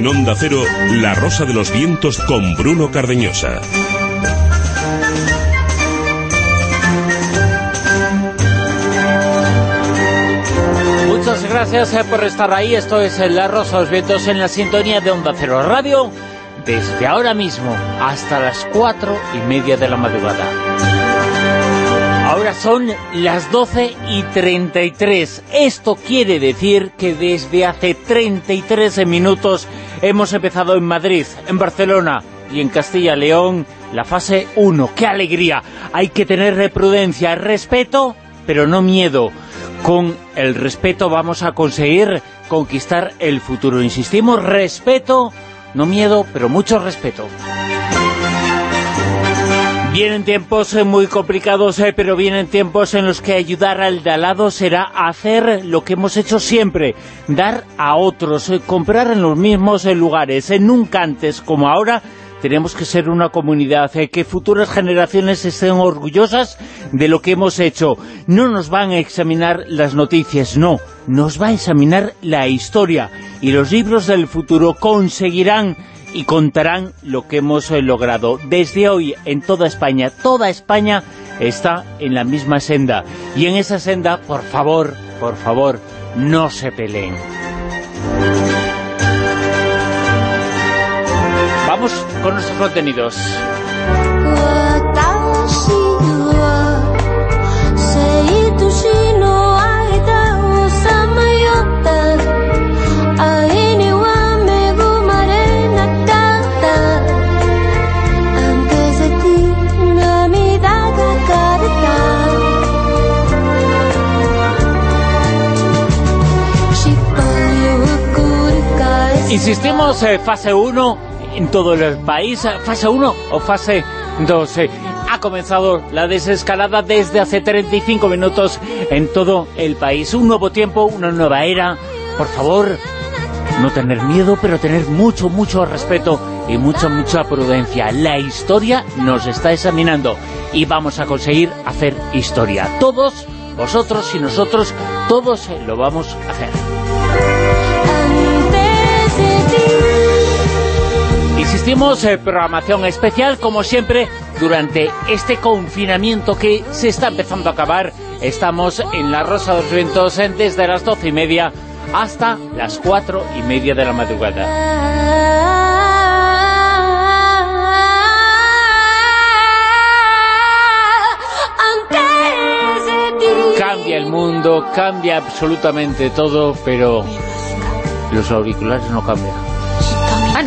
En Onda Cero, La Rosa de los Vientos con Bruno Cardeñosa. Muchas gracias eh, por estar ahí. Esto es La Rosa de los Vientos en la sintonía de Onda Cero Radio. Desde ahora mismo hasta las cuatro y media de la madrugada. Ahora son las 12 y 33. Esto quiere decir que desde hace 33 minutos hemos empezado en Madrid, en Barcelona y en Castilla-León la fase 1. ¡Qué alegría! Hay que tener prudencia, respeto, pero no miedo. Con el respeto vamos a conseguir conquistar el futuro. Insistimos, respeto, no miedo, pero mucho respeto. Vienen tiempos eh, muy complicados, eh, pero vienen tiempos en los que ayudar al de al lado será hacer lo que hemos hecho siempre, dar a otros, eh, comprar en los mismos lugares. Nunca antes como ahora tenemos que ser una comunidad, que futuras generaciones estén orgullosas de lo que hemos hecho. No nos van a examinar las noticias, no, nos va a examinar la historia. Y los libros del futuro conseguirán y contarán lo que hemos eh, logrado. Desde hoy, en toda España, toda España está en la misma senda. Y en esa senda, por favor, por favor, no se peleen. Vamos con nuestros contenidos. Insistimos, eh, fase 1 en todo el país, fase 1 o fase 2. Eh, ha comenzado la desescalada desde hace 35 minutos en todo el país. Un nuevo tiempo, una nueva era. Por favor, no tener miedo, pero tener mucho, mucho respeto y mucha, mucha prudencia. La historia nos está examinando y vamos a conseguir hacer historia. Todos, vosotros y nosotros, todos lo vamos a hacer. Insistimos, en programación especial, como siempre, durante este confinamiento que se está empezando a acabar. Estamos en la Rosa de los Vientos desde las doce y media hasta las cuatro y media de la madrugada. Cambia el mundo, cambia absolutamente todo, pero los auriculares no cambian.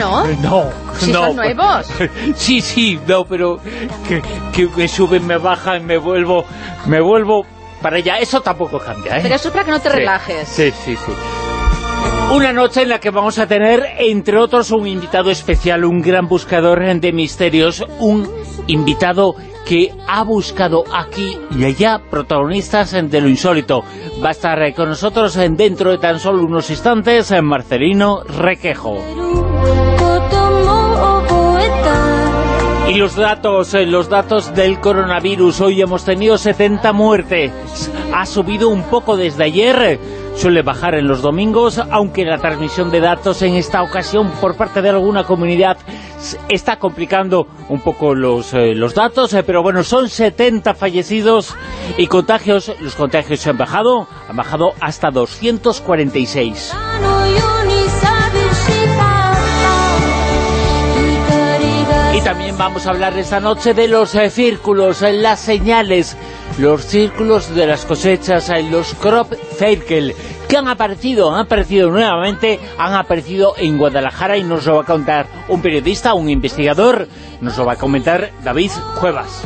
¿No? No, Si no. son nuevos. Sí, sí, no, pero que, que me suben, me bajan, me vuelvo, me vuelvo para allá. Eso tampoco cambia, ¿eh? Pero eso es para que no te Sí, relajes. Sí, sí, sí. Una noche en la que vamos a tener, entre otros, un invitado especial, un gran buscador de misterios, un invitado que ha buscado aquí y allá protagonistas de lo insólito. Va a estar eh, con nosotros en dentro de tan solo unos instantes en Marcelino Requejo. Y los datos, eh, los datos del coronavirus. Hoy hemos tenido 70 muertes. Ha subido un poco desde ayer. Suele bajar en los domingos, aunque la transmisión de datos en esta ocasión por parte de alguna comunidad está complicando un poco los, eh, los datos, eh, pero bueno, son 70 fallecidos y contagios, los contagios han bajado, han bajado hasta 246. Y también vamos a hablar esta noche de los eh, círculos, eh, las señales, los círculos de las cosechas, eh, los crop circle, que han aparecido, han aparecido nuevamente, han aparecido en Guadalajara y nos lo va a contar un periodista, un investigador, nos lo va a comentar David Cuevas.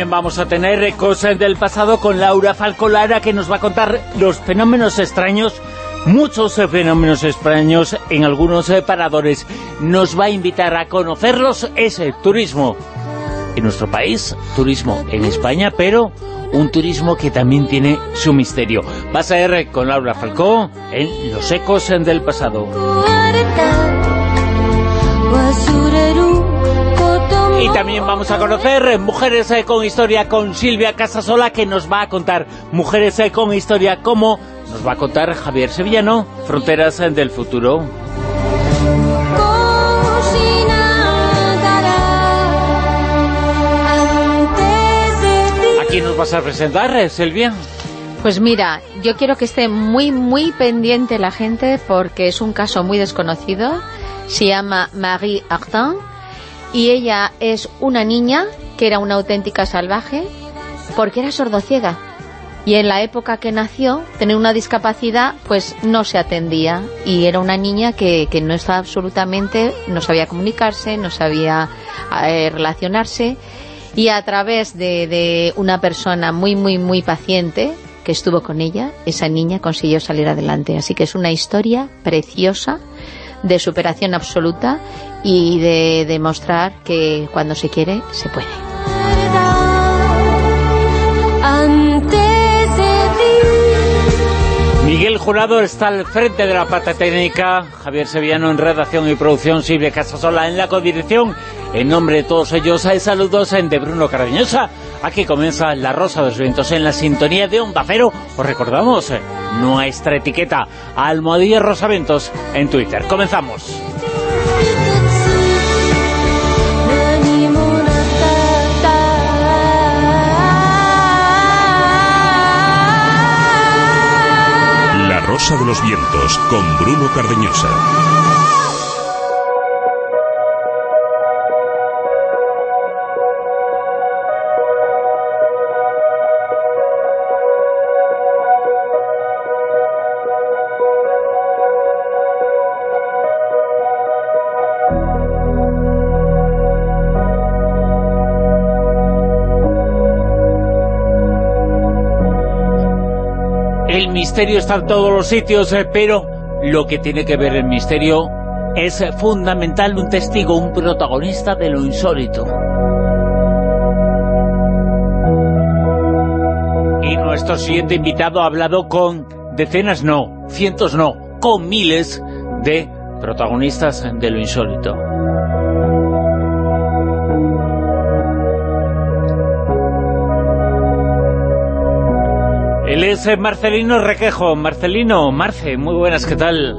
También vamos a tener cosas del pasado con Laura Falcolara que nos va a contar los fenómenos extraños, muchos fenómenos extraños en algunos paradores. Nos va a invitar a conocerlos ese turismo. en nuestro país, turismo en España, pero un turismo que también tiene su misterio. Vas a ir con Laura Falcó en Los ecos del pasado. Y también vamos a conocer Mujeres eh, con Historia con Silvia Casasola, que nos va a contar Mujeres eh, con Historia, como nos va a contar Javier Sevillano, Fronteras eh, del Futuro. ¿A quién nos vas a presentar, Silvia? Pues mira, yo quiero que esté muy, muy pendiente la gente porque es un caso muy desconocido. Se llama Marie Artin y ella es una niña que era una auténtica salvaje porque era sordociega. Y en la época que nació tener una discapacidad pues no se atendía. Y era una niña que, que no estaba absolutamente no sabía comunicarse, no sabía eh, relacionarse. Y a través de, de una persona muy muy muy paciente que estuvo con ella, esa niña consiguió salir adelante. Así que es una historia preciosa de superación absoluta y de demostrar que cuando se quiere, se puede. Jurado está al frente de la pata técnica, Javier Sevillano en redacción y producción, Silvia Casasola en la codirección. En nombre de todos ellos, hay saludos en de Bruno Carabiñosa. Aquí comienza La Rosa de los Vientos en la sintonía de Onda Cero. Os recordamos eh, nuestra etiqueta Almohadilla Rosaventos en Twitter. Comenzamos. De los Vientos con Bruno Cardeñosa. Misterio está en todos los sitios, eh, pero lo que tiene que ver el misterio es fundamental un testigo, un protagonista de lo insólito. Y nuestro siguiente invitado ha hablado con decenas no, cientos no, con miles de protagonistas de lo insólito. Es Marcelino Requejo. Marcelino, Marce, muy buenas, ¿qué tal?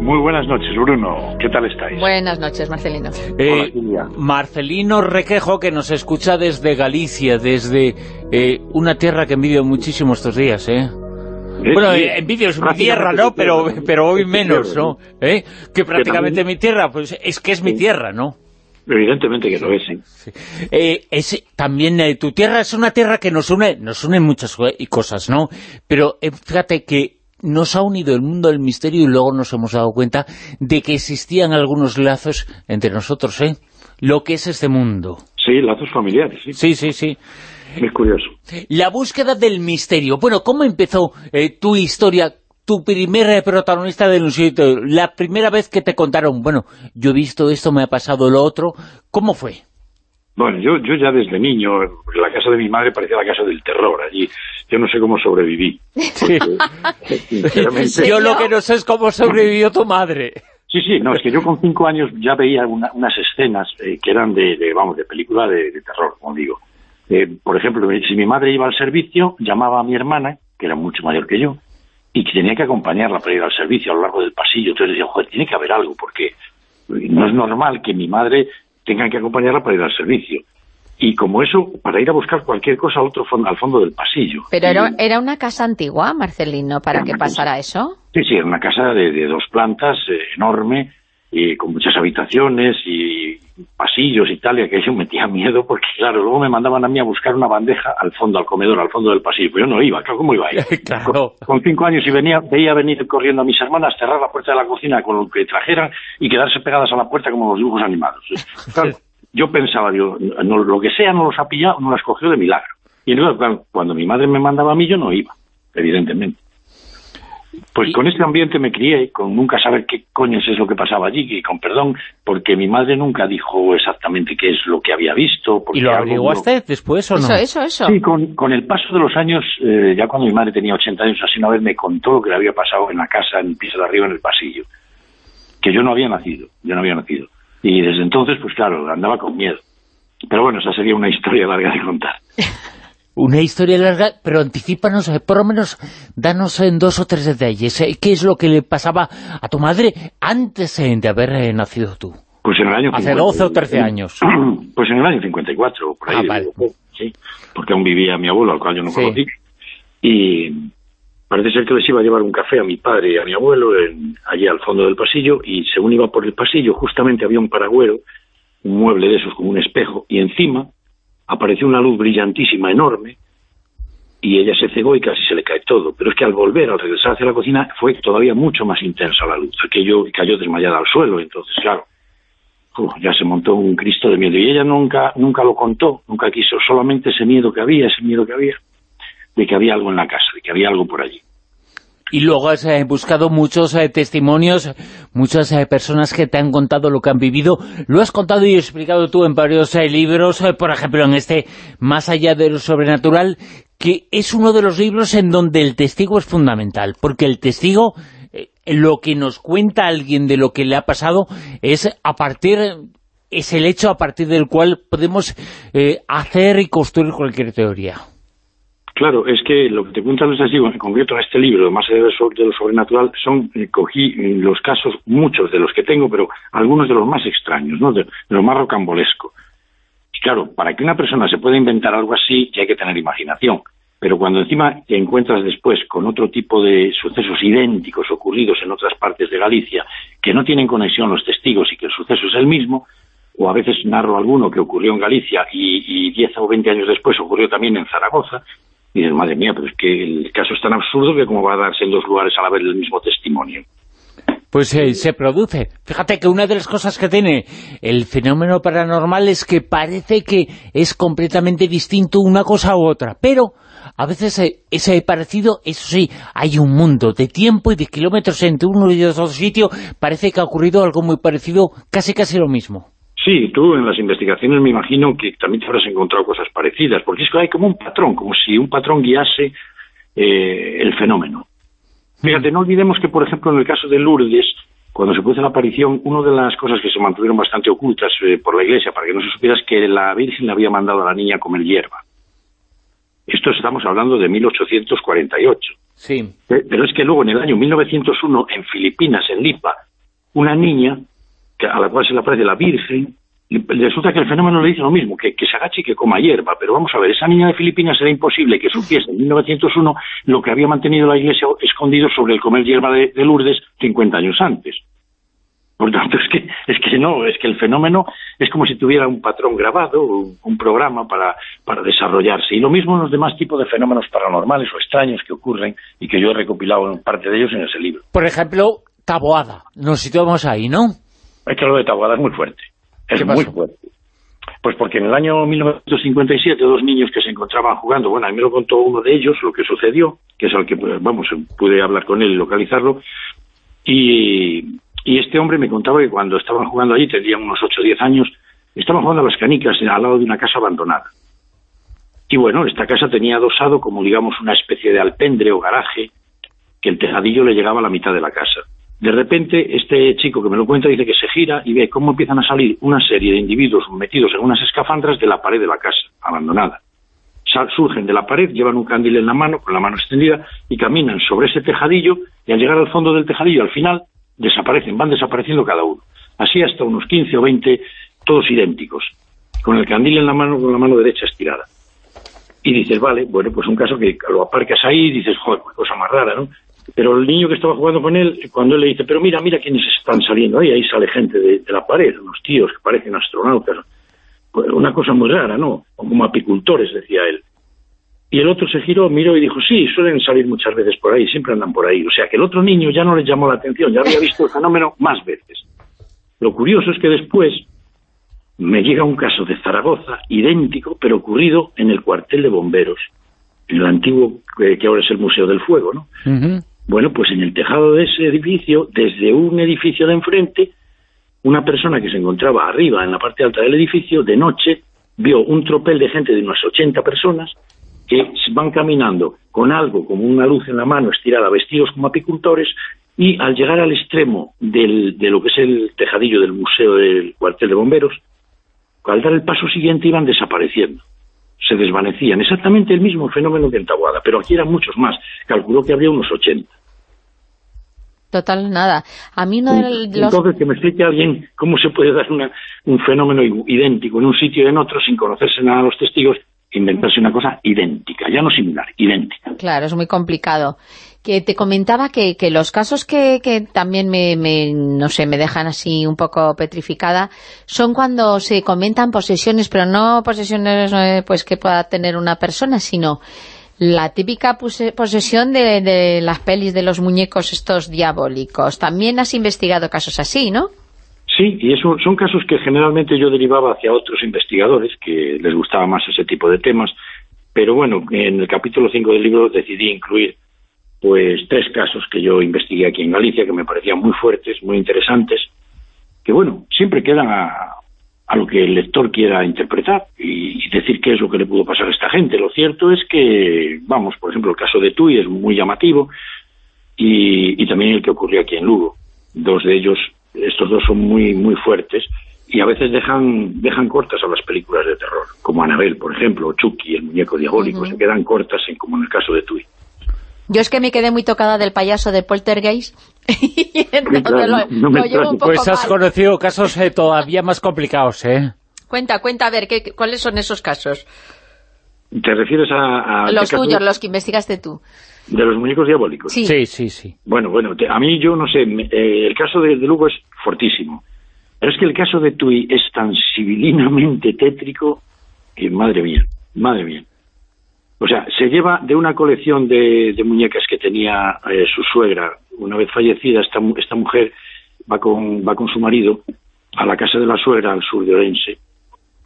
Muy buenas noches, Bruno. ¿Qué tal estáis? Buenas noches, Marcelino. Eh, Hola. Marcelino Requejo, que nos escucha desde Galicia, desde eh, una tierra que envidio muchísimo estos días, ¿eh? Eh, Bueno, sí, eh, envidio es mi tierra, ¿no? Pero, pero hoy menos, ¿no? ¿Eh? Que prácticamente también- mi tierra, pues es que es mi tierra, ¿no? Evidentemente que lo es, sí. Eh, es, también eh, tu tierra es una tierra que nos une, nos une muchas cosas, ¿no? Pero eh, fíjate que nos ha unido el mundo del misterio y luego nos hemos dado cuenta de que existían algunos lazos entre nosotros, ¿eh? Lo que es este mundo. Sí, lazos familiares, sí. Sí, sí, sí. Muy curioso. La búsqueda del misterio. Bueno, ¿cómo empezó tu historia, tu primer protagonista del insólito? La primera vez que te contaron, bueno, yo he visto esto, me ha pasado lo otro. ¿Cómo fue? Bueno, yo, yo ya desde niño, la casa de mi madre parecía la casa del terror allí. Yo no sé cómo sobreviví. Sí. Yo lo que no sé es cómo sobrevivió tu madre. Sí, sí, no, es que yo con cinco años ya veía una- unas escenas eh, que eran de, de, vamos, de película de, de terror, como digo. Eh, por ejemplo, si mi madre iba al servicio, llamaba a mi hermana, que era mucho mayor que yo, y que tenía que acompañarla para ir al servicio a lo largo del pasillo. Entonces decía, joder, tiene que haber algo, porque no es normal que mi madre tenga que acompañarla para ir al servicio. Y como eso, para ir a buscar cualquier cosa al otro fondo, al fondo del pasillo. Pero era, Y- era una casa antigua, Marcelino, para que casa. pasara eso. Sí, sí, era una casa de, de dos plantas, eh, enorme, y con muchas habitaciones y pasillos y tal, y aquello metía miedo porque, claro, luego me mandaban a mí a buscar una bandeja al fondo, al comedor, al fondo del pasillo. Pero yo no iba, claro, ¿cómo iba a ir? Claro. Con, con cinco años y venía, veía venir corriendo a mis hermanas, cerrar la puerta de la cocina con lo que trajeran y quedarse pegadas a la puerta como los dibujos animados. Claro, yo pensaba, digo, no, lo que sea no los ha pillado, no las cogió de milagro. Y entonces, claro, cuando mi madre me mandaba a mí, yo no iba, evidentemente. Pues con este ambiente me crié, con nunca saber qué coño es lo que pasaba allí, y con perdón, porque mi madre nunca dijo exactamente qué es lo que había visto. ¿Y lo averiguaste después o no? Eso, eso, eso. Sí, con, con el paso de los años, eh, ya cuando mi madre tenía 80 años, así una vez me contó lo que le había pasado en la casa, en el piso de arriba, en el pasillo. Que yo no había nacido, yo no había nacido. Y desde entonces, pues claro, andaba con miedo. Pero bueno, esa sería una historia larga de contar. Una historia larga, pero anticípanos, eh, por lo menos, danos en dos o tres detalles. eh, ¿Qué es lo que le pasaba a tu madre antes eh, de haber nacido tú? Pues en el año Hace 50. 12 o 13 años. Pues en el año 54, por ahí. Ah, vale. Sí, porque aún vivía mi abuelo, al cual yo no Sí. conocí. Y parece ser que les iba a llevar un café a mi padre y a mi abuelo en- allí al fondo del pasillo, y según iba por el pasillo, justamente había un paragüero, un mueble de esos como un espejo, y encima apareció una luz brillantísima, enorme, y ella se cegó y casi se le cae todo. Pero es que al volver, al regresar hacia la cocina, fue todavía mucho más intensa la luz. Aquello cayó desmayada al suelo, entonces, claro, ya se montó un Cristo de miedo. Y ella nunca, nunca lo contó, nunca quiso, solamente ese miedo que había, ese miedo que había, de que había algo en la casa, de que había algo por allí. Y luego has eh, buscado muchos eh, testimonios, muchas eh, personas que te han contado lo que han vivido. Lo has contado y explicado tú en varios eh, libros, por ejemplo, en este Más allá de lo sobrenatural, que es uno de los libros en donde el testigo es fundamental, porque el testigo, lo que nos cuenta alguien de lo que le ha pasado, es a partir es el hecho a partir del cual podemos hacer y construir cualquier teoría. Claro, es que lo que te cuentan los testigos, en concreto en este libro, más allá de lo, sobrenatural, son, eh, cogí eh, los casos, muchos de los que tengo, pero algunos de los más extraños, ¿no? de, de lo más rocambolesco. Y claro, para que una persona se pueda inventar algo así, ya hay que tener imaginación. Pero cuando encima te encuentras después con otro tipo de sucesos idénticos ocurridos en otras partes de Galicia, que no tienen conexión los testigos y que el suceso es el mismo, o a veces narro alguno que ocurrió en Galicia y, y 10 o 20 años después ocurrió también en Zaragoza, y dices, madre mía, pero es que el caso es tan absurdo que cómo va a darse en dos lugares a la el mismo testimonio. Pues eh, se produce. Fíjate que una de las cosas que tiene el fenómeno paranormal es que parece que es completamente distinto una cosa u otra, pero a veces eh, ese parecido, eso sí, hay un mundo de tiempo y de kilómetros entre uno y otro sitio, parece que ha ocurrido algo muy parecido, casi casi lo mismo. Sí, tú en las investigaciones me imagino que también te habrás encontrado cosas parecidas, porque es que hay como un patrón, como si un patrón guiase eh, el fenómeno. Fíjate, no olvidemos que, por ejemplo, en el caso de Lourdes, cuando se produce la aparición, una de las cosas que se mantuvieron bastante ocultas eh, por la Iglesia, para que no se supiera, es que la Virgen le había mandado a la niña a comer hierba. Esto estamos hablando de 1848. Sí. Eh, Pero es que luego, en el año 1901, en Filipinas, en Lipa, una niña a la cual se le aparece la Virgen, resulta que el fenómeno le dice lo mismo, que, que se agache y que coma hierba. Pero vamos a ver, esa niña de Filipinas era imposible que supiese en 1901 lo que había mantenido la Iglesia escondido sobre el comer hierba de, de Lourdes 50 años antes. Por tanto, es que, es que no, es que el fenómeno es como si tuviera un patrón grabado, un programa para, para desarrollarse. Y lo mismo en los demás tipos de fenómenos paranormales o extraños que ocurren y que yo he recopilado en parte de ellos en ese libro. Por ejemplo, Taboada. Nos situamos ahí, ¿no? Es que lo de Taboada es muy fuerte. Es ¿Qué muy fuerte. Pues porque en el año 1957 dos niños que se encontraban jugando, bueno, a mí me lo contó uno de ellos lo que sucedió, que es al que, pues, vamos, pude hablar con él y localizarlo, y, y este hombre me contaba que cuando estaban jugando allí, tendrían unos 8 o 10 años, estaban jugando a las canicas al lado de una casa abandonada. Y bueno, esta casa tenía adosado como, digamos, una especie de alpendre o garaje, que el tejadillo le llegaba a la mitad de la casa. De repente, este chico que me lo cuenta dice que se gira y ve cómo empiezan a salir una serie de individuos metidos en unas escafandras de la pared de la casa, abandonada. Surgen de la pared, llevan un candil en la mano, con la mano extendida, y caminan sobre ese tejadillo, y al llegar al fondo del tejadillo, al final, desaparecen, van desapareciendo cada uno. Así hasta unos 15 o 20, todos idénticos, con el candil en la mano, con la mano derecha estirada. Y dices, vale, bueno, pues un caso que lo aparcas ahí y dices, joder, qué cosa más rara, ¿no? Pero el niño que estaba jugando con él, cuando él le dice, pero mira, mira quiénes están saliendo ahí, ahí sale gente de, la pared, unos tíos que parecen astronautas. Una cosa muy rara, ¿no? Como apicultores, decía él. Y el otro se giró, miró y dijo, sí, suelen salir muchas veces por ahí, siempre andan por ahí. O sea que el otro niño ya no le llamó la atención, ya había visto el fenómeno más veces. Lo curioso es que después me llega un caso de Zaragoza, idéntico, pero ocurrido en el cuartel de bomberos, en el antiguo, eh, que ahora es el Museo del Fuego, ¿no? Bueno, pues en el tejado de ese edificio, desde un edificio de enfrente, una persona que se encontraba arriba, en la parte alta del edificio, de noche, vio un tropel de gente de unas 80 personas que van caminando con algo como una luz en la mano estirada, vestidos como apicultores, y al llegar al extremo del, de lo que es el tejadillo del museo del cuartel de bomberos, al dar el paso siguiente iban desapareciendo, se desvanecían. Exactamente el mismo fenómeno que en Taboada, pero aquí eran muchos más. Calculó que habría unos 80. Total, nada. A mí no los... Entonces, que me explique alguien cómo se puede dar una, un fenómeno idéntico en un sitio y en otro sin conocerse nada a los testigos, inventarse una cosa idéntica, ya no similar, idéntica. Claro, es muy complicado. Que te comentaba que, que los casos que, que también me, me, no sé, me dejan así un poco petrificada, son cuando se comentan posesiones, pero no posesiones eh, pues que pueda tener una persona, sino la típica posesión de, de, las pelis de los muñecos estos diabólicos. También has investigado casos así, ¿no? Sí, y eso son casos que generalmente yo derivaba hacia otros investigadores que les gustaba más ese tipo de temas, pero bueno, en el capítulo 5 del libro decidí incluir pues tres casos que yo investigué aquí en Galicia que me parecían muy fuertes, muy interesantes, que bueno, siempre quedan a, a lo que el lector quiera interpretar y, decir qué es lo que le pudo pasar a esta gente. Lo cierto es que, vamos, por ejemplo, el caso de Tui es muy llamativo y, también el que ocurrió aquí en Lugo. Dos de ellos, estos dos son muy muy fuertes y a veces dejan dejan cortas a las películas de terror, como Anabel, por ejemplo, o Chucky, el muñeco diabólico, se quedan cortas, en, como en el caso de Tui. Yo es que me quedé muy tocada del payaso de Poltergeist y Pues has conocido casos eh, todavía más complicados, ¿eh? Cuenta, cuenta, a ver, ¿qué, ¿cuáles son esos casos? ¿Te refieres a...? los tuyos, los que investigaste tú. ¿De los muñecos diabólicos? Sí, sí, sí. Bueno, bueno, a mí yo no sé, eh, el caso de, de, Lugo es fortísimo. Pero es que el caso de Tui es tan civilinamente tétrico que, madre mía, madre mía. O sea, se lleva de una colección de, muñecas que tenía eh, su suegra, una vez fallecida, esta, esta mujer va con, va con su marido a la casa de la suegra al sur de Orense,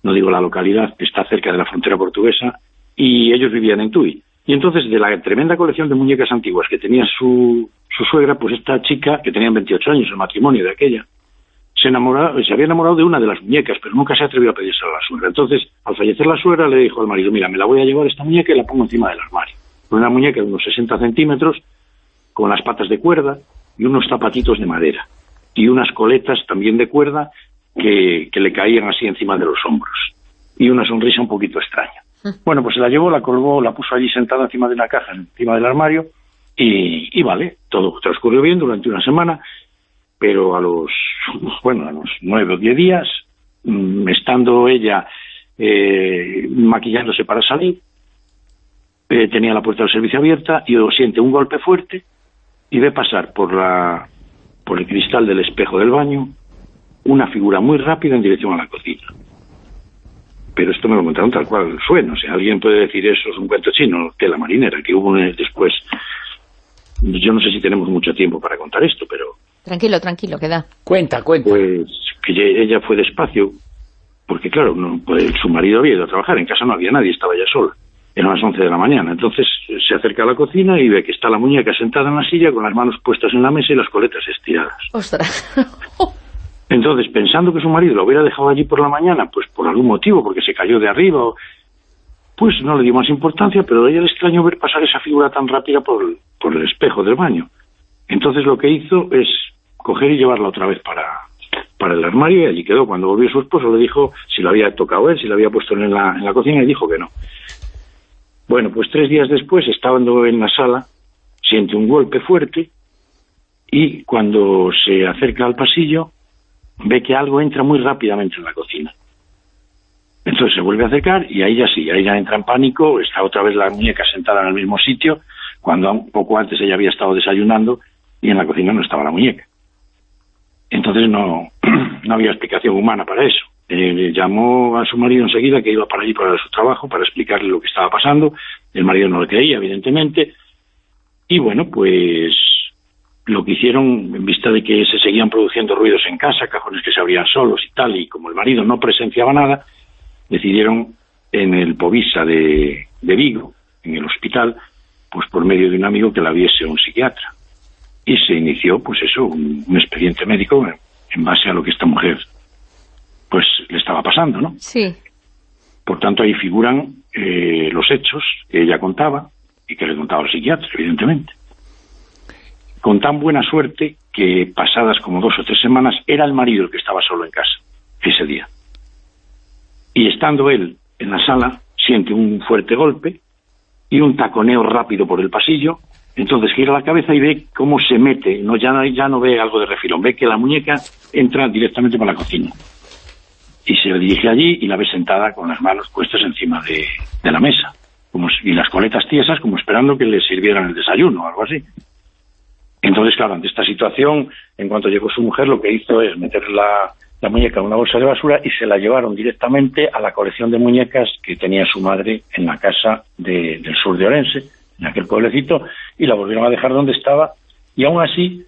no digo la localidad, está cerca de la frontera portuguesa, y ellos vivían en Tui. Y entonces, de la tremenda colección de muñecas antiguas que tenía su, su suegra, pues esta chica, que tenía 28 años, el matrimonio de aquella, se, enamoró, se había enamorado de una de las muñecas, pero nunca se atrevió a pedirse a la suegra. Entonces, al fallecer la suegra, le dijo al marido, mira, me la voy a llevar esta muñeca y la pongo encima del armario. Una muñeca de unos 60 centímetros, con las patas de cuerda y unos zapatitos de madera. Y unas coletas también de cuerda que, le caían así encima de los hombros. Y una sonrisa un poquito extraña. Bueno, pues se la llevó, la colgó, la puso allí sentada encima de una caja, encima del armario, y, vale, todo transcurrió bien durante una semana, pero a los, bueno, a los nueve o diez días, mm, estando ella eh, maquillándose para salir, eh, tenía la puerta del servicio abierta y siente un golpe fuerte y ve pasar por la por el cristal del espejo del baño una figura muy rápida en dirección a la cocina. Pero esto me lo contaron tal cual suena. O sea, alguien puede decir eso es un cuento chino, la marinera, que hubo después. Yo no sé si tenemos mucho tiempo para contar esto, pero Tranquilo, tranquilo, queda. Cuenta, cuenta. Pues que ella fue despacio, porque claro, no, pues, su marido había ido a trabajar, en casa no había nadie, estaba ya sola. Eran las 11 de la mañana. Entonces se acerca a la cocina y ve que está la muñeca sentada en la silla con las manos puestas en la mesa y las coletas estiradas. ¡Ostras! Entonces, pensando que su marido lo hubiera dejado allí por la mañana, pues por algún motivo, porque se cayó de arriba, pues no le dio más importancia, pero a ella le extrañó ver pasar esa figura tan rápida por, el espejo del baño. Entonces lo que hizo es coger y llevarla otra vez para, para el armario y allí quedó. Cuando volvió su esposo le dijo si lo había tocado él, si lo había puesto en la, en la cocina y dijo que no. Bueno, pues tres días después, estando en la sala, siente un golpe fuerte y cuando se acerca al pasillo ve que algo entra muy rápidamente en la cocina. Entonces se vuelve a acercar y ahí ya sí, ahí ya entra en pánico, está otra vez la muñeca sentada en el mismo sitio, cuando un poco antes ella había estado desayunando y en la cocina no estaba la muñeca. Entonces no, no había explicación humana para eso. Eh, llamó a su marido enseguida que iba para allí para su trabajo, para explicarle lo que estaba pasando. El marido no le creía, evidentemente. Y bueno, pues lo que hicieron, en vista de que se seguían produciendo ruidos en casa, cajones que se abrían solos y tal, y como el marido no presenciaba nada, decidieron en el Povisa de, de Vigo, en el hospital, pues por medio de un amigo que la viese un psiquiatra y se inició, pues eso, un, un expediente médico en, en base a lo que esta mujer pues le estaba pasando, ¿no? Sí. Por tanto, ahí figuran eh, los hechos que ella contaba y que le contaba al psiquiatra, evidentemente. Con tan buena suerte que pasadas como dos o tres semanas era el marido el que estaba solo en casa ese día. Y estando él en la sala, siente un fuerte golpe y un taconeo rápido por el pasillo. Entonces gira la cabeza y ve cómo se mete, no ya, ya no ve algo de refilón, ve que la muñeca entra directamente por la cocina y se dirige allí y la ve sentada con las manos puestas encima de, de la mesa como, y las coletas tiesas como esperando que le sirvieran el desayuno o algo así. Entonces, claro, ante esta situación, en cuanto llegó su mujer, lo que hizo es meter la, muñeca en una bolsa de basura y se la llevaron directamente a la colección de muñecas que tenía su madre en la casa de- del sur de Orense, en aquel pueblecito, y la volvieron a dejar donde estaba, y aún así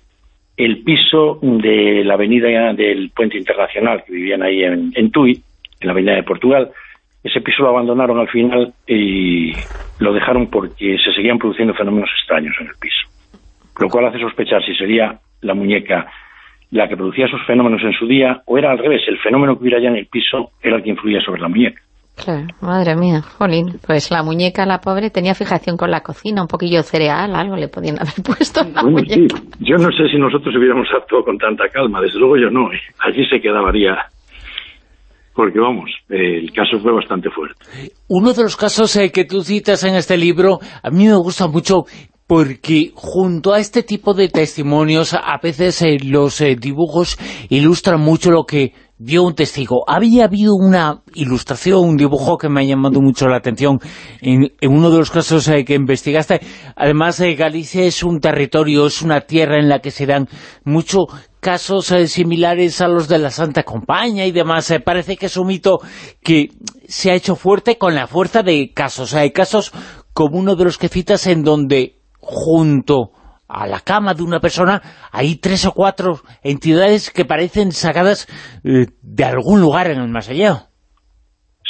el piso de la avenida del Puente Internacional, que vivían ahí en, en Tui, en la avenida de Portugal, ese piso lo abandonaron al final y lo dejaron porque se seguían produciendo fenómenos extraños en el piso. Lo cual hace sospechar si sería la muñeca la que producía esos fenómenos en su día o era al revés, el fenómeno que hubiera ya en el piso era el que influía sobre la muñeca. Claro, madre mía, jolín. Pues la muñeca, la pobre, tenía fijación con la cocina, un poquillo de cereal, algo le podían haber puesto a la Bueno, sí, muñeca. yo no sé si nosotros hubiéramos actuado con tanta calma, desde luego yo no, ¿eh? allí se quedaría, porque vamos, eh, el caso fue bastante fuerte. Uno de los casos eh, que tú citas en este libro, a mí me gusta mucho porque junto a este tipo de testimonios, a veces eh, los eh, dibujos ilustran mucho lo que vio un testigo. Había habido una ilustración, un dibujo que me ha llamado mucho la atención en, en uno de los casos eh, que investigaste. Además, eh, Galicia es un territorio, es una tierra en la que se dan mucho casos similares a los de la Santa Compaña y demás. Parece que es un mito que se ha hecho fuerte con la fuerza de casos. Hay casos como uno de los que citas en donde junto a la cama de una persona hay tres o cuatro entidades que parecen sacadas eh, de algún lugar en el más allá.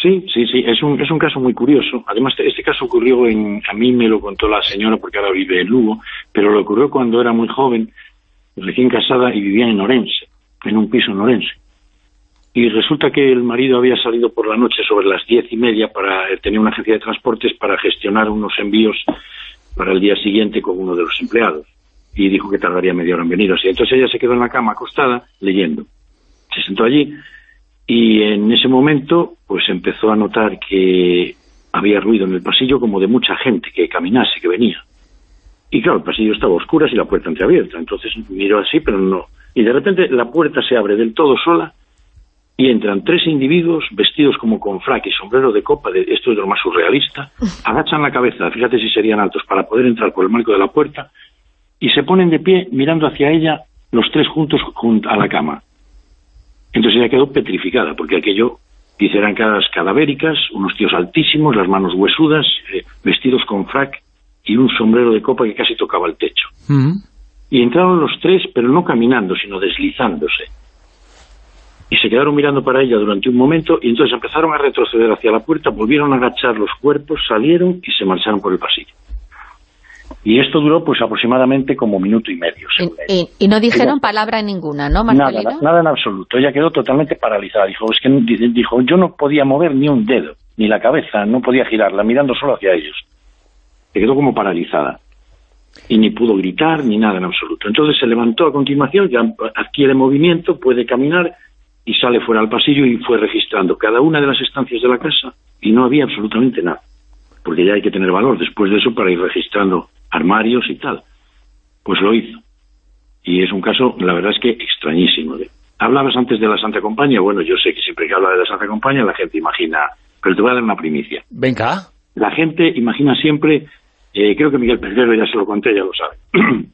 Sí, sí, sí, es un, es un caso muy curioso. Además, este caso ocurrió en, a mí me lo contó la señora porque ahora vive en Lugo, pero lo ocurrió cuando era muy joven, recién casada y vivía en Orense, en un piso en Orense. Y resulta que el marido había salido por la noche sobre las diez y media para eh, tener una agencia de transportes para gestionar unos envíos para el día siguiente con uno de los empleados. Y dijo que tardaría media hora en venir así. Entonces ella se quedó en la cama acostada leyendo. Se sentó allí y en ese momento pues empezó a notar que había ruido en el pasillo como de mucha gente que caminase, que venía. Y claro, el pasillo estaba a oscuras y la puerta entreabierta. Entonces miró así, pero no. Y de repente la puerta se abre del todo sola y entran tres individuos vestidos como con frac y sombrero de copa, de, esto es de lo más surrealista, agachan la cabeza, fíjate si serían altos, para poder entrar por el marco de la puerta, y se ponen de pie mirando hacia ella los tres juntos junto a la cama. Entonces ella quedó petrificada, porque aquello, dice, eran caras cadavéricas, unos tíos altísimos, las manos huesudas, eh, vestidos con frac y un sombrero de copa que casi tocaba el techo. Y entraron los tres, pero no caminando, sino deslizándose. Y se quedaron mirando para ella durante un momento y entonces empezaron a retroceder hacia la puerta, volvieron a agachar los cuerpos, salieron y se marcharon por el pasillo. Y esto duró pues aproximadamente como minuto y medio. Y, según ella. y- y no dijeron palabra ninguna, ¿no, Nada, Marcelino? nada en absoluto. Ella quedó totalmente paralizada. Dijo, es que dijo, yo no podía mover ni un dedo, ni la cabeza, no podía girarla, mirando solo hacia ellos. Se quedó como paralizada. Y ni pudo gritar, ni nada en absoluto. Entonces se levantó a continuación, ya adquiere movimiento, puede caminar y sale fuera al pasillo y fue registrando cada una de las estancias de la casa y no había absolutamente nada. Porque ya hay que tener valor después de eso para ir registrando armarios y tal. Pues lo hizo. Y es un caso, la verdad es que extrañísimo. Hablabas antes de la Santa Compañía. Bueno, yo sé que siempre que habla de la Santa Compañía la gente imagina... Pero te voy a dar una primicia. Venga. La gente imagina siempre... eh, creo que Miguel Pedrero ya se lo conté, ya lo sabe.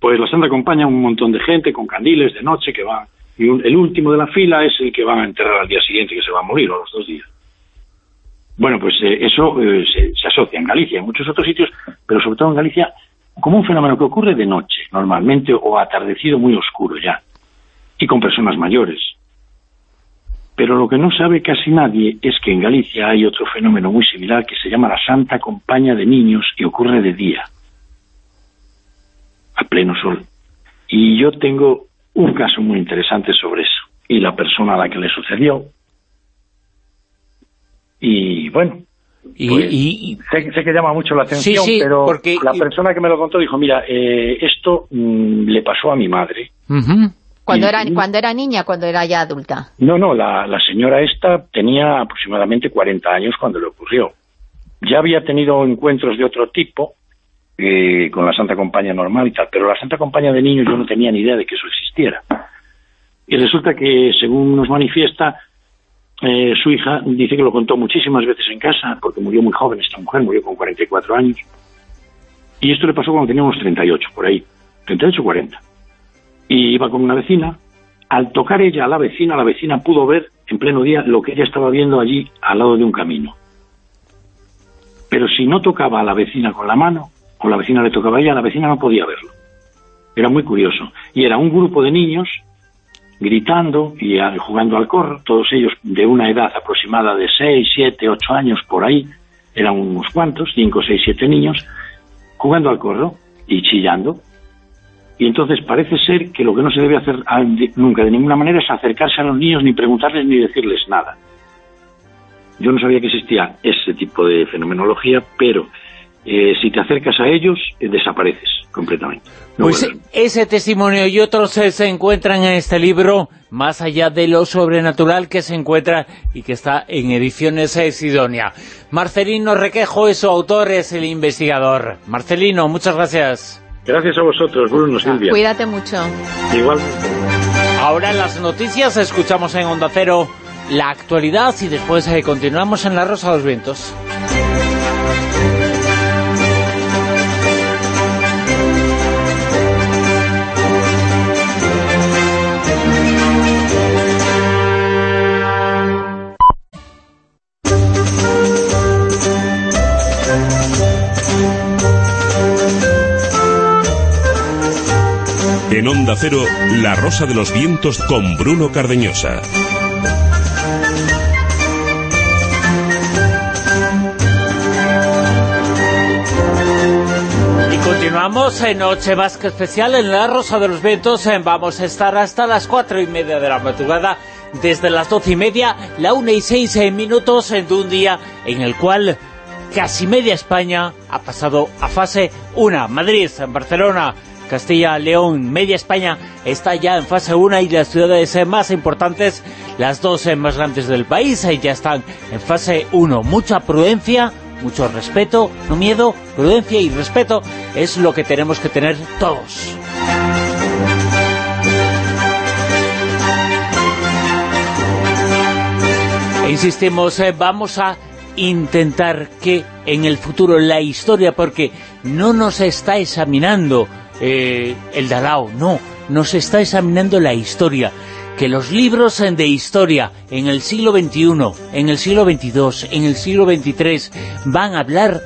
pues la Santa Compañía, un montón de gente con candiles de noche que van... Y un- el último de la fila es el que van a enterrar al día siguiente, que se va a morir, o a los dos días. Bueno, pues eh, eso eh, se, se asocia en Galicia, en muchos otros sitios, pero sobre todo en Galicia, como un fenómeno que ocurre de noche, normalmente, o atardecido muy oscuro ya, y con personas mayores. Pero lo que no sabe casi nadie es que en Galicia hay otro fenómeno muy similar que se llama la Santa Compañía de Niños y ocurre de día. a pleno sol. Y yo tengo un caso muy interesante sobre eso y la persona a la que le sucedió. Y bueno, Y, pues, y- sé, sé que llama mucho la atención, Sí, sí, pero porque- la persona que me lo contó dijo, mira, eh, esto mm, le pasó a mi madre. Cuando Y- era, cuando era niña, cuando era ya adulta. No, no, la, la señora esta tenía aproximadamente 40 años cuando le ocurrió. Ya había tenido encuentros de otro tipo eh, con la Santa Compañía normal y tal, pero la Santa Compañía de niños yo no tenía ni idea de que eso existiera. Y resulta que, según nos manifiesta, eh, su hija dice que lo contó muchísimas veces en casa, porque murió muy joven esta mujer, murió con 44 años. Y esto le pasó cuando tenía unos 38, por ahí, 38 o 40. Y iba con una vecina. Al tocar ella a la vecina, la vecina pudo ver en pleno día lo que ella estaba viendo allí al lado de un camino. Pero si no tocaba a la vecina con la mano, o la vecina le tocaba a ella, la vecina no podía verlo. Era muy curioso. Y era un grupo de niños gritando y jugando al corro, todos ellos de una edad aproximada de 6, 7, 8 años por ahí, eran unos cuantos, 5, 6, 7 niños, jugando al corro y chillando. Y entonces parece ser que lo que no se debe hacer nunca de ninguna manera es acercarse a los niños ni preguntarles ni decirles nada. Yo no sabía que existía ese tipo de fenomenología, pero eh, si te acercas a ellos, eh, desapareces completamente. No Pues vuelven. ese testimonio y otros eh, se encuentran en este libro, más allá de lo sobrenatural que se encuentra y que está en Ediciones Sidonia. Marcelino Requejo es su autor, es el investigador. Marcelino, muchas gracias. Gracias a vosotros, Bruno, Silvia. Cuídate mucho. Igual. Ahora en las noticias escuchamos en Onda Cero la actualidad y después eh, continuamos en La Rosa de los Vientos. En Onda Cero, La Rosa de los Vientos con Bruno Cardeñosa. Continuamos en Noche Vasca Especial en La Rosa de los Vientos. Vamos a estar hasta las cuatro y media de la madrugada, desde las doce y media, la una y seis minutos de un día en el cual casi media España ha pasado a fase 1. Madrid, Barcelona, Castilla, León, media España está ya en fase 1 y las ciudades más importantes, las dos más grandes del país, eh, ya están en fase 1. Mucha prudencia, mucho respeto, no miedo, prudencia y respeto es lo que tenemos que tener todos. E insistimos, eh, vamos a intentar que en el futuro la historia, porque no nos está examinando eh, el Dalao, no, nos está examinando la historia. Que los libros de historia en el siglo XXI, en el siglo XXII, en el siglo XXIII van a hablar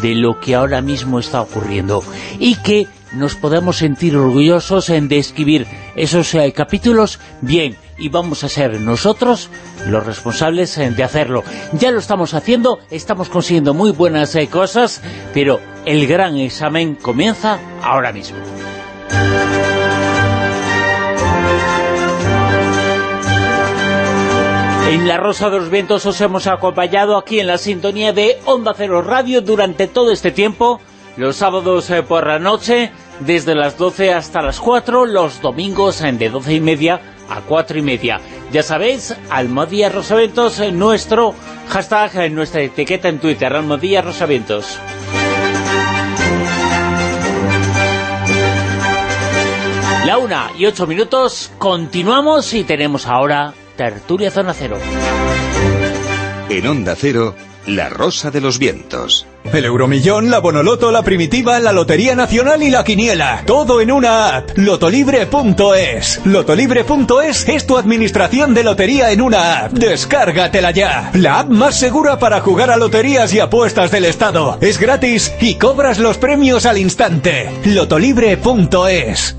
de lo que ahora mismo está ocurriendo. Y que nos podemos sentir orgullosos en de escribir esos eh, capítulos. Bien y vamos a ser nosotros los responsables eh, de hacerlo. Ya lo estamos haciendo, estamos consiguiendo muy buenas eh, cosas, pero el gran examen comienza ahora mismo. En La Rosa de los Vientos os hemos acompañado aquí en la sintonía de Onda Cero Radio durante todo este tiempo, los sábados eh, por la noche, desde las 12 hasta las 4, los domingos de 12 y media a 4 y media. Ya sabéis, Almodía Rosaventos, nuestro hashtag, nuestra etiqueta en Twitter, Almodía Rosaventos. La una y ocho minutos, continuamos y tenemos ahora Tertulia Zona Cero. En Onda Cero, La Rosa de los Vientos. El Euromillón, la Bonoloto, la Primitiva, la Lotería Nacional y la Quiniela. Todo en una app. Lotolibre.es. Lotolibre.es es tu administración de lotería en una app. Descárgatela ya. La app más segura para jugar a loterías y apuestas del Estado. Es gratis y cobras los premios al instante. Lotolibre.es.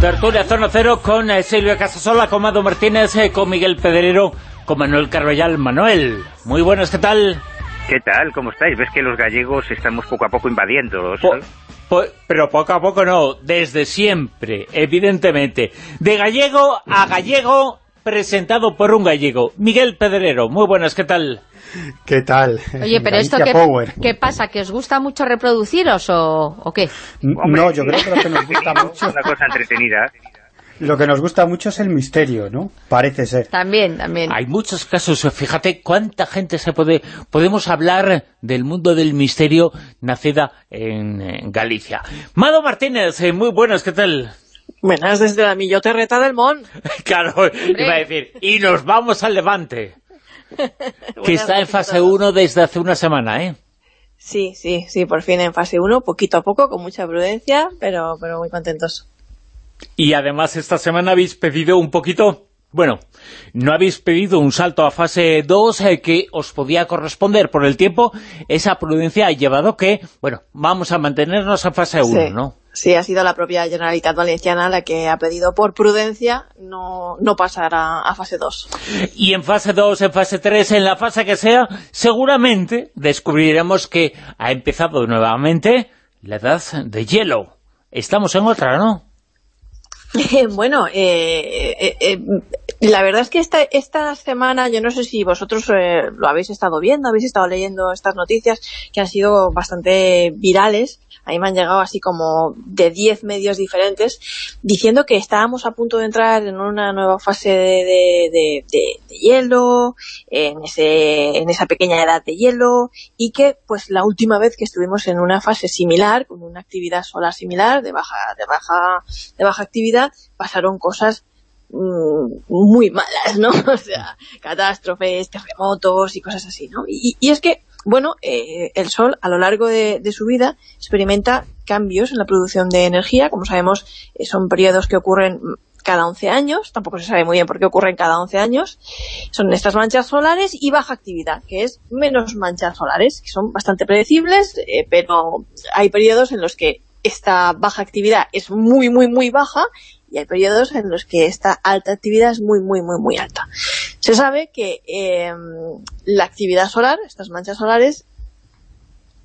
Tertulia Zona Cero con eh, Silvia Casasola, con Mado Martínez, eh, con Miguel Pedrero, con Manuel Carballal. Manuel, muy buenas, ¿qué tal? ¿Qué tal? ¿Cómo estáis? ¿Ves que los gallegos estamos poco a poco invadiendo? Po- po- pero poco a poco no, desde siempre, evidentemente. De gallego a gallego, presentado por un gallego. Miguel Pedrero, muy buenas, ¿qué tal? ¿Qué tal? Oye, pero esto qué, Power. ¿qué pasa? ¿Que os gusta mucho reproduciros o, o qué? Hombre, No, yo creo que lo que nos gusta mucho, Una cosa entretenida. lo que nos gusta mucho es el misterio, ¿no? Parece ser. También, también. Hay muchos casos, fíjate cuánta gente se puede... Podemos hablar del mundo del misterio nacida en, Galicia. Mado Martínez, eh, muy buenas, ¿qué tal? Buenas desde la Milloterreta del Mon. Claro, iba a decir, y nos vamos al Levante, que está en fase todos. 1 desde hace una semana, ¿eh? Sí, sí, sí, por fin en fase 1, poquito a poco, con mucha prudencia, pero, pero muy contentos. Y además esta semana habéis pedido un poquito... Bueno, no habéis pedido un salto a fase 2 eh, que os podía corresponder por el tiempo. Esa prudencia ha llevado que, bueno, vamos a mantenernos a fase 1, sí. ¿no? Sí, ha sido la propia Generalitat Valenciana la que ha pedido por prudencia no, no pasar a, a fase 2. Y en fase 2, en fase 3, en la fase que sea, seguramente descubriremos que ha empezado nuevamente la edad de hielo. Estamos en otra, ¿no? bueno, eh, eh, eh, la verdad es que esta, esta semana, yo no sé si vosotros eh, lo habéis estado viendo, habéis estado leyendo estas noticias que han sido bastante virales. A mí me han llegado así como de 10 medios diferentes diciendo que estábamos a punto de entrar en una nueva fase de, de, de- de- hielo, en, ese, en esa pequeña edad de hielo y que pues la última vez que estuvimos en una fase similar, con una actividad solar similar, de baja, de baja, de baja actividad, pasaron cosas mm, muy malas, ¿no? O sea, catástrofes, terremotos y cosas así, ¿no? Y es que, bueno, eh, el Sol a lo largo de, su vida experimenta cambios en la producción de energía. Como sabemos, eh, son periodos que ocurren cada 11 años, tampoco se sabe muy bien por qué ocurren cada 11 años. Son estas manchas solares y baja actividad, que es menos manchas solares, que son bastante predecibles, eh, pero hay periodos en los que esta baja actividad es muy, muy, muy baja y hay periodos en los que esta alta actividad es muy, muy, muy, muy alta. Se sabe que eh, la actividad solar, estas manchas solares,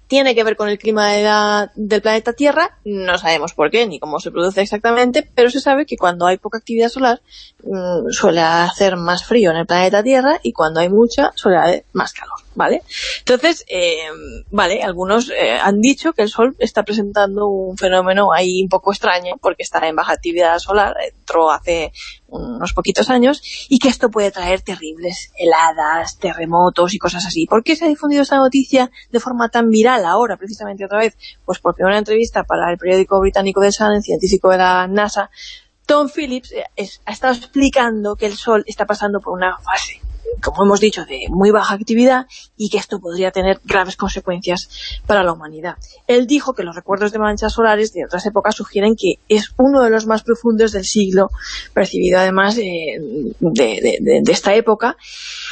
tiene que ver con el clima del planeta Tierra, no sabemos por qué ni cómo se produce exactamente, pero se sabe que cuando hay poca actividad solar mm, suele hacer más frío en el planeta Tierra y cuando hay mucha suele hacer más calor, ¿vale? Entonces, eh, vale, algunos eh, han dicho que el Sol está presentando un fenómeno ahí un poco extraño porque está en baja actividad solar, entró hace unos poquitos años y que esto puede traer terribles heladas, terremotos y cosas así. ¿Por qué se ha difundido esa noticia de forma tan viral ahora, precisamente otra vez? Pues porque en una entrevista para el periódico británico The Sun, el científico de la NASA, Tom Phillips eh, ha estado explicando que el Sol está pasando por una fase, como hemos dicho, de muy baja actividad y que esto podría tener graves consecuencias para la humanidad. Él dijo que los recuerdos de manchas solares de otras épocas sugieren que es uno de los más profundos del siglo, percibido además eh, de, de- de- esta época,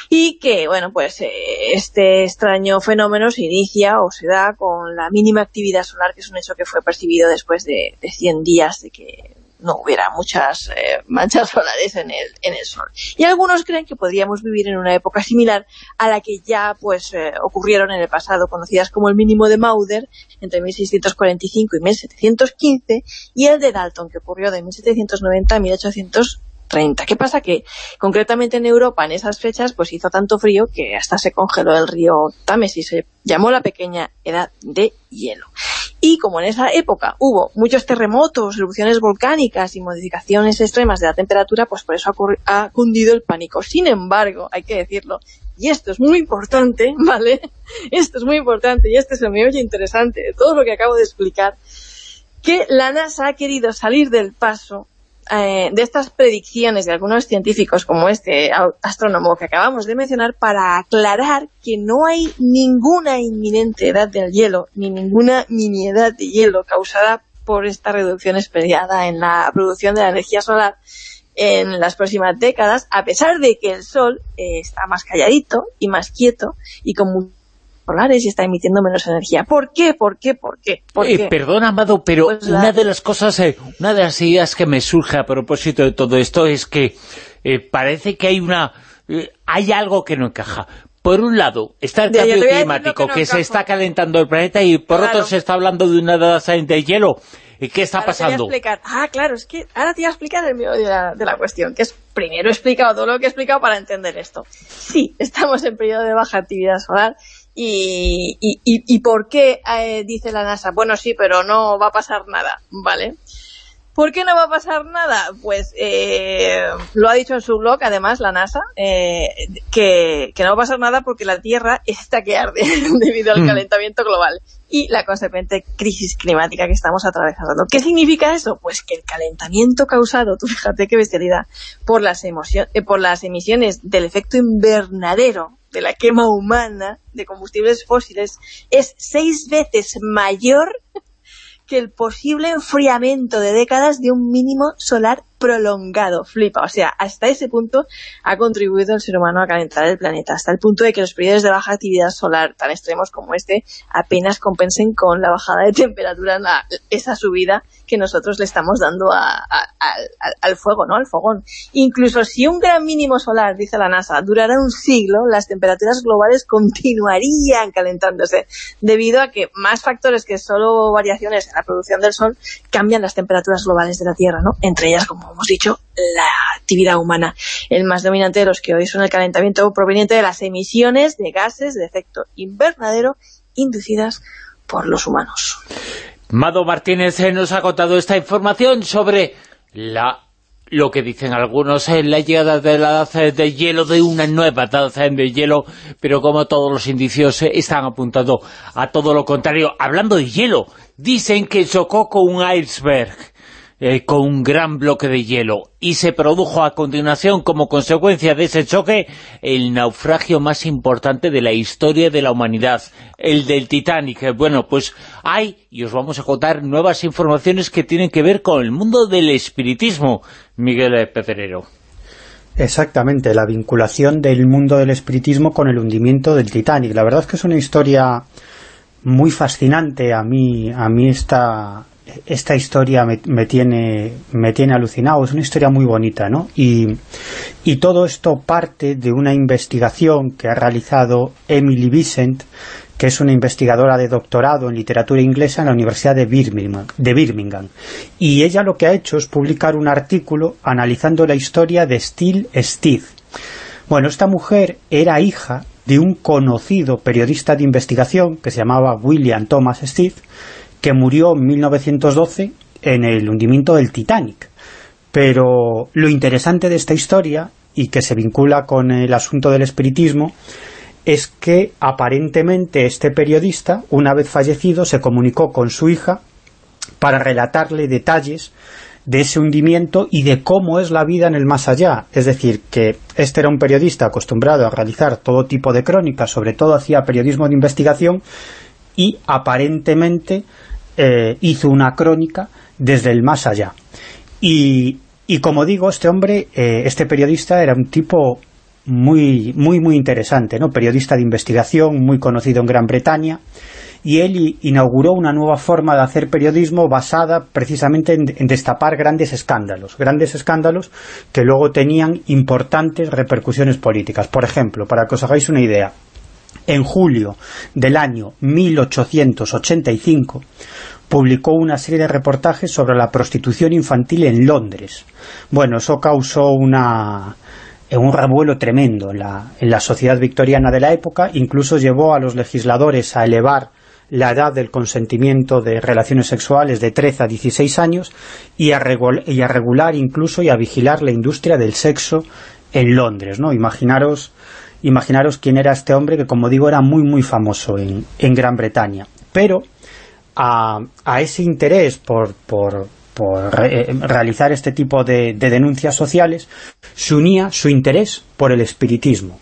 y que, bueno, pues eh, este extraño fenómeno se inicia o se da con la mínima actividad solar, que es un hecho que fue percibido después de, de 100 días de que no hubiera muchas eh, manchas solares en el, en el Sol. Y algunos creen que podríamos vivir en una época similar a la que ya pues eh, ocurrieron en el pasado, conocidas como el mínimo de Maunder, entre 1645 y 1715, y el de Dalton, que ocurrió de 1790 a 1830. ¿Qué pasa? Que concretamente en Europa en esas fechas pues hizo tanto frío que hasta se congeló el río Támesis, se llamó la pequeña edad de hielo. Y como en esa época hubo muchos terremotos, erupciones volcánicas y modificaciones extremas de la temperatura, pues por eso ha, cundido el pánico. Sin embargo, hay que decirlo, y esto es muy importante, ¿vale? Esto es muy importante y este es el meollo interesante de todo lo que acabo de explicar, que la NASA ha querido salir del paso eh, de estas predicciones de algunos científicos como este astrónomo que acabamos de mencionar para aclarar que no hay ninguna inminente edad del hielo ni ninguna mini edad de hielo causada por esta reducción esperada en la producción de la energía solar en las próximas décadas, a pesar de que el Sol eh, está más calladito y más quieto y con solares y está emitiendo menos energía. ¿Por qué? ¿Por qué? ¿Por qué? ¿Por Eh, perdona, Amado, pero Pues la- una de las cosas, eh, una de las ideas que me surge a propósito de todo esto es que eh, parece que hay una hay algo que no encaja. Por un lado, está el cambio climático, que no que se está calentando el planeta, y por Claro. otro se está hablando de una edad de hielo. ¿Y qué está Ahora te voy a pasando? explicar. Ah, claro, es que ahora te voy a explicar el medio de la, de la cuestión, que es primero he explicado todo lo que he explicado para entender esto. Sí, estamos en periodo de baja actividad solar y, y, y- ¿por qué eh, dice la NASA? Bueno, sí, pero no va a pasar nada, ¿vale? ¿Por qué no va a pasar nada? Pues eh, lo ha dicho en su blog, además, la NASA, eh, que, que no va a pasar nada porque la Tierra está que arde debido al Mm. calentamiento global y la consecuente crisis climática que estamos atravesando. ¿Qué significa eso? Pues que el calentamiento causado, tú fíjate qué bestialidad, por las, eh, por las emisiones del efecto invernadero de la quema humana de combustibles fósiles es seis veces mayor que el posible enfriamiento de décadas de un mínimo solar prolongado. Flipa. O sea, hasta ese punto ha contribuido el ser humano a calentar el planeta. Hasta el punto de que los periodos de baja actividad solar tan extremos como este apenas compensen con la bajada de temperatura, esa subida que nosotros le estamos dando a- al fuego, ¿no? Al fogón. Incluso si un gran mínimo solar, dice la NASA, durara un siglo, las temperaturas globales continuarían calentándose, debido a que más factores que solo variaciones en la producción del Sol cambian las temperaturas globales de la Tierra, ¿no? Entre ellas, como hemos dicho, la actividad humana. El más dominante de los que hoy son el calentamiento proveniente de las emisiones de gases de efecto invernadero inducidas por los humanos. Mado Martínez eh, nos ha contado esta información sobre la lo que dicen algunos, eh, la llegada de la edad eh, de hielo, de una nueva edad de hielo, pero como todos los indicios están apuntando a todo lo contrario. Hablando de hielo, dicen que chocó con un iceberg, eh, con un gran bloque de hielo, y se produjo a continuación, como consecuencia de ese choque, el naufragio más importante de la historia de la humanidad, el del Titanic. Eh, Bueno, pues hay, y os vamos a contar nuevas informaciones que tienen que ver con el mundo del espiritismo, Miguel Pedrero. Exactamente, la vinculación del mundo del espiritismo con el hundimiento del Titanic. La verdad es que es una historia muy fascinante. A mí, a mí esta, esta historia me, tiene, me tiene alucinado. Es una historia muy bonita, ¿no? Y, y todo esto parte de una investigación que ha realizado Emily Vicent, que es una investigadora de doctorado en literatura inglesa en la Universidad de Birmingham, de Birmingham. Y ella lo que ha hecho es publicar un artículo analizando la historia de Steele Steve. Bueno, esta mujer era hija de un conocido periodista de investigación que se llamaba William Thomas Steve, que murió en 1912 en el hundimiento del Titanic. Pero lo interesante de esta historia, y que se vincula con el asunto del espiritismo, es que aparentemente este periodista, una vez fallecido, se comunicó con su hija para relatarle detalles de ese hundimiento y de cómo es la vida en el más allá. Es decir, que este era un periodista acostumbrado a realizar todo tipo de crónicas, sobre todo hacía periodismo de investigación, y aparentemente eh, hizo una crónica desde el más allá. Y, y como digo, este hombre, eh, este periodista era un tipo muy, muy, muy interesante, ¿no? Periodista de investigación, muy conocido en Gran Bretaña, y él inauguró una nueva forma de hacer periodismo basada precisamente en, en destapar grandes escándalos, grandes escándalos que luego tenían importantes repercusiones políticas. Por ejemplo, para que os hagáis una idea, en julio del año 1885 publicó una serie de reportajes sobre la prostitución infantil en Londres. Bueno, eso causó una, eh, un revuelo tremendo en la, en la sociedad victoriana de la época, incluso llevó a los legisladores a elevar la edad del consentimiento de relaciones sexuales de 13 a 16 años y a, regular incluso y a vigilar la industria del sexo en Londres, ¿no? Imaginaros, imaginaros quién era este hombre que, como digo, era muy muy famoso en, en Gran Bretaña. Pero a, ese interés por, por, por re- eh, realizar este tipo de, de denuncias sociales se unía su interés por el espiritismo.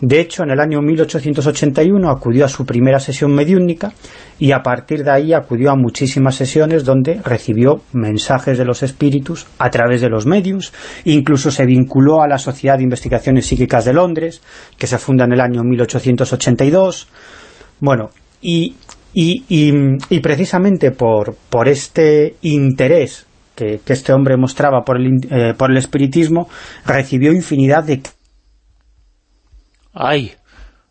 De hecho, en el año 1881 acudió a su primera sesión mediúnica y a partir de ahí acudió a muchísimas sesiones donde recibió mensajes de los espíritus a través de los medios, incluso se vinculó a la Sociedad de Investigaciones Psíquicas de Londres, que se funda en el año 1882, Bueno, y, y, y, y precisamente por, por este interés que, que este hombre mostraba por el, in- eh, por el espiritismo, recibió infinidad de Ay,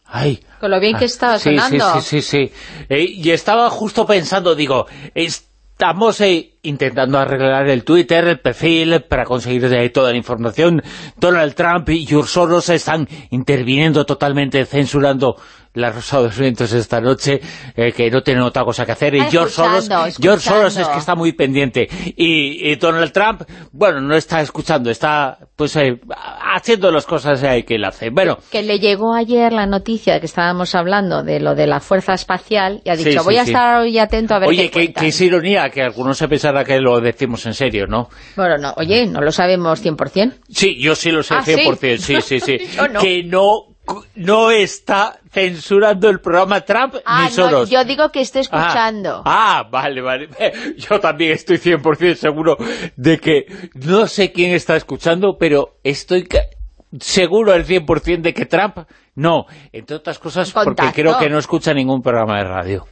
ay. Con lo bien que estaba Sí, sonando. Sí, sí, sí, sí. Eh, y estaba justo pensando, digo, estamos eh, intentando arreglar el Twitter, el perfil, para conseguir eh, toda la información. Donald Trump y George Soros están interviniendo totalmente, censurando la Rosa de los Vientos esta noche, eh, que no tienen otra cosa que hacer. Y George Soros, escuchando, George Soros es que está muy pendiente. Y, y Donald Trump, bueno, no está escuchando, está pues eh, haciendo las cosas que él hace. Bueno, Que le llegó ayer la noticia que estábamos hablando de lo de la fuerza espacial y ha Sí, dicho, sí, voy a sí. estar hoy atento a ver Oye, qué que, cuentan". que es ironía que algunos se pensara que lo decimos en serio, ¿no? Bueno, no, oye, no lo sabemos 100%. Sí, yo sí lo sé Ah, ¿sí? 100%, sí, sí, sí. Yo no. Que no, no está censurando el programa Trump Ah, ni no, Soros. yo digo que estoy Ah, escuchando. Ah, vale, vale. Yo también estoy 100% seguro de que no sé quién está escuchando, pero estoy seguro al 100% de que Trump no. Entre otras cosas porque Contacto. creo que no escucha ningún programa de radio.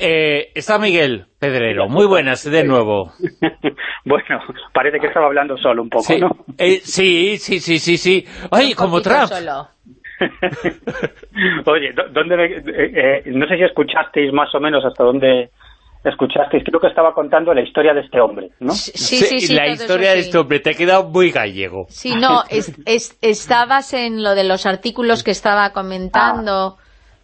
Eh, está Miguel Pedrero. Muy buenas, de nuevo. Bueno, parece que estaba hablando solo un poco, Sí, ¿no? eh, sí, sí, sí, sí, sí. Ay, Un como Trump. solo. Oye, ¿dó- ¿dónde me- eh, eh, no sé si escuchasteis más o menos hasta dónde escuchasteis, creo que estaba contando la historia de este hombre, ¿no? Sí, sí, sí. la historia de este hombre te ha quedado muy gallego. Sí, no, es- es- estabas en lo de los artículos que estaba comentando.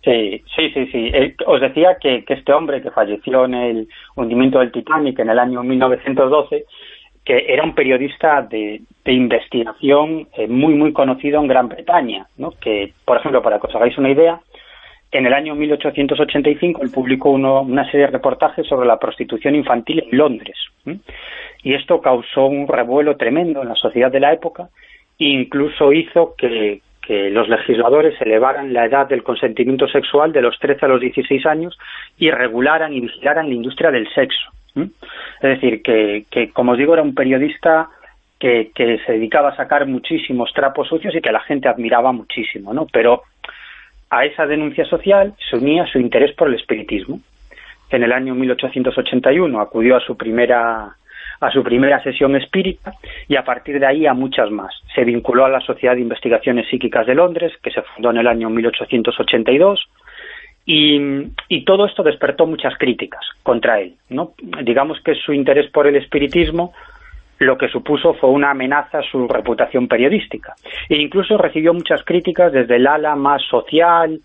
Sí, sí, sí, sí. Os decía que, este hombre que falleció en el hundimiento del Titanic en el año 1912, que era un periodista de, de investigación eh, muy, muy conocido en Gran Bretaña, ¿no? Que, por ejemplo, para que os hagáis una idea, en el año 1885 él publicó uno- una serie de reportajes sobre la prostitución infantil en Londres. Y esto causó un revuelo tremendo en la sociedad de la época e incluso hizo que, que los legisladores elevaran la edad del consentimiento sexual de los 13 a los 16 años y regularan y vigilaran la industria del sexo. Es decir, que, que, como os digo, era un periodista que, que se dedicaba a sacar muchísimos trapos sucios y que la gente admiraba muchísimo, ¿no? Pero a esa denuncia social se unía su interés por el espiritismo. En el año 1881 acudió a su primera a su primera sesión espírita y a partir de ahí a muchas más. Se vinculó a la Sociedad de Investigaciones Psíquicas de Londres, que se fundó en el año 1882, y, y todo esto despertó muchas críticas contra él. ¿no? Digamos que su interés por el espiritismo lo que supuso fue una amenaza a su reputación periodística. E incluso recibió muchas críticas desde el ala más social,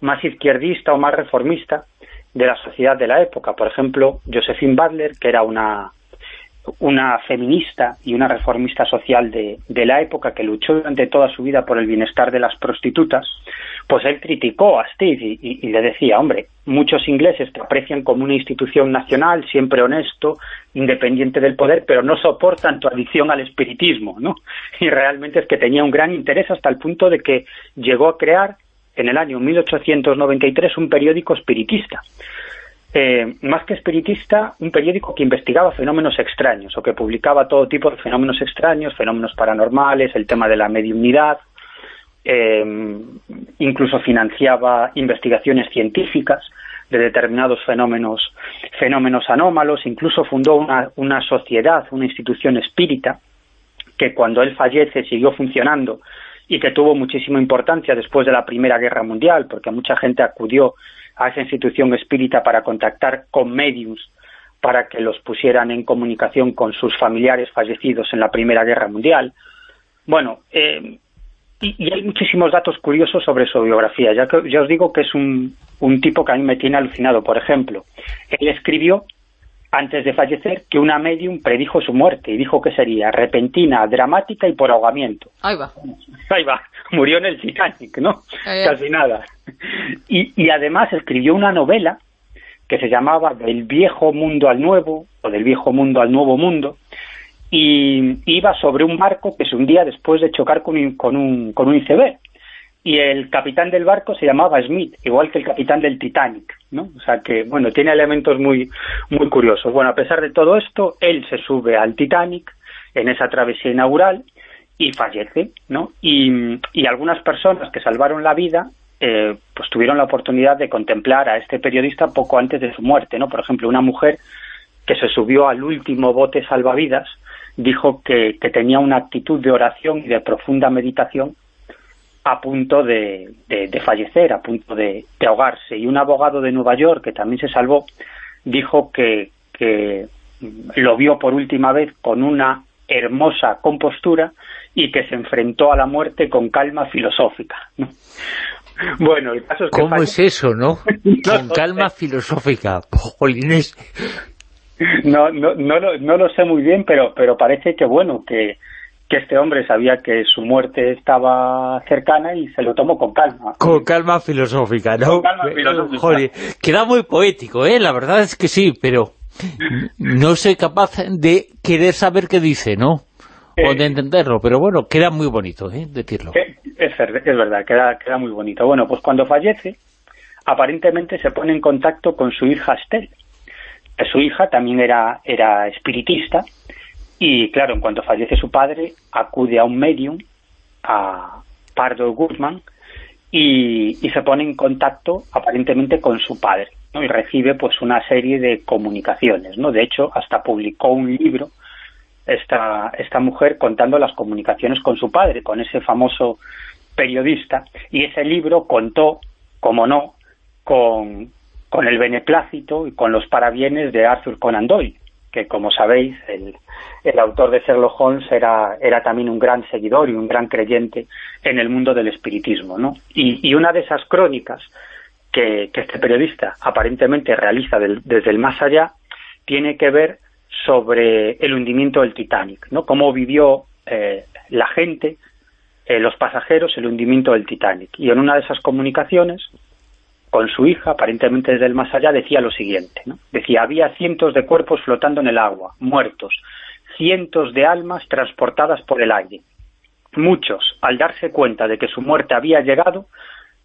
más izquierdista o más reformista de la sociedad de la época. Por ejemplo, Josephine Butler, que era una, una feminista y una reformista social de, la época que luchó durante toda su vida por el bienestar de las prostitutas, pues él criticó a Steve y, y- y le decía, hombre, muchos ingleses te aprecian como una institución nacional, siempre honesto, independiente del poder, pero no soportan tu adicción al espiritismo, ¿no? Y realmente es que tenía un gran interés hasta el punto de que llegó a crear en el año 1893 un periódico espiritista. Eh, más que espiritista, un periódico que investigaba fenómenos extraños o que publicaba todo tipo de fenómenos extraños, fenómenos paranormales, el tema de la mediunidad, eh, incluso financiaba investigaciones científicas de determinados fenómenos fenómenos anómalos, incluso fundó una, una sociedad, una institución espírita que cuando él fallece siguió funcionando y que tuvo muchísima importancia después de la Primera Guerra Mundial, porque mucha gente acudió a esa institución espírita para contactar con mediums para que los pusieran en comunicación con sus familiares fallecidos en la Primera Guerra Mundial. Bueno, eh, y, y hay muchísimos datos curiosos sobre su biografía. Ya, que, ya os digo que es un, un tipo que a mí me tiene alucinado. Por ejemplo, él escribió antes de fallecer que una medium predijo su muerte y dijo que sería repentina, dramática y por ahogamiento. Ahí va. Ahí va, murió en el Titanic, ¿no? Eh. Casi nada. Y, y además escribió una novela que se llamaba Del viejo mundo al nuevo, o del viejo mundo al nuevo mundo, y iba sobre un barco que se hundía después de chocar con un, con un, con un iceberg. Y el capitán del barco se llamaba Smith, igual que el capitán del Titanic, ¿no? O sea que, bueno, tiene elementos muy, muy curiosos. Bueno, a pesar de todo esto, él se sube al Titanic en esa travesía inaugural y fallece, ¿no? Y, y algunas personas que salvaron la vida eh, pues tuvieron la oportunidad de contemplar a este periodista poco antes de su muerte, ¿no? Por ejemplo, una mujer que se subió al último bote salvavidas dijo que, que tenía una actitud de oración y de profunda meditación a punto de, de, fallecer, a punto de, de, ahogarse. Y un abogado de Nueva York, que también se salvó, dijo que, que lo vio por última vez con una hermosa compostura y que se enfrentó a la muerte con calma filosófica. ¿no? Bueno, el caso es que... ¿Cómo es eso, no? con calma filosófica, jolines. No, no, no, lo, no lo sé muy bien, pero, pero parece que, bueno, que, que este hombre sabía que su muerte estaba cercana y se lo tomó con calma. Con calma filosófica, ¿no? Con calma filosófica. Joder, queda muy poético, ¿eh? La verdad es que sí, pero no soy capaz de querer saber qué dice, ¿no? O de entenderlo, pero bueno, queda muy bonito, ¿eh? Decirlo. Es, es verdad, queda, queda muy bonito. Bueno, pues cuando fallece, aparentemente se pone en contacto con su hija Estelle. Su hija también era, era espiritista, y claro, en cuanto fallece su padre, acude a un medium, a Pardo Guzmán, y, se pone en contacto aparentemente con su padre, ¿no? y recibe pues una serie de comunicaciones. ¿no? De hecho, hasta publicó un libro esta, esta mujer contando las comunicaciones con su padre, con ese famoso periodista, y ese libro contó, como no, con, con el beneplácito y con los parabienes de Arthur Conan Doyle, que como sabéis, el, el autor de Sherlock Holmes era, era también un gran seguidor y un gran creyente en el mundo del espiritismo. ¿no? Y, una de esas crónicas que, este periodista aparentemente realiza desde el más allá tiene que ver sobre el hundimiento del Titanic, ¿no? cómo vivió eh, la gente, eh, los pasajeros, el hundimiento del Titanic. Y en una de esas comunicaciones, con su hija, aparentemente desde el más allá, decía lo siguiente. Decía, había cientos de cuerpos flotando en el agua, muertos, cientos de almas transportadas por el aire. Muchos, al darse cuenta de que su muerte había llegado,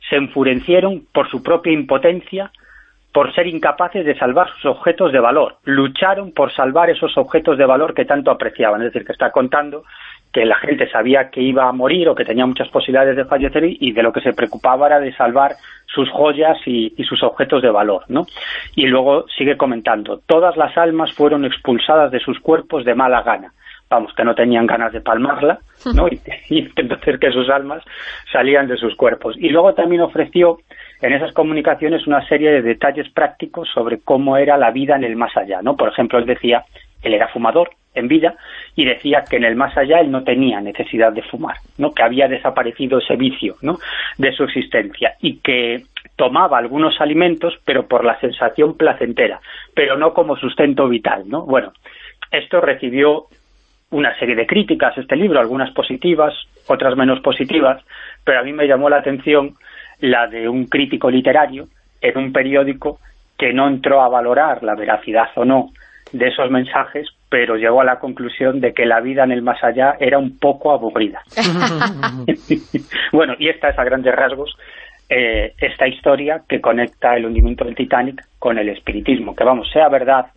se enfurecieron por su propia impotencia, por ser incapaces de salvar sus objetos de valor. Lucharon por salvar esos objetos de valor que tanto apreciaban. Es decir, que está contando que la gente sabía que iba a morir o que tenía muchas posibilidades de fallecer y de lo que se preocupaba era de salvar sus joyas y, y, sus objetos de valor, ¿no? Y luego sigue comentando, todas las almas fueron expulsadas de sus cuerpos de mala gana. Vamos, que no tenían ganas de palmarla, ¿no? Y, y entonces que sus almas salían de sus cuerpos. Y luego también ofreció en esas comunicaciones una serie de detalles prácticos sobre cómo era la vida en el más allá, ¿no? Por ejemplo, él decía, él era fumador, en vida y decía que en el más allá él no tenía necesidad de fumar, ¿no? que había desaparecido ese vicio ¿no? de su existencia y que tomaba algunos alimentos pero por la sensación placentera, pero no como sustento vital. ¿no? Bueno, esto recibió una serie de críticas, este libro, algunas positivas, otras menos positivas, pero a mí me llamó la atención la de un crítico literario en un periódico que no entró a valorar la veracidad o no de esos mensajes, pero llegó a la conclusión de que la vida en el más allá era un poco aburrida. bueno, y esta es a grandes rasgos eh, esta historia que conecta el hundimiento del Titanic con el espiritismo, que vamos, sea verdad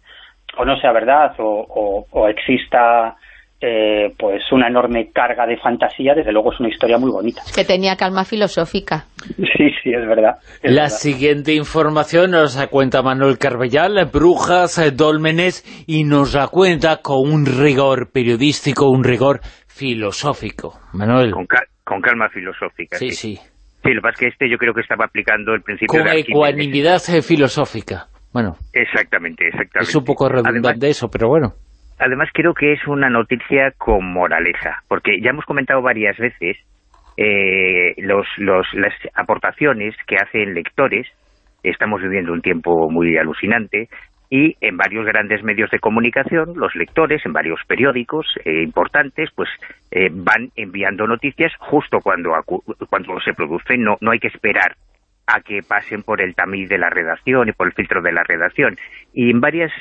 o no sea verdad, o, o exista eh, pues una enorme carga de fantasía, desde luego es una historia muy bonita. Que tenía calma filosófica. Sí, sí, es verdad. la siguiente información nos la cuenta Manuel Carbellal, Brujas, eh, Dólmenes, y nos la cuenta con un rigor periodístico, un rigor filosófico. Manuel. Con, calma filosófica. Sí, sí, sí. lo que pasa es que este yo creo que estaba aplicando el principio con de ecuanimidad eh, filosófica. Bueno. Exactamente, exactamente. Es un poco redundante eso, pero bueno además creo que es una noticia con moraleja, porque ya hemos comentado varias veces eh, los, las aportaciones que hacen lectores, estamos viviendo un tiempo muy alucinante, y en varios grandes medios de comunicación, los lectores, en varios periódicos eh, importantes, pues eh, van enviando noticias justo cuando, cuando se producen, no, no hay que esperar a que pasen por el tamiz de la redacción y por el filtro de la redacción. Y en varias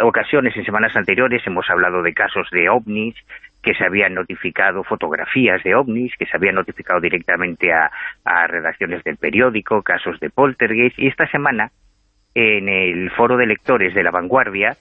ocasiones, en semanas anteriores, hemos hablado de casos de ovnis, que se habían notificado fotografías de ovnis, que se habían notificado directamente a, redacciones del periódico, casos de poltergeist, y esta semana, en el foro de lectores de La Vanguardia,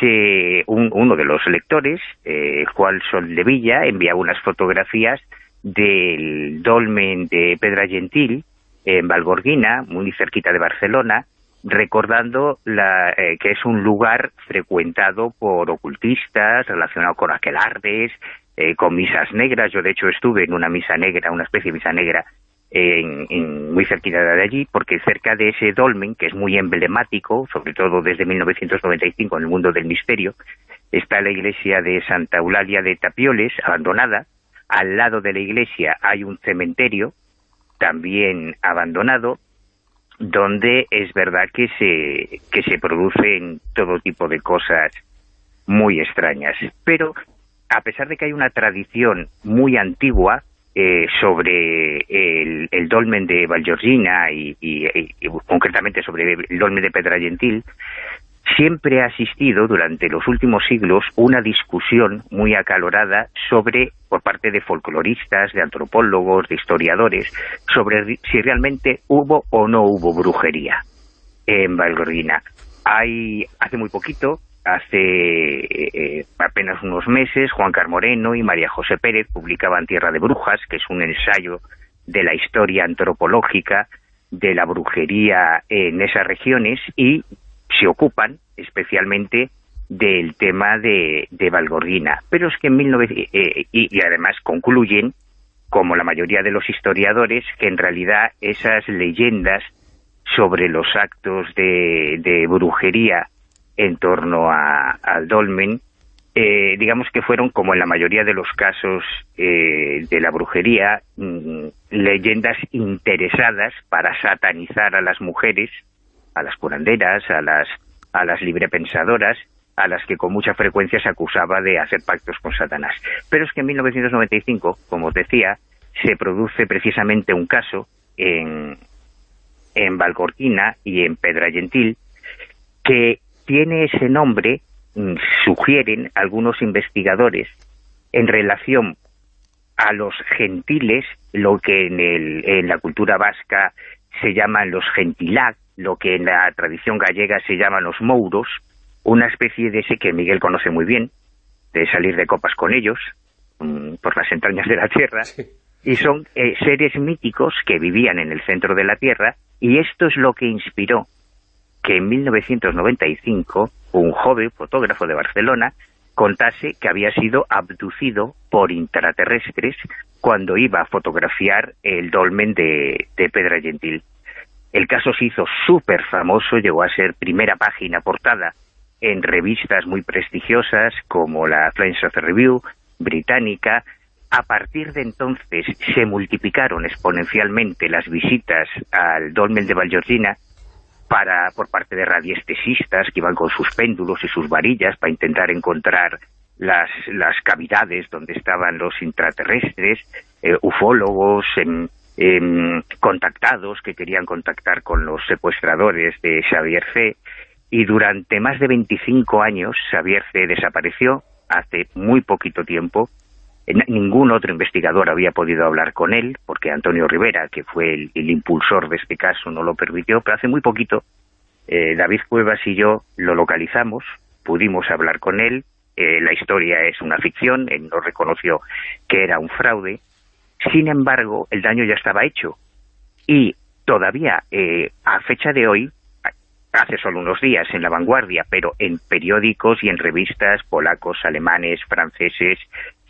se, uno de los lectores, eh, Juan Sol de Villa, unas fotografías del dolmen de Pedra Gentil, en Valgorguina, muy cerquita de Barcelona, recordando la, eh, que es un lugar frecuentado por ocultistas, relacionado con aquelardes, eh, con misas negras. Yo, de hecho, estuve en una misa negra, una especie de misa negra, en, muy cerquita de allí, porque cerca de ese dolmen, que es muy emblemático, sobre todo desde 1995 en el mundo del misterio, está la iglesia de Santa Eulalia de Tapioles, abandonada. Al lado de la iglesia hay un cementerio, también abandonado, donde es verdad que se, que se producen todo tipo de cosas muy extrañas. Pero, a pesar de que hay una tradición muy antigua eh, sobre el, dolmen de Valgeorgina y, concretamente sobre el dolmen de Pedrayentil, siempre ha existido durante los últimos siglos una discusión muy acalorada sobre, por parte de folcloristas, de antropólogos, de historiadores, sobre si realmente hubo o no hubo brujería en Valgordina. Hay, hace muy poquito, hace eh, apenas unos meses, Juan Carmoreno y María José Pérez publicaban Tierra de Brujas, que es un ensayo de la historia antropológica de la brujería en esas regiones y se ocupan especialmente del tema de, de. Pero es que en 19... Eh, y, además concluyen, como la mayoría de los historiadores, que en realidad esas leyendas sobre los actos de, brujería en torno al dolmen, eh, digamos que fueron, como en la mayoría de los casos eh, de la brujería, mm, leyendas interesadas para satanizar a las mujeres, a las curanderas, a las, a las librepensadoras, a las que con mucha frecuencia se acusaba de hacer pactos con Satanás. Pero es que en 1995, como os decía, se produce precisamente un caso en, en Valcortina y en Pedrayentil que tiene ese nombre, mm, sugieren algunos investigadores, en relación a los gentiles, lo que en, el, en la cultura vasca se llaman los gentilac, lo que en la tradición gallega se llaman los mouros, una especie de ese que Miguel conoce muy bien, de salir de copas con ellos, mm, por las entrañas de la tierra, y son eh, seres míticos que vivían en el centro de la tierra, y esto es lo que inspiró que en 1995 un joven fotógrafo de Barcelona contase que había sido abducido por intraterrestres cuando iba a fotografiar el dolmen de, de Pedra Gentil. El caso se hizo súper famoso, llegó a ser primera página portada en revistas muy prestigiosas como la Flying Saucer Review, británica. A partir de entonces se multiplicaron exponencialmente las visitas al dolmen de Valgeorgina para, por parte de radiestesistas que iban con sus péndulos y sus varillas para intentar encontrar las, las cavidades donde estaban los intraterrestres, eh, ufólogos, en, contactados que querían contactar con los secuestradores de Xavier C. Y durante más de 25 años Xavier C. desapareció, hace muy poquito tiempo. Ningún otro investigador había podido hablar con él, porque Antonio Rivera, que fue el, impulsor de este caso, no lo permitió, pero hace muy poquito eh, David Cuevas y yo lo localizamos, pudimos hablar con él, eh, la historia es una ficción, él no reconoció que era un fraude, sin embargo, el daño ya estaba hecho. Y todavía, eh, a fecha de hoy, hace solo unos días en La Vanguardia, pero en periódicos y en revistas polacos, alemanes, franceses,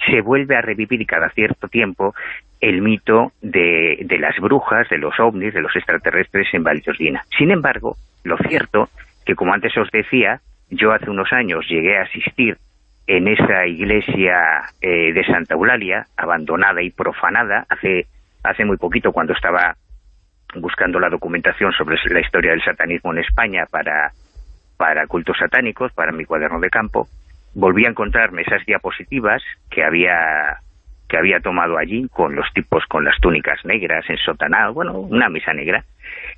se vuelve a revivir cada cierto tiempo el mito de, las brujas, de los ovnis, de los extraterrestres en Valdiosina. Sin embargo, lo cierto, que como antes os decía, yo hace unos años llegué a asistir en esa iglesia eh, de Santa Eulalia, abandonada y profanada, hace, hace muy poquito cuando estaba buscando la documentación sobre la historia del satanismo en España para, para cultos satánicos, para mi cuaderno de campo, volví a encontrarme esas diapositivas que había que había tomado allí con los tipos con las túnicas negras, en sotanado, bueno, una misa negra,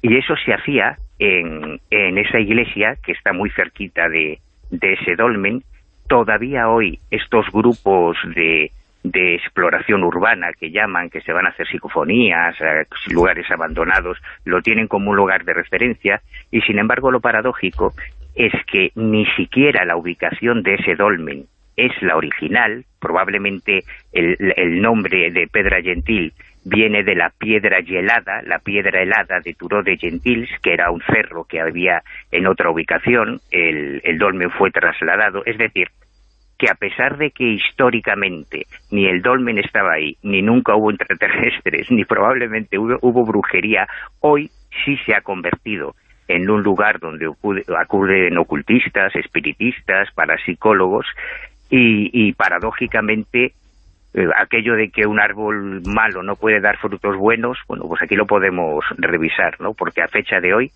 y eso se hacía en, en esa iglesia que está muy cerquita de, de ese dolmen, todavía hoy estos grupos de, de exploración urbana que llaman, que se van a hacer psicofonías, lugares abandonados, lo tienen como un lugar de referencia y sin embargo lo paradójico es que ni siquiera la ubicación de ese dolmen es la original, probablemente el, el nombre de Pedra Gentil viene de la piedra helada, la piedra helada de Turó de Gentils, que era un cerro que había en otra ubicación, el, el dolmen fue trasladado, es decir, que a pesar de que históricamente ni el dolmen estaba ahí, ni nunca hubo extraterrestres, ni probablemente hubo, hubo brujería, hoy sí se ha convertido en un lugar donde acuden ocultistas, espiritistas, parapsicólogos, y, y paradójicamente eh, aquello de que un árbol malo no puede dar frutos buenos, bueno, pues aquí lo podemos revisar, ¿no? Porque a fecha de hoy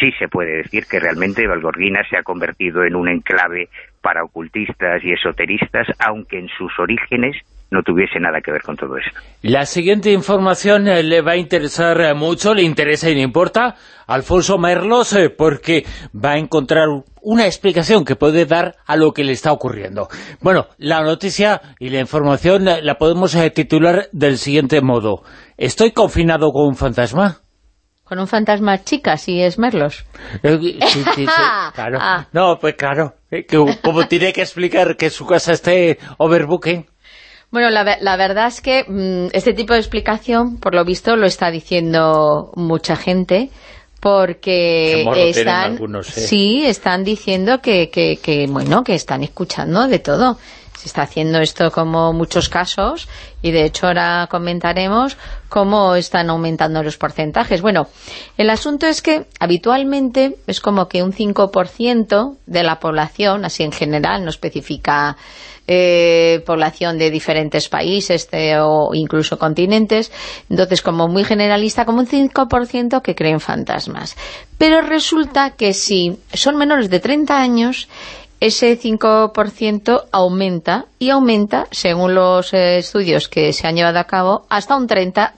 sí se puede decir que realmente Valgorguina se ha convertido en un enclave para ocultistas y esoteristas, aunque en sus orígenes no tuviese nada que ver con todo eso. La siguiente información eh, le va a interesar eh, mucho, le interesa y le importa a Alfonso Merlos, eh, porque va a encontrar una explicación que puede dar a lo que le está ocurriendo. Bueno, la noticia y la información la podemos titular del siguiente modo. ¿Estoy confinado con un fantasma? Con un fantasma chica, si es Merlos. Sí, sí, sí, claro. Ah. No, pues claro. Como tiene que explicar que su casa esté overbooking. Bueno, la, la, verdad es que mm, este tipo de explicación, por lo visto, lo está diciendo mucha gente, porque están, algunos, ¿eh? sí, están diciendo que, que, que, bueno, que están escuchando de todo. Se está haciendo esto como muchos casos y de hecho ahora comentaremos cómo están aumentando los porcentajes. Bueno, el asunto es que habitualmente es como que un 5% de la población, así en general, no especifica eh, población de diferentes países o incluso continentes, entonces como muy generalista, como un 5% que creen fantasmas. Pero resulta que si son menores de 30 años, ese 5% aumenta y aumenta, según los eh, estudios que se han llevado a cabo, hasta un 30%.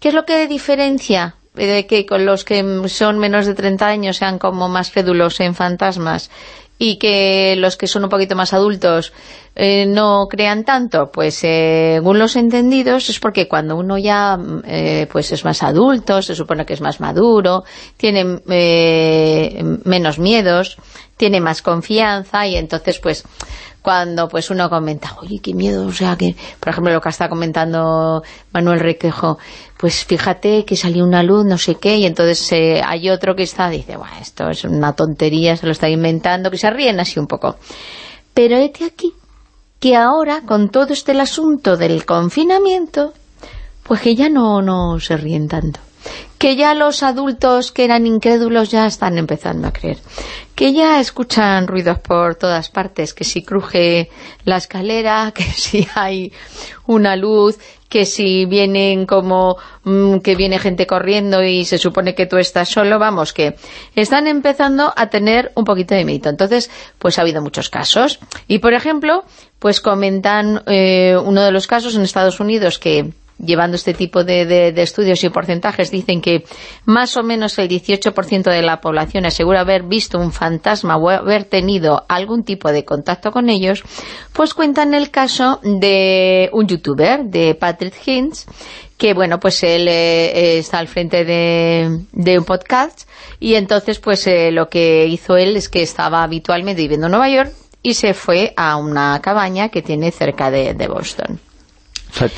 ¿Qué es lo que diferencia de que con los que son menos de 30 años sean como más fédulos en fantasmas y que los que son un poquito más adultos eh, no crean tanto, pues según los entendidos es porque cuando uno ya eh, pues es más adulto, se supone que es más maduro, tiene eh, menos miedos, tiene más confianza y entonces pues cuando pues uno comenta, oye, qué miedo, o sea, que por ejemplo lo que está comentando Manuel Requejo, pues fíjate que salió una luz, no sé qué, y entonces eh, hay otro que está, dice, bueno, esto es una tontería, se lo está inventando, que se ríen así un poco. Pero este aquí, que ahora, con todo este asunto del confinamiento, pues que ya no, no se ríen tanto que ya los adultos que eran incrédulos ya están empezando a creer, que ya escuchan ruidos por todas partes, que si cruje la escalera, que si hay una luz, que si vienen como mm, que viene gente corriendo y se supone que tú estás solo, vamos, que están empezando a tener un poquito de mito. Entonces, pues ha habido muchos casos. Y, por ejemplo, pues comentan eh, uno de los casos en Estados Unidos que llevando este tipo de, estudios y porcentajes, dicen que más o menos el 18% de la población asegura haber visto un fantasma o haber tenido algún tipo de contacto con ellos, pues cuentan el caso de un youtuber, de Patrick Hinz, que bueno, pues él eh, está al frente de, un podcast y entonces pues eh, lo que hizo él es que estaba habitualmente viviendo en Nueva York y se fue a una cabaña que tiene cerca de, Boston. O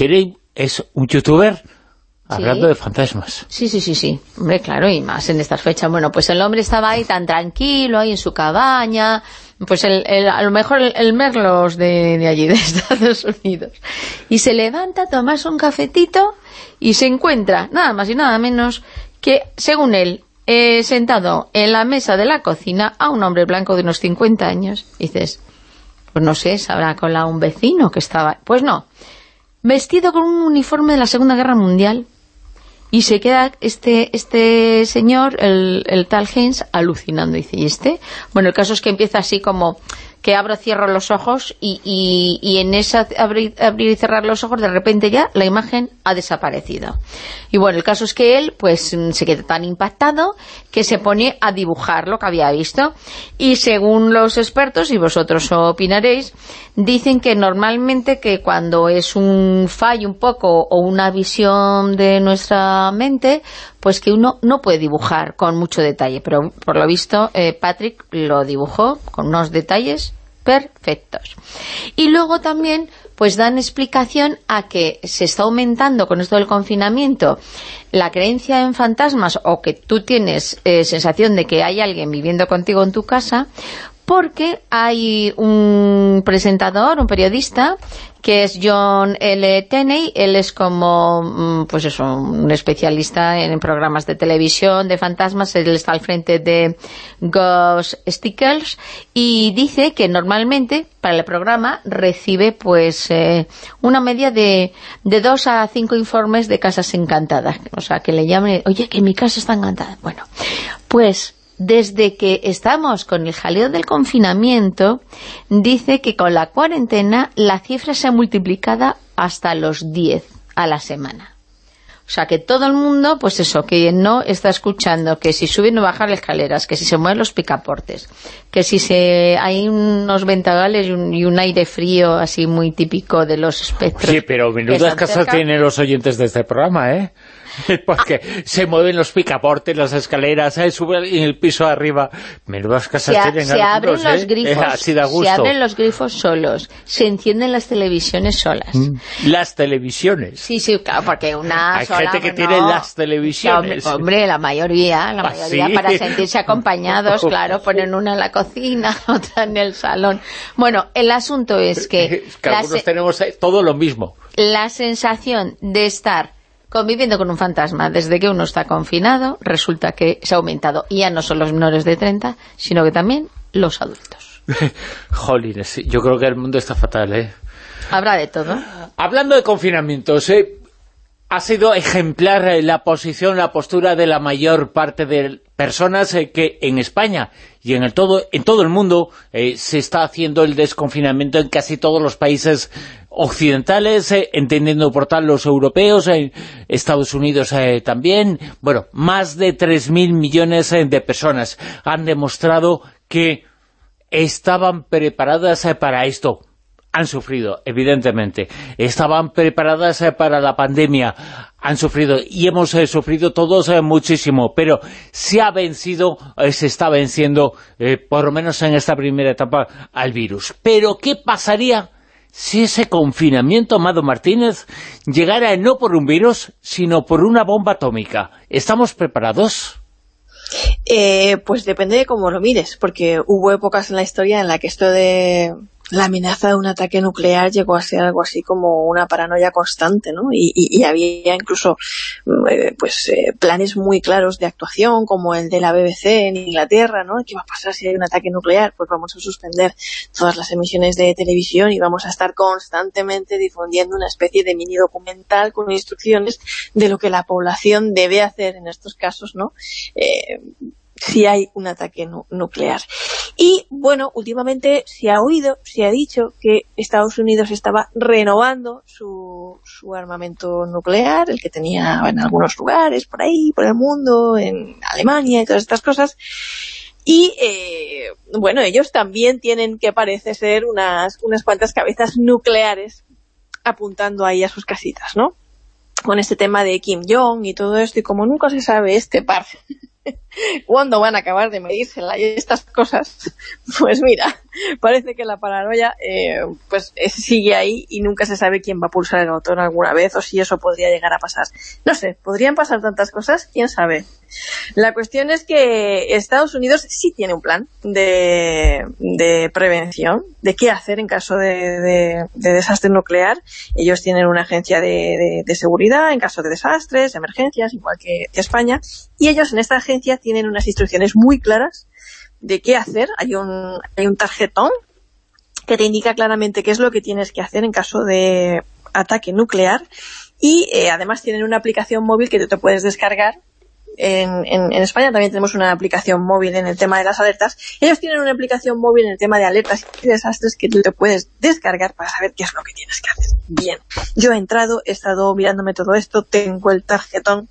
es un youtuber hablando de fantasmas. Sí, sí, sí, sí. Hombre, claro, y más en estas fechas. Bueno, pues el hombre estaba ahí tan tranquilo, ahí en su cabaña, pues el, a lo mejor el, Merlos de, de, allí, de Estados Unidos. Y se levanta, toma un cafetito y se encuentra, nada más y nada menos, que, según él, eh, sentado en la mesa de la cocina a un hombre blanco de unos 50 años. dices, pues no sé, sabrá colado un vecino que estaba... Pues no, vestido con un uniforme de la Segunda Guerra Mundial. Y se queda este este señor, el, el tal Haynes, alucinando. Dice, ¿y este? Bueno, el caso es que empieza así como que abro, cierro los ojos y, y, en esa abrir, y cerrar los ojos de repente ya la imagen ha desaparecido. Y bueno, el caso es que él pues mm, se queda tan impactado que se pone a dibujar lo que había visto. Y según los expertos, y vosotros opinaréis, dicen que normalmente que cuando es un fallo un poco o una visión de nuestra mente, pues que uno no puede dibujar con mucho detalle, pero por lo visto eh, Patrick lo dibujó con unos detalles perfectos. Y luego también pues dan explicación a que se está aumentando con esto del confinamiento la creencia en fantasmas o que tú tienes eh, sensación de que hay alguien viviendo contigo en tu casa porque hay un presentador, un periodista, que es John L. Tenney, él es como, mm, pues eso, un especialista en programas de televisión, de fantasmas, él está al frente de Ghost Stickers, y dice que normalmente, para el programa, recibe pues eh, una media de, de dos a cinco informes de casas encantadas, o sea, que le llamen, oye, que mi casa está encantada. Bueno, pues desde que estamos con el jaleo del confinamiento, dice que con la cuarentena la cifra se ha multiplicado hasta los 10 a la semana. O sea, que todo el mundo, pues eso, que no está escuchando que si suben o bajan las escaleras, que si se mueven los picaportes, que si se hay unos ventanales y un, aire frío así muy típico de los espectros. Sí, pero menudas casas tienen los oyentes de este programa, ¿eh? Porque se mueven los picaportes, las escaleras, ¿eh? sube en el piso arriba. Menudas casas se, tienen se abren los ¿eh? grifos, Así da gusto. se abren los grifos solos, se encienden las televisiones solas. Mm. Las televisiones. Sí, sí, claro, porque una Hay sola, gente que tiene las televisiones. Hombre, hombre, la mayoría, la ¿Ah, mayoría sí? para sentirse acompañados, claro, ponen una en la cocina, otra en el salón. Bueno, el asunto es que, que la, algunos tenemos eh, todo lo mismo. la sensación de estar conviviendo con un fantasma desde que uno está confinado resulta que se ha aumentado. Y ya no son los menores de 30, sino que también los adultos. Jolines, yo creo que el mundo está fatal, ¿eh? Habrá de todo. Hablando de confinamientos, ¿eh? ha sido ejemplar eh, la posición, la postura de la mayor parte de personas eh, que en España y en el todo en todo el mundo eh, se está haciendo el desconfinamiento en casi todos los países occidentales, eh, entendiendo por tal los europeos, en Estados Unidos eh, también. Bueno, más de 3.000 millones eh, de personas han demostrado que estaban preparadas eh, para esto. Han sufrido, evidentemente. Estaban preparadas eh, para la pandemia. Han sufrido, y hemos eh, sufrido todos eh, muchísimo, pero se ha vencido, eh, se está venciendo, eh, por lo menos en esta primera etapa, al virus. Pero, ¿qué pasaría si ese confinamiento, Amado Martínez, llegara no por un virus, sino por una bomba atómica? ¿Estamos preparados? Eh, pues depende de cómo lo mires, porque hubo épocas en la historia en la que esto de la amenaza de un ataque nuclear llegó a ser algo así como una paranoia constante, ¿no? Y, y- y había incluso mm, eh, pues eh, planes muy claros de actuación, como el de la BBC en Inglaterra, ¿no? ¿Qué va a pasar si hay un ataque nuclear? Pues vamos a suspender todas las emisiones de televisión y vamos a estar constantemente difundiendo una especie de mini documental con instrucciones de lo que la población debe hacer en estos casos, ¿no? Eh, si hay un ataque nu- nuclear. Y bueno, últimamente se ha oído, se ha dicho que Estados Unidos estaba renovando su, su armamento nuclear, el que tenía en algunos lugares por ahí, por el mundo, en Alemania y todas estas cosas. Y eh, bueno, ellos también tienen que parece ser unas, unas cuantas cabezas nucleares apuntando ahí a sus casitas, ¿no? Con este tema de Kim Jong y todo esto, y como nunca se sabe este par cuándo van a acabar de medírsela y estas cosas, pues mira, parece que la paranoia eh, pues sigue ahí y nunca se sabe quién va a pulsar el botón alguna vez o si eso podría llegar a pasar. No sé, podrían pasar tantas cosas, quién sabe. La cuestión es que Estados Unidos sí tiene un plan de, de prevención, de qué hacer en caso de, de- de desastre nuclear. Ellos tienen una agencia de, seguridad en caso de desastres, de emergencias, igual que, España, y ellos en esta agencia tienen unas instrucciones muy claras de qué hacer. Hay un, hay un tarjetón que te indica claramente qué es lo que tienes que hacer en caso de ataque nuclear y eh, además tienen una aplicación móvil que te puedes descargar en, España también tenemos una aplicación móvil en el tema de las alertas. Ellos tienen una aplicación móvil en el tema de alertas y desastres que tú te puedes descargar para saber qué es lo que tienes que hacer. Bien, yo he entrado, he estado mirándome todo esto, tengo el tarjetón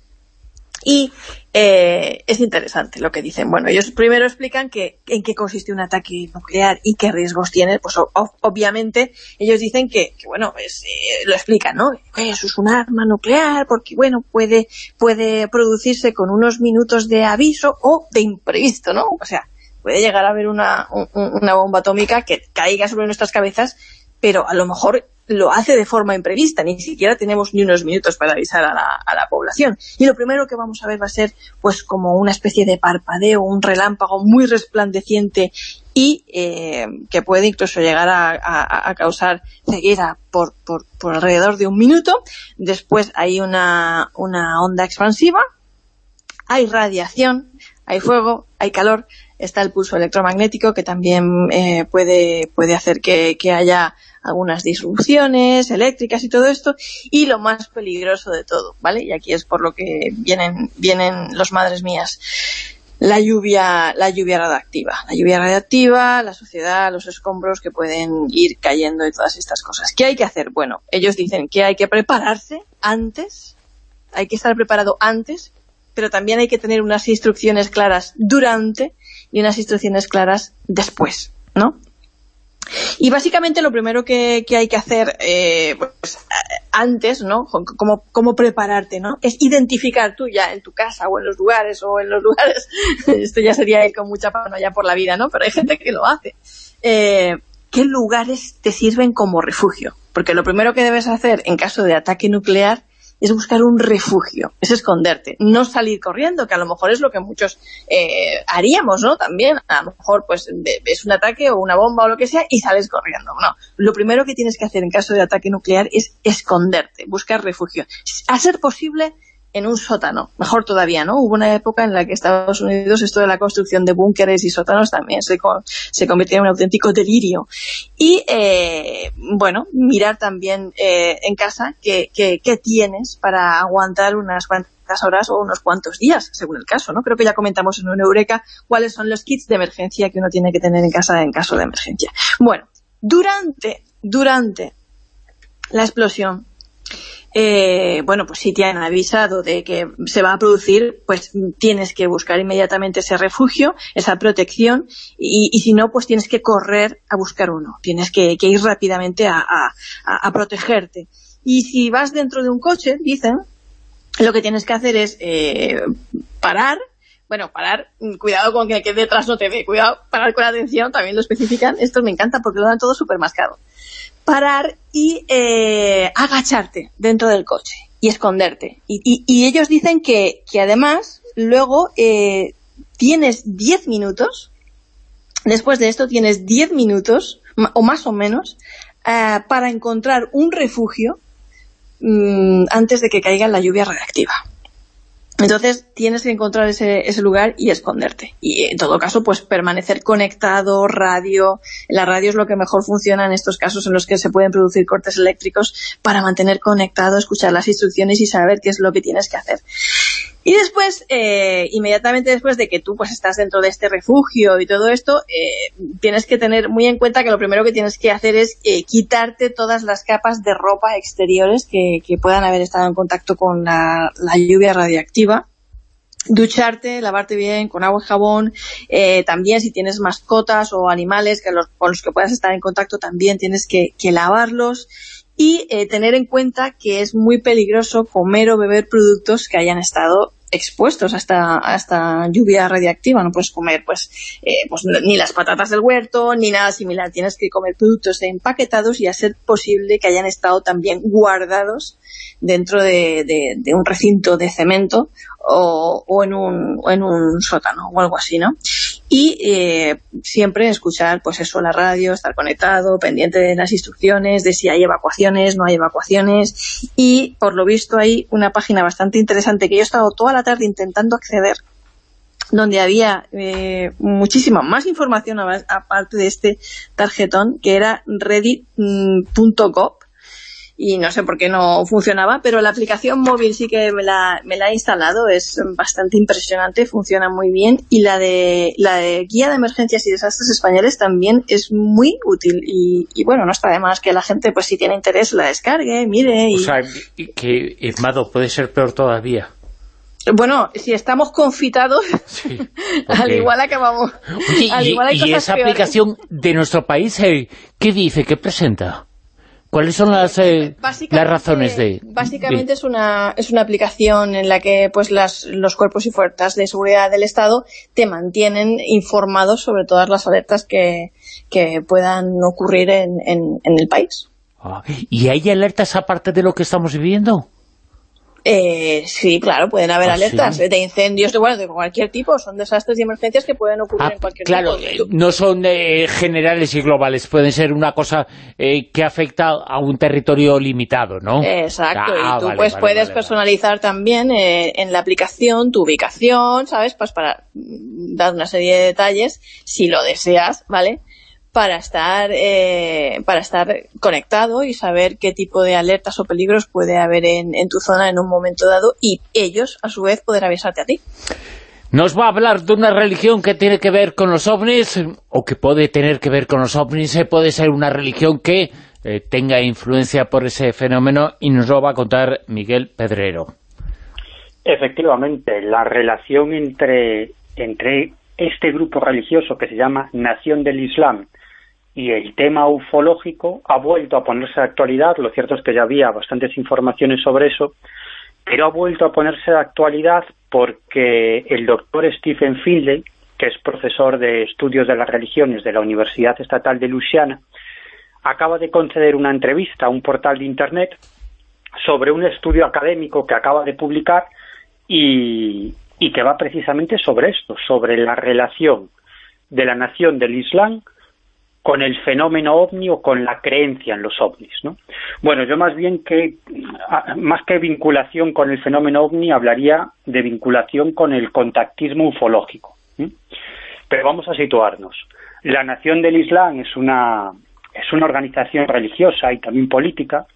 y eh, es interesante lo que dicen. Bueno, ellos primero explican que en qué consiste un ataque nuclear y qué riesgos tiene. Pues obviamente ellos dicen que, que, bueno, pues, eh, lo explican, ¿no? Eso es un arma nuclear porque, bueno, puede, puede producirse con unos minutos de aviso o de imprevisto, ¿no? O sea, puede llegar a haber una, una bomba atómica que caiga sobre nuestras cabezas, pero a lo mejor lo hace de forma imprevista, ni siquiera tenemos ni unos minutos para avisar a la, población. Y lo primero que vamos a ver va a ser pues como una especie de parpadeo, un relámpago muy resplandeciente y eh, que puede incluso llegar a causar ceguera por, por, por, alrededor de un minuto. Después hay una, una onda expansiva, hay radiación, hay fuego, hay calor, está el pulso electromagnético que también eh, puede, puede hacer que, que haya algunas disrupciones eléctricas y todo esto, y lo más peligroso de todo, ¿vale? Y aquí es por lo que vienen, vienen los madres mías. La lluvia, la lluvia radiactiva. La lluvia radiactiva, la suciedad, los escombros que pueden ir cayendo y todas estas cosas. ¿Qué hay que hacer? Bueno, ellos dicen que hay que prepararse antes, hay que estar preparado antes, pero también hay que tener unas instrucciones claras durante y unas instrucciones claras después, ¿no? Y básicamente lo primero que, hay que hacer eh, pues, antes, ¿no? Cómo, cómo prepararte, ¿no? Es identificar tú ya en tu casa o en los lugares o en los lugares, esto ya sería ir con mucha paranoia por la vida, ¿no? Pero hay gente que lo hace. Eh, ¿Qué lugares te sirven como refugio? Porque lo primero que debes hacer en caso de ataque nuclear es buscar un refugio, es esconderte, no salir corriendo, que a lo mejor es lo que muchos eh, haríamos, ¿no? También, a lo mejor pues es un ataque o una bomba o lo que sea y sales corriendo, no. Lo primero que tienes que hacer en caso de ataque nuclear es esconderte, buscar refugio. A ser posible, en un sótano, mejor todavía, ¿no? Hubo una época en la que Estados Unidos, esto de la construcción de búnkeres y sótanos también se, se convirtió en un auténtico delirio. Y, eh, bueno, mirar también eh, en casa qué, qué, tienes para aguantar unas cuantas horas o unos cuantos días, según el caso, ¿no? Creo que ya comentamos en una Eureka cuáles son los kits de emergencia que uno tiene que tener en casa en caso de emergencia. Bueno, durante, durante la explosión eh, bueno, pues si te han avisado de que se va a producir, pues tienes que buscar inmediatamente ese refugio, esa protección, y, si no, pues tienes que correr a buscar uno. Tienes que, ir rápidamente a, protegerte. Y si vas dentro de un coche, dicen, lo que tienes que hacer es eh, parar, bueno, parar, cuidado con que, que detrás no te ve, cuidado, parar con atención, también lo especifican, esto me encanta porque lo dan todo súper mascado parar y eh, agacharte dentro del coche y esconderte. Y, y, ellos dicen que, que además luego eh, tienes 10 minutos, después de esto tienes 10 minutos, o más o menos, eh, para encontrar un refugio mmm, antes de que caiga la lluvia radiactiva. Entonces tienes que encontrar ese, ese, lugar y esconderte. Y en todo caso, pues permanecer conectado, radio. La radio es lo que mejor funciona en estos casos en los que se pueden producir cortes eléctricos para mantener conectado, escuchar las instrucciones y saber qué es lo que tienes que hacer. Y después, eh, inmediatamente después de que tú pues estás dentro de este refugio y todo esto, eh, tienes que tener muy en cuenta que lo primero que tienes que hacer es eh, quitarte todas las capas de ropa exteriores que, que puedan haber estado en contacto con la, la lluvia radiactiva. Ducharte, lavarte bien con agua y jabón, eh, también si tienes mascotas o animales con los que puedas estar en contacto también tienes que, que lavarlos. Y eh, tener en cuenta que es muy peligroso comer o beber productos que hayan estado expuestos a esta, a esta lluvia radiactiva. No puedes comer pues, eh, pues ni las patatas del huerto ni nada similar. Tienes que comer productos empaquetados y a ser posible que hayan estado también guardados dentro de, un recinto de cemento o, o, en un, o en un sótano o algo así, ¿no? Y eh, siempre escuchar, pues eso, la radio, estar conectado, pendiente de las instrucciones, de si hay evacuaciones, no hay evacuaciones. Y, por lo visto, hay una página bastante interesante que yo he estado toda la tarde intentando acceder, donde había eh, muchísima más información aparte de este tarjetón, que era ready.gov, y no sé por qué no funcionaba, pero la aplicación móvil sí que me la, me la he instalado, es bastante impresionante, funciona muy bien y la de la de guía de emergencias y desastres españoles también es muy útil y, y bueno, no está de más que la gente pues si tiene interés la descargue, mire y... O sea, que Irmado puede ser peor todavía. Bueno, si estamos confitados, sí, al igual acabamos. Oye, al igual hay y, y esa peores. aplicación de nuestro país, ¿qué dice? ¿Qué presenta? ¿Cuáles son las, eh, las razones de...? Básicamente es una es una aplicación en la que pues las, los cuerpos y fuerzas de seguridad del Estado te mantienen informados sobre todas las alertas que, que puedan ocurrir en, en, en el país. Ah, ¿Y hay alertas aparte de lo que estamos viviendo? Eh, sí, claro, pueden haber ¿Ah, alertas sí? de incendios, de, bueno, de cualquier tipo, son desastres y emergencias que pueden ocurrir Ah, en cualquier claro, tipo. eh, no son eh, generales y globales, pueden ser una cosa eh, que afecta a un territorio limitado, ¿no? Exacto, Ah, y tú vale, pues vale, puedes vale, personalizar también eh, en la aplicación tu ubicación, ¿sabes? Pues para mm, dar una serie de detalles, si lo deseas, ¿vale? Para estar, eh, para estar conectado y saber qué tipo de alertas o peligros puede haber en, en tu zona en un momento dado y ellos, a su vez, poder avisarte a ti. Nos va a hablar de una religión que tiene que ver con los ovnis, o que puede tener que ver con los ovnis, eh, puede ser una religión que eh, tenga influencia por ese fenómeno, y nos lo va a contar Miguel Pedrero. Efectivamente, la relación entre, entre este grupo religioso que se llama Nación del Islam y el tema ufológico ha vuelto a ponerse de actualidad. Lo cierto es que ya había bastantes informaciones sobre eso, pero ha vuelto a ponerse de actualidad porque el doctor Stephen Findlay, que es profesor de estudios de las religiones de la Universidad Estatal de Luisiana, acaba de conceder una entrevista a un portal de Internet sobre un estudio académico que acaba de publicar y que va precisamente sobre esto, sobre la relación de la nación del Islam con el fenómeno ovni o con la creencia en los ovnis, ¿no? Bueno, yo más bien que, a- más que vinculación con el fenómeno ovni, hablaría de vinculación con el contactismo ufológico. Pero vamos a situarnos. La Nación del Islam es una, es una organización religiosa y también política.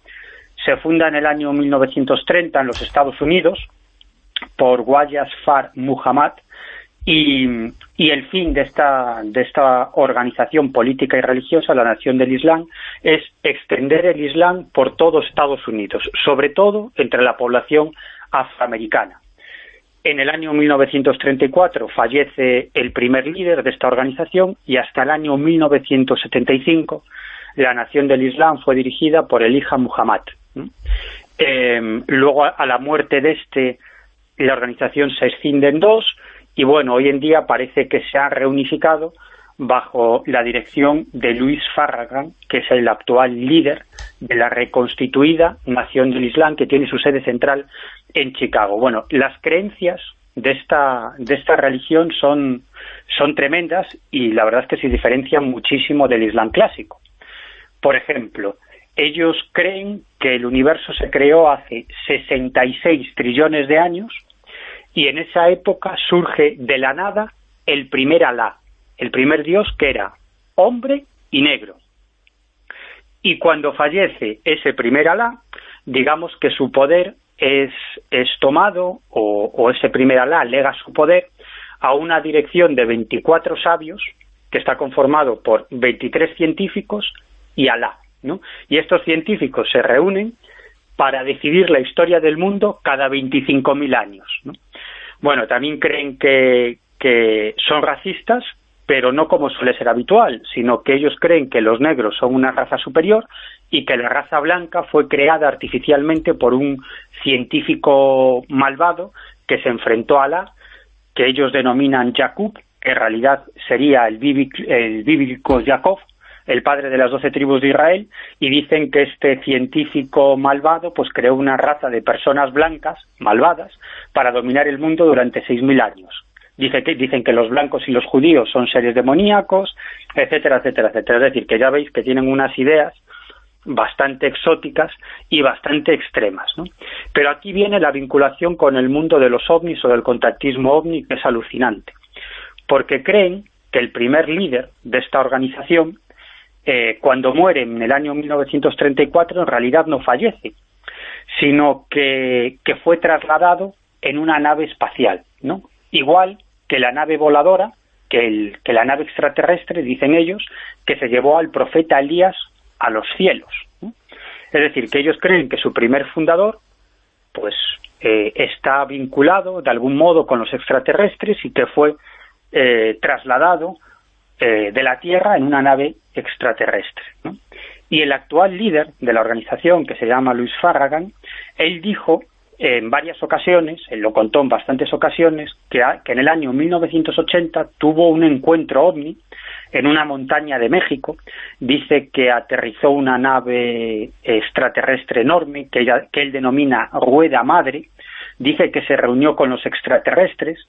Se funda en el año 1930 en los Estados Unidos por Wayas Far Muhammad y, el fin de esta, organización política y religiosa, la Nación del Islam, es extender el Islam por todo Estados Unidos, sobre todo entre la población afroamericana. En el año 1934 fallece el primer líder de esta organización y hasta el año 1975 la Nación del Islam fue dirigida por el hija Muhammad. Eh, luego, a la muerte de este, la organización se escinde en dos y bueno, hoy en día parece que se ha reunificado bajo la dirección de Luis Farragut, que es el actual líder de la reconstituida Nación del Islam, que tiene su sede central en Chicago. Bueno, las creencias de esta, de esta religión son, son tremendas y la verdad es que se diferencian muchísimo del Islam clásico. Por ejemplo, ellos creen que el universo se creó hace 66 trillones de años y en esa época surge de la nada el primer Alá, el primer Dios que era hombre y negro. Y cuando fallece ese primer Alá, digamos que su poder es, es tomado, o, o ese primer Alá lega su poder a una dirección de 24 sabios, que está conformado por 23 científicos y Alá. ¿no? Y estos científicos se reúnen para decidir la historia del mundo cada 25.000 años. ¿no? Bueno, también creen que, que son racistas, pero no como suele ser habitual, sino que ellos creen que los negros son una raza superior y que la raza blanca fue creada artificialmente por un científico malvado que se enfrentó a Alá, que ellos denominan Jacob, que en realidad sería el bíblico, el bíblico Jacob, el padre de las doce tribus de Israel, y dicen que este científico malvado pues creó una raza de personas blancas, malvadas, para dominar el mundo durante seis mil años. Que, dicen que los blancos y los judíos son seres demoníacos, etcétera, etcétera, etcétera. Es decir, que ya veis que tienen unas ideas bastante exóticas y bastante extremas. ¿no? Pero aquí viene la vinculación con el mundo de los ovnis o del contactismo ovni, que es alucinante. Porque creen que el primer líder de esta organización eh, cuando muere en el año 1934 en realidad no fallece, sino que, fue trasladado en una nave espacial, ¿no? Igual que la nave voladora, que, la nave extraterrestre, dicen ellos, que se llevó al profeta Elías a los cielos. Es decir, que ellos creen que su primer fundador pues eh, está vinculado de algún modo con los extraterrestres y que fue eh, trasladado de la Tierra en una nave extraterrestre. Y el actual líder de la organización, que se llama Luis Farragan, él dijo en varias ocasiones, él lo contó en bastantes ocasiones, que, que en el año 1980 tuvo un encuentro ovni en una montaña de México. Dice que aterrizó una nave extraterrestre enorme que, que él denomina Rueda Madre. Dice que se reunió con los extraterrestres,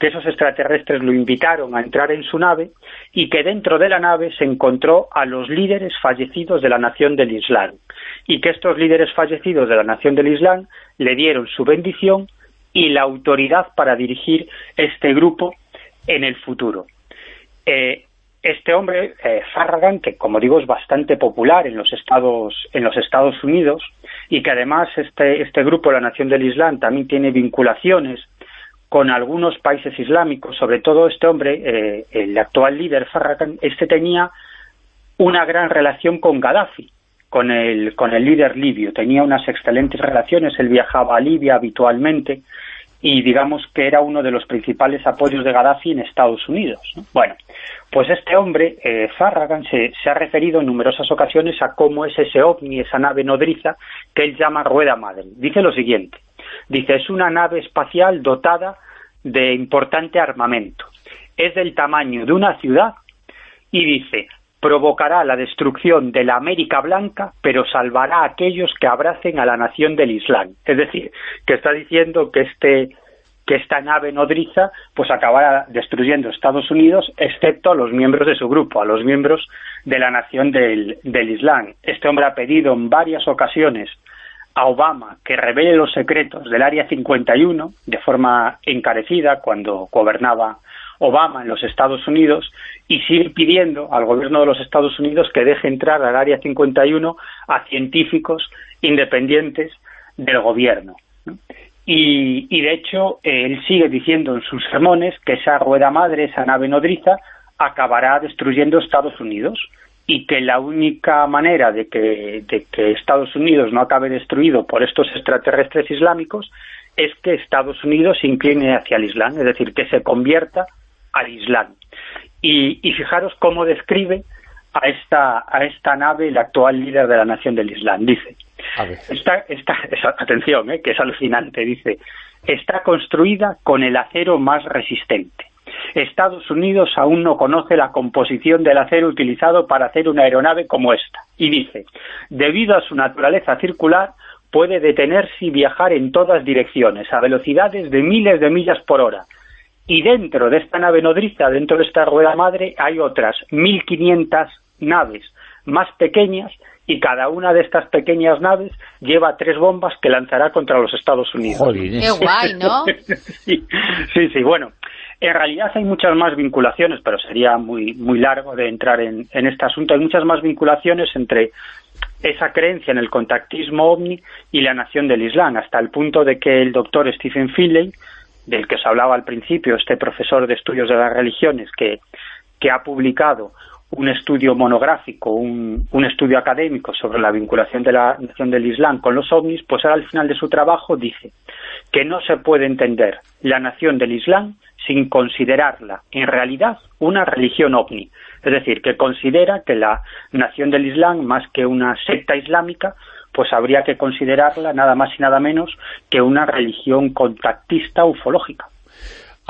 que esos extraterrestres lo invitaron a entrar en su nave y que dentro de la nave se encontró a los líderes fallecidos de la nación del Islam y que estos líderes fallecidos de la nación del Islam le dieron su bendición y la autoridad para dirigir este grupo en el futuro. Eh, este hombre, eh, Farragan, que como digo es bastante popular en los Estados, en los Estados Unidos y que además este, este grupo, la Nación del Islam, también tiene vinculaciones con algunos países islámicos, sobre todo este hombre, eh, el actual líder Farragan, este tenía una gran relación con Gaddafi, con el, con el líder libio. Tenía unas excelentes relaciones, él viajaba a Libia habitualmente y digamos que era uno de los principales apoyos de Gaddafi en Estados Unidos. Bueno, pues este hombre, eh, Farragan, se, se, ha referido en numerosas ocasiones a cómo es ese ovni, esa nave nodriza, que él llama Rueda Madre. Dice lo siguiente, dice, es una nave espacial dotada de importante armamento. Es del tamaño de una ciudad y dice, provocará la destrucción de la América Blanca, pero salvará a aquellos que abracen a la nación del Islam. Es decir, que está diciendo que este que esta nave nodriza pues acabará destruyendo Estados Unidos, excepto a los miembros de su grupo, a los miembros de la nación del, del Islam. Este hombre ha pedido en varias ocasiones a Obama que revele los secretos del Área 51 de forma encarecida cuando gobernaba Obama en los Estados Unidos y sigue pidiendo al gobierno de los Estados Unidos que deje entrar al Área 51 a científicos independientes del gobierno. Y, y, de hecho, él sigue diciendo en sus sermones que esa rueda madre, esa nave nodriza, acabará destruyendo Estados Unidos y que la única manera de que, de que Estados Unidos no acabe destruido por estos extraterrestres islámicos es que Estados Unidos se incline hacia el Islam, es decir, que se convierta al Islam. Y, y fijaros cómo describe a esta, a esta nave el actual líder de la nación del Islam. Dice, esta, esta, atención, eh, que es alucinante, dice, está construida con el acero más resistente. Estados Unidos aún no conoce la composición del acero utilizado para hacer una aeronave como esta. Y dice, debido a su naturaleza circular, puede detenerse y viajar en todas direcciones, a velocidades de miles de millas por hora, y dentro de esta nave nodriza, dentro de esta rueda madre, hay otras 1.500 naves más pequeñas y cada una de estas pequeñas naves lleva tres bombas que lanzará contra los Estados Unidos. ¡Qué guay, ¿no? sí, sí, sí, bueno, en realidad hay muchas más vinculaciones, pero sería muy muy largo de entrar en, en este asunto. Hay muchas más vinculaciones entre esa creencia en el contactismo ovni y la nación del Islam, hasta el punto de que el doctor Stephen Finlay, del que os hablaba al principio, este profesor de estudios de las religiones que, que ha publicado un estudio monográfico, un, estudio académico sobre la vinculación de la nación del Islam con los ovnis, pues ahora al final de su trabajo dice que no se puede entender la nación del Islam sin considerarla en realidad una religión ovni. Es decir, que considera que la nación del Islam, más que una secta islámica, pues habría que considerarla nada más y nada menos que una religión contactista ufológica.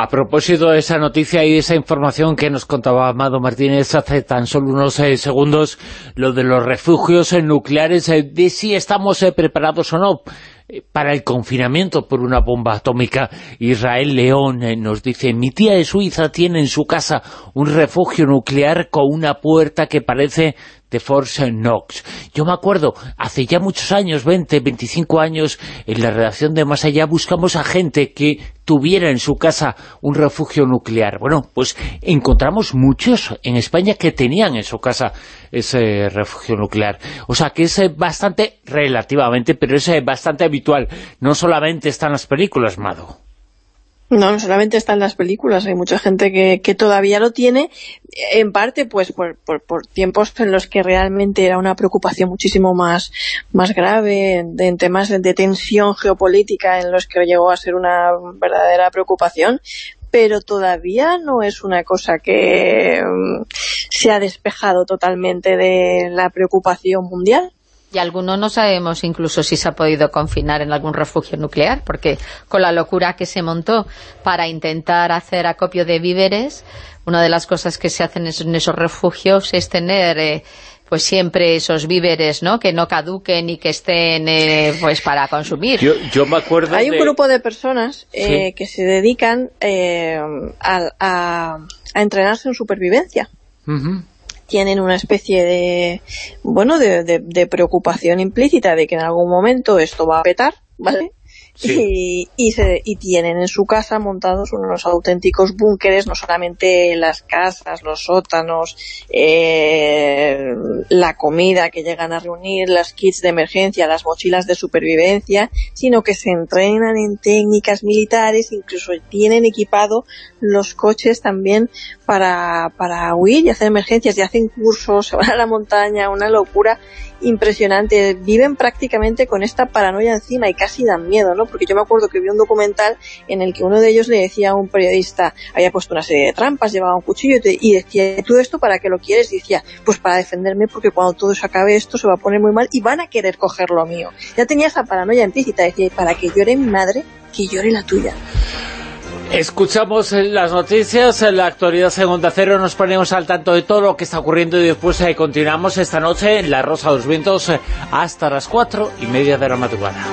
A propósito de esa noticia y esa información que nos contaba Amado Martínez hace tan solo unos eh, segundos, lo de los refugios nucleares, eh, de si estamos eh, preparados o no para el confinamiento por una bomba atómica. Israel León nos dice, mi tía de Suiza tiene en su casa un refugio nuclear con una puerta que parece de Force Knox. Yo me acuerdo, hace ya muchos años, 20, 25 años, en la redacción de Más Allá buscamos a gente que tuviera en su casa un refugio nuclear. Bueno, pues encontramos muchos en España que tenían en su casa ese refugio nuclear. O sea, que es bastante, relativamente, pero es bastante habitual. No solamente están las películas, Mado. No, no solamente está en las películas, hay mucha gente que, que todavía lo tiene, en parte pues por, por, por, tiempos en los que realmente era una preocupación muchísimo más, más grave, en, temas de, de tensión geopolítica en los que llegó a ser una verdadera preocupación, pero todavía no es una cosa que mm, se ha despejado totalmente de la preocupación mundial. Y algunos no sabemos incluso si se ha podido confinar en algún refugio nuclear, porque con la locura que se montó para intentar hacer acopio de víveres, una de las cosas que se hacen en esos refugios es tener... Eh, pues siempre esos víveres, ¿no? Que no caduquen y que estén eh, pues para consumir. Yo, me acuerdo Hay un grupo de personas eh, que se dedican a, entrenarse en supervivencia tienen una especie de, bueno, de, de, preocupación implícita de que en algún momento esto va a petar, ¿vale? Y, y, se, y, tienen en su casa montados unos auténticos búnkeres, no solamente las casas, los sótanos, eh, la comida que llegan a reunir, las kits de emergencia, las mochilas de supervivencia, sino que se entrenan en técnicas militares, incluso tienen equipado los coches también para, para huir y hacer emergencias, y hacen cursos, se van a la montaña, una locura impresionante. Viven prácticamente con esta paranoia encima y casi dan miedo, ¿no? Porque yo me acuerdo que vi un documental en el que uno de ellos le decía a un periodista, había puesto una serie de trampas, llevaba un cuchillo y decía, ¿tú esto para qué lo quieres? Y decía, pues para defenderme porque cuando todo se acabe esto se va a poner muy mal y van a querer coger lo mío. Ya tenía esa paranoia implícita, decía, para que llore mi madre, que llore la tuya. Escuchamos las noticias, en la actualidad segunda cero, nos ponemos al tanto de todo lo que está ocurriendo y después eh, continuamos esta noche en La Rosa de los Vientos eh, hasta las cuatro y media de la madrugada.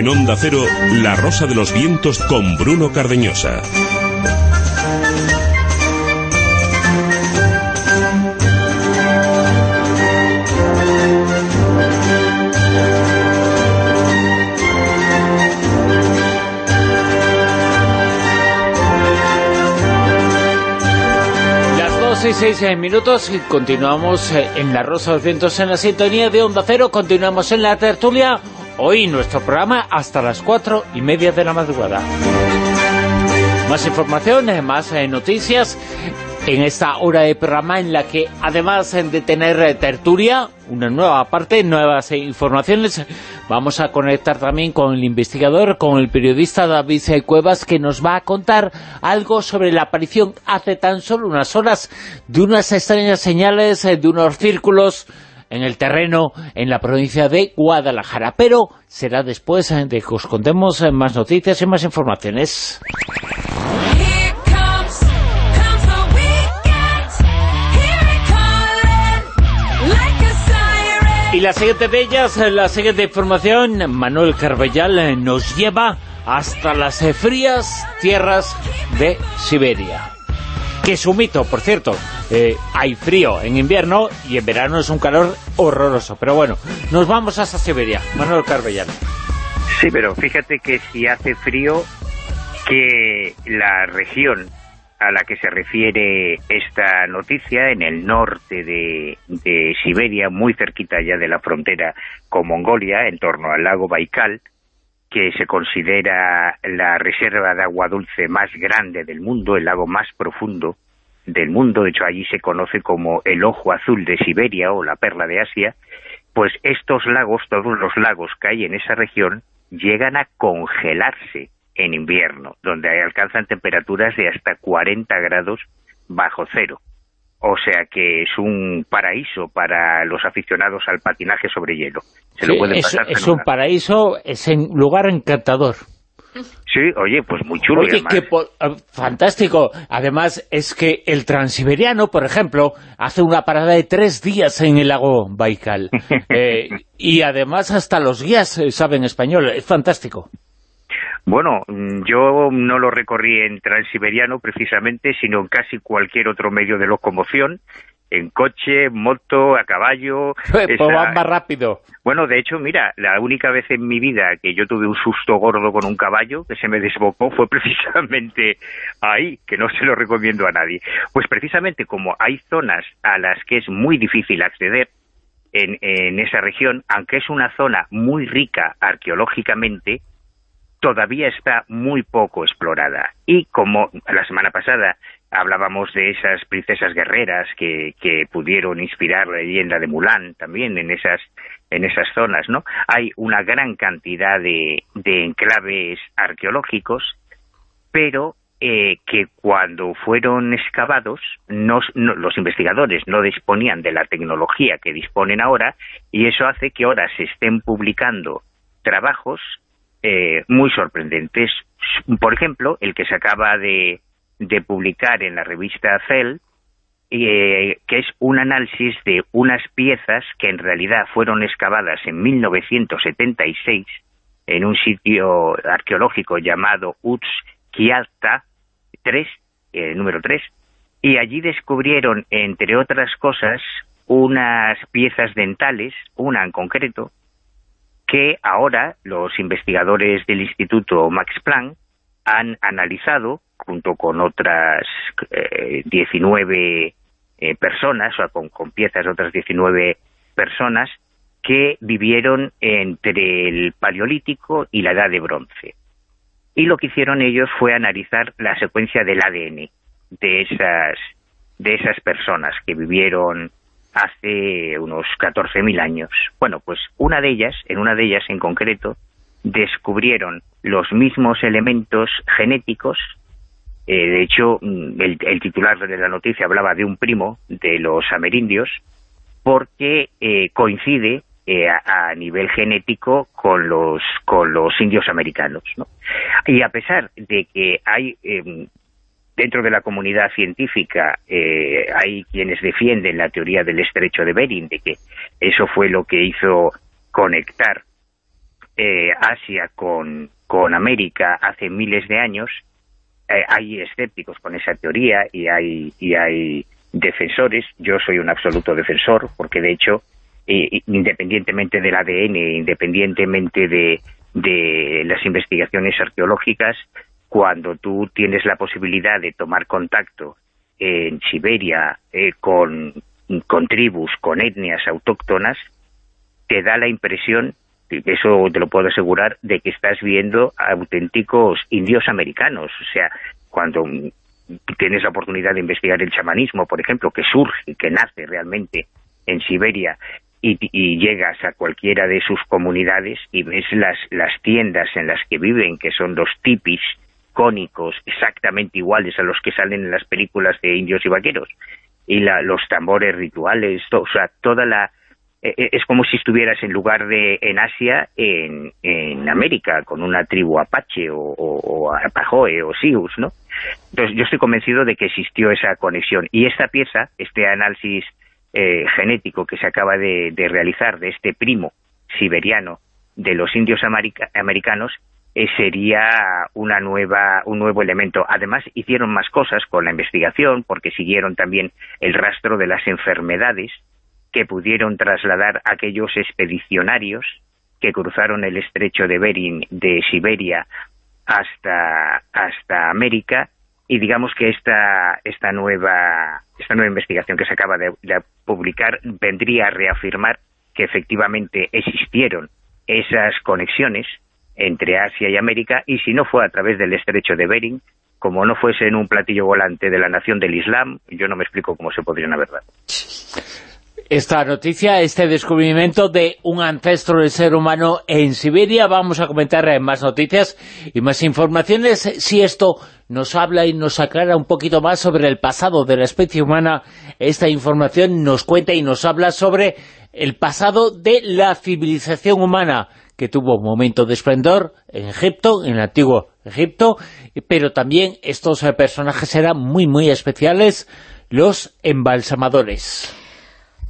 En Onda Cero, La Rosa de los Vientos con Bruno Cardeñosa. Las 2 y 6 minutos y continuamos eh, en La Rosa de los Vientos en la sintonía de Onda Cero, continuamos en la tertulia Hoy nuestro programa hasta las cuatro y media de la madrugada. Más información, eh, más eh, noticias en esta hora de programa en la que además de tener eh, tertulia, una nueva parte, nuevas informaciones, vamos a conectar también con el investigador, con el periodista David Cuevas, que nos va a contar algo sobre la aparición hace tan solo unas horas de unas extrañas señales, de unos círculos en el terreno en la provincia de Guadalajara. Pero será después eh, de que os contemos eh, más noticias y más informaciones. Y la siguiente de ellas, eh, la siguiente información, Manuel Carbellal nos lleva hasta las frías tierras de Siberia que es un mito, por cierto. Eh, hay frío en invierno y en verano es un calor horroroso. Pero bueno, nos vamos hasta Siberia. Manuel Carbellano. Sí, pero fíjate que si hace frío, que la región a la que se refiere esta noticia, en el norte de, de Siberia, muy cerquita ya de la frontera con Mongolia, en torno al lago Baikal, que se considera la reserva de agua dulce más grande del mundo, el lago más profundo del mundo, de hecho allí se conoce como el ojo azul de Siberia o la perla de Asia, pues estos lagos, todos los lagos que hay en esa región, llegan a congelarse en invierno, donde alcanzan temperaturas de hasta 40 grados bajo cero. O sea que es un paraíso para los aficionados al patinaje sobre hielo. Se lo pueden es, es un paraíso, es un lugar encantador. Sí, oye, pues muy chulo. Oye, que ah, fantástico. Además, es que el transiberiano, por ejemplo, hace una parada de tres días en el lago Baikal. Eh, y además hasta los guías eh, saben español. Es fantástico. Bueno, mm, yo no lo recorrí en transiberiano precisamente, sino en casi cualquier otro medio de locomoción, en coche, moto, a caballo... Pues va más rápido. Bueno, de hecho, mira, la única vez en mi vida que yo tuve un susto gordo con un caballo, que se me desbocó, fue precisamente ahí, que no se lo recomiendo a nadie. Pues precisamente como hay zonas a las que es muy difícil acceder, en, en esa región, aunque es una zona muy rica arqueológicamente, todavía está muy poco explorada. Y como la semana pasada hablábamos de esas princesas guerreras que, pudieron inspirar la leyenda de Mulan también en esas en esas zonas, ¿no? Hay una gran cantidad de, enclaves arqueológicos, pero eh, que cuando fueron excavados no, los investigadores no disponían de la tecnología que disponen ahora y eso hace que ahora se estén publicando trabajos eh, muy sorprendentes. Por ejemplo, el que se acaba de, de publicar en la revista Cell, eh, que es un análisis de unas piezas que en realidad fueron excavadas en 1976 en un sitio arqueológico llamado Utzkialta 3, eh, número 3, y allí descubrieron, entre otras cosas, unas piezas dentales, una en concreto, que ahora los investigadores del Instituto Max Planck han analizado, junto con otras 19 eh, eh, personas, o con, con piezas de otras 19 personas, que vivieron entre el Paleolítico y la Edad de Bronce. Y lo que hicieron ellos fue analizar la secuencia del ADN de esas, de esas personas que vivieron hace unos 14.000 años. Bueno, pues una de ellas, en una de ellas en concreto, descubrieron los mismos elementos genéticos. Eh, de hecho, mm, el, titular de la noticia hablaba de un primo de los amerindios, porque eh, coincide eh, a, nivel genético con los con los indios americanos. Y a pesar de que hay em, dentro de la comunidad científica eh, hay quienes defienden la teoría del estrecho de Bering, de que eso fue lo que hizo conectar eh, Asia con, con América hace miles de años, eh, hay escépticos con esa teoría y hay, y hay defensores, yo soy un absoluto defensor, porque de hecho, independientemente del ADN, independientemente de, de las investigaciones arqueológicas, cuando tú tienes la posibilidad de tomar contacto en Siberia eh, con, tribus, con etnias autóctonas, te da la impresión, eso te lo puedo asegurar, de que estás viendo auténticos indios americanos. O sea, cuando tienes la oportunidad de investigar el chamanismo, por ejemplo, que surge, que nace realmente en Siberia, y, y, llegas a cualquiera de sus comunidades y ves las, las tiendas en las que viven, que son los tipis, cónicos exactamente iguales a los que salen en las películas de indios y vaqueros y la, los tambores rituales, o sea, toda la... E, e, es como si estuvieras en lugar de en Asia, en, en América, con una tribu apache o, o, apajoe o sius, ¿no? Entonces yo estoy convencido de que existió esa conexión. Y esta pieza, este análisis eh, genético que se acaba de, realizar de este primo siberiano de los indios americanos, eh, sería una nueva, un nuevo elemento. Además, hicieron más cosas con la investigación, porque siguieron también el rastro de las enfermedades que pudieron trasladar aquellos expedicionarios que cruzaron el estrecho de Bering de Siberia hasta, América y digamos que esta, nueva, esta nueva investigación que se acaba de publicar vendría a reafirmar que efectivamente existieron esas conexiones entre Asia y América, y si no fue a través del estrecho de Bering, como no fuese en un platillo volante de la nación del Islam, yo no me explico cómo se podrían haber dado. Esta noticia, este descubrimiento de un ancestro del ser humano en Siberia, vamos a comentar más noticias y más informaciones, si esto nos habla y nos aclara un poquito más sobre el pasado de la especie humana, esta información nos cuenta y nos habla sobre el pasado de la civilización humana, que tuvo un momento de esplendor en Egipto, en el antiguo Egipto, pero también estos eh, personajes eran muy, muy especiales, los embalsamadores.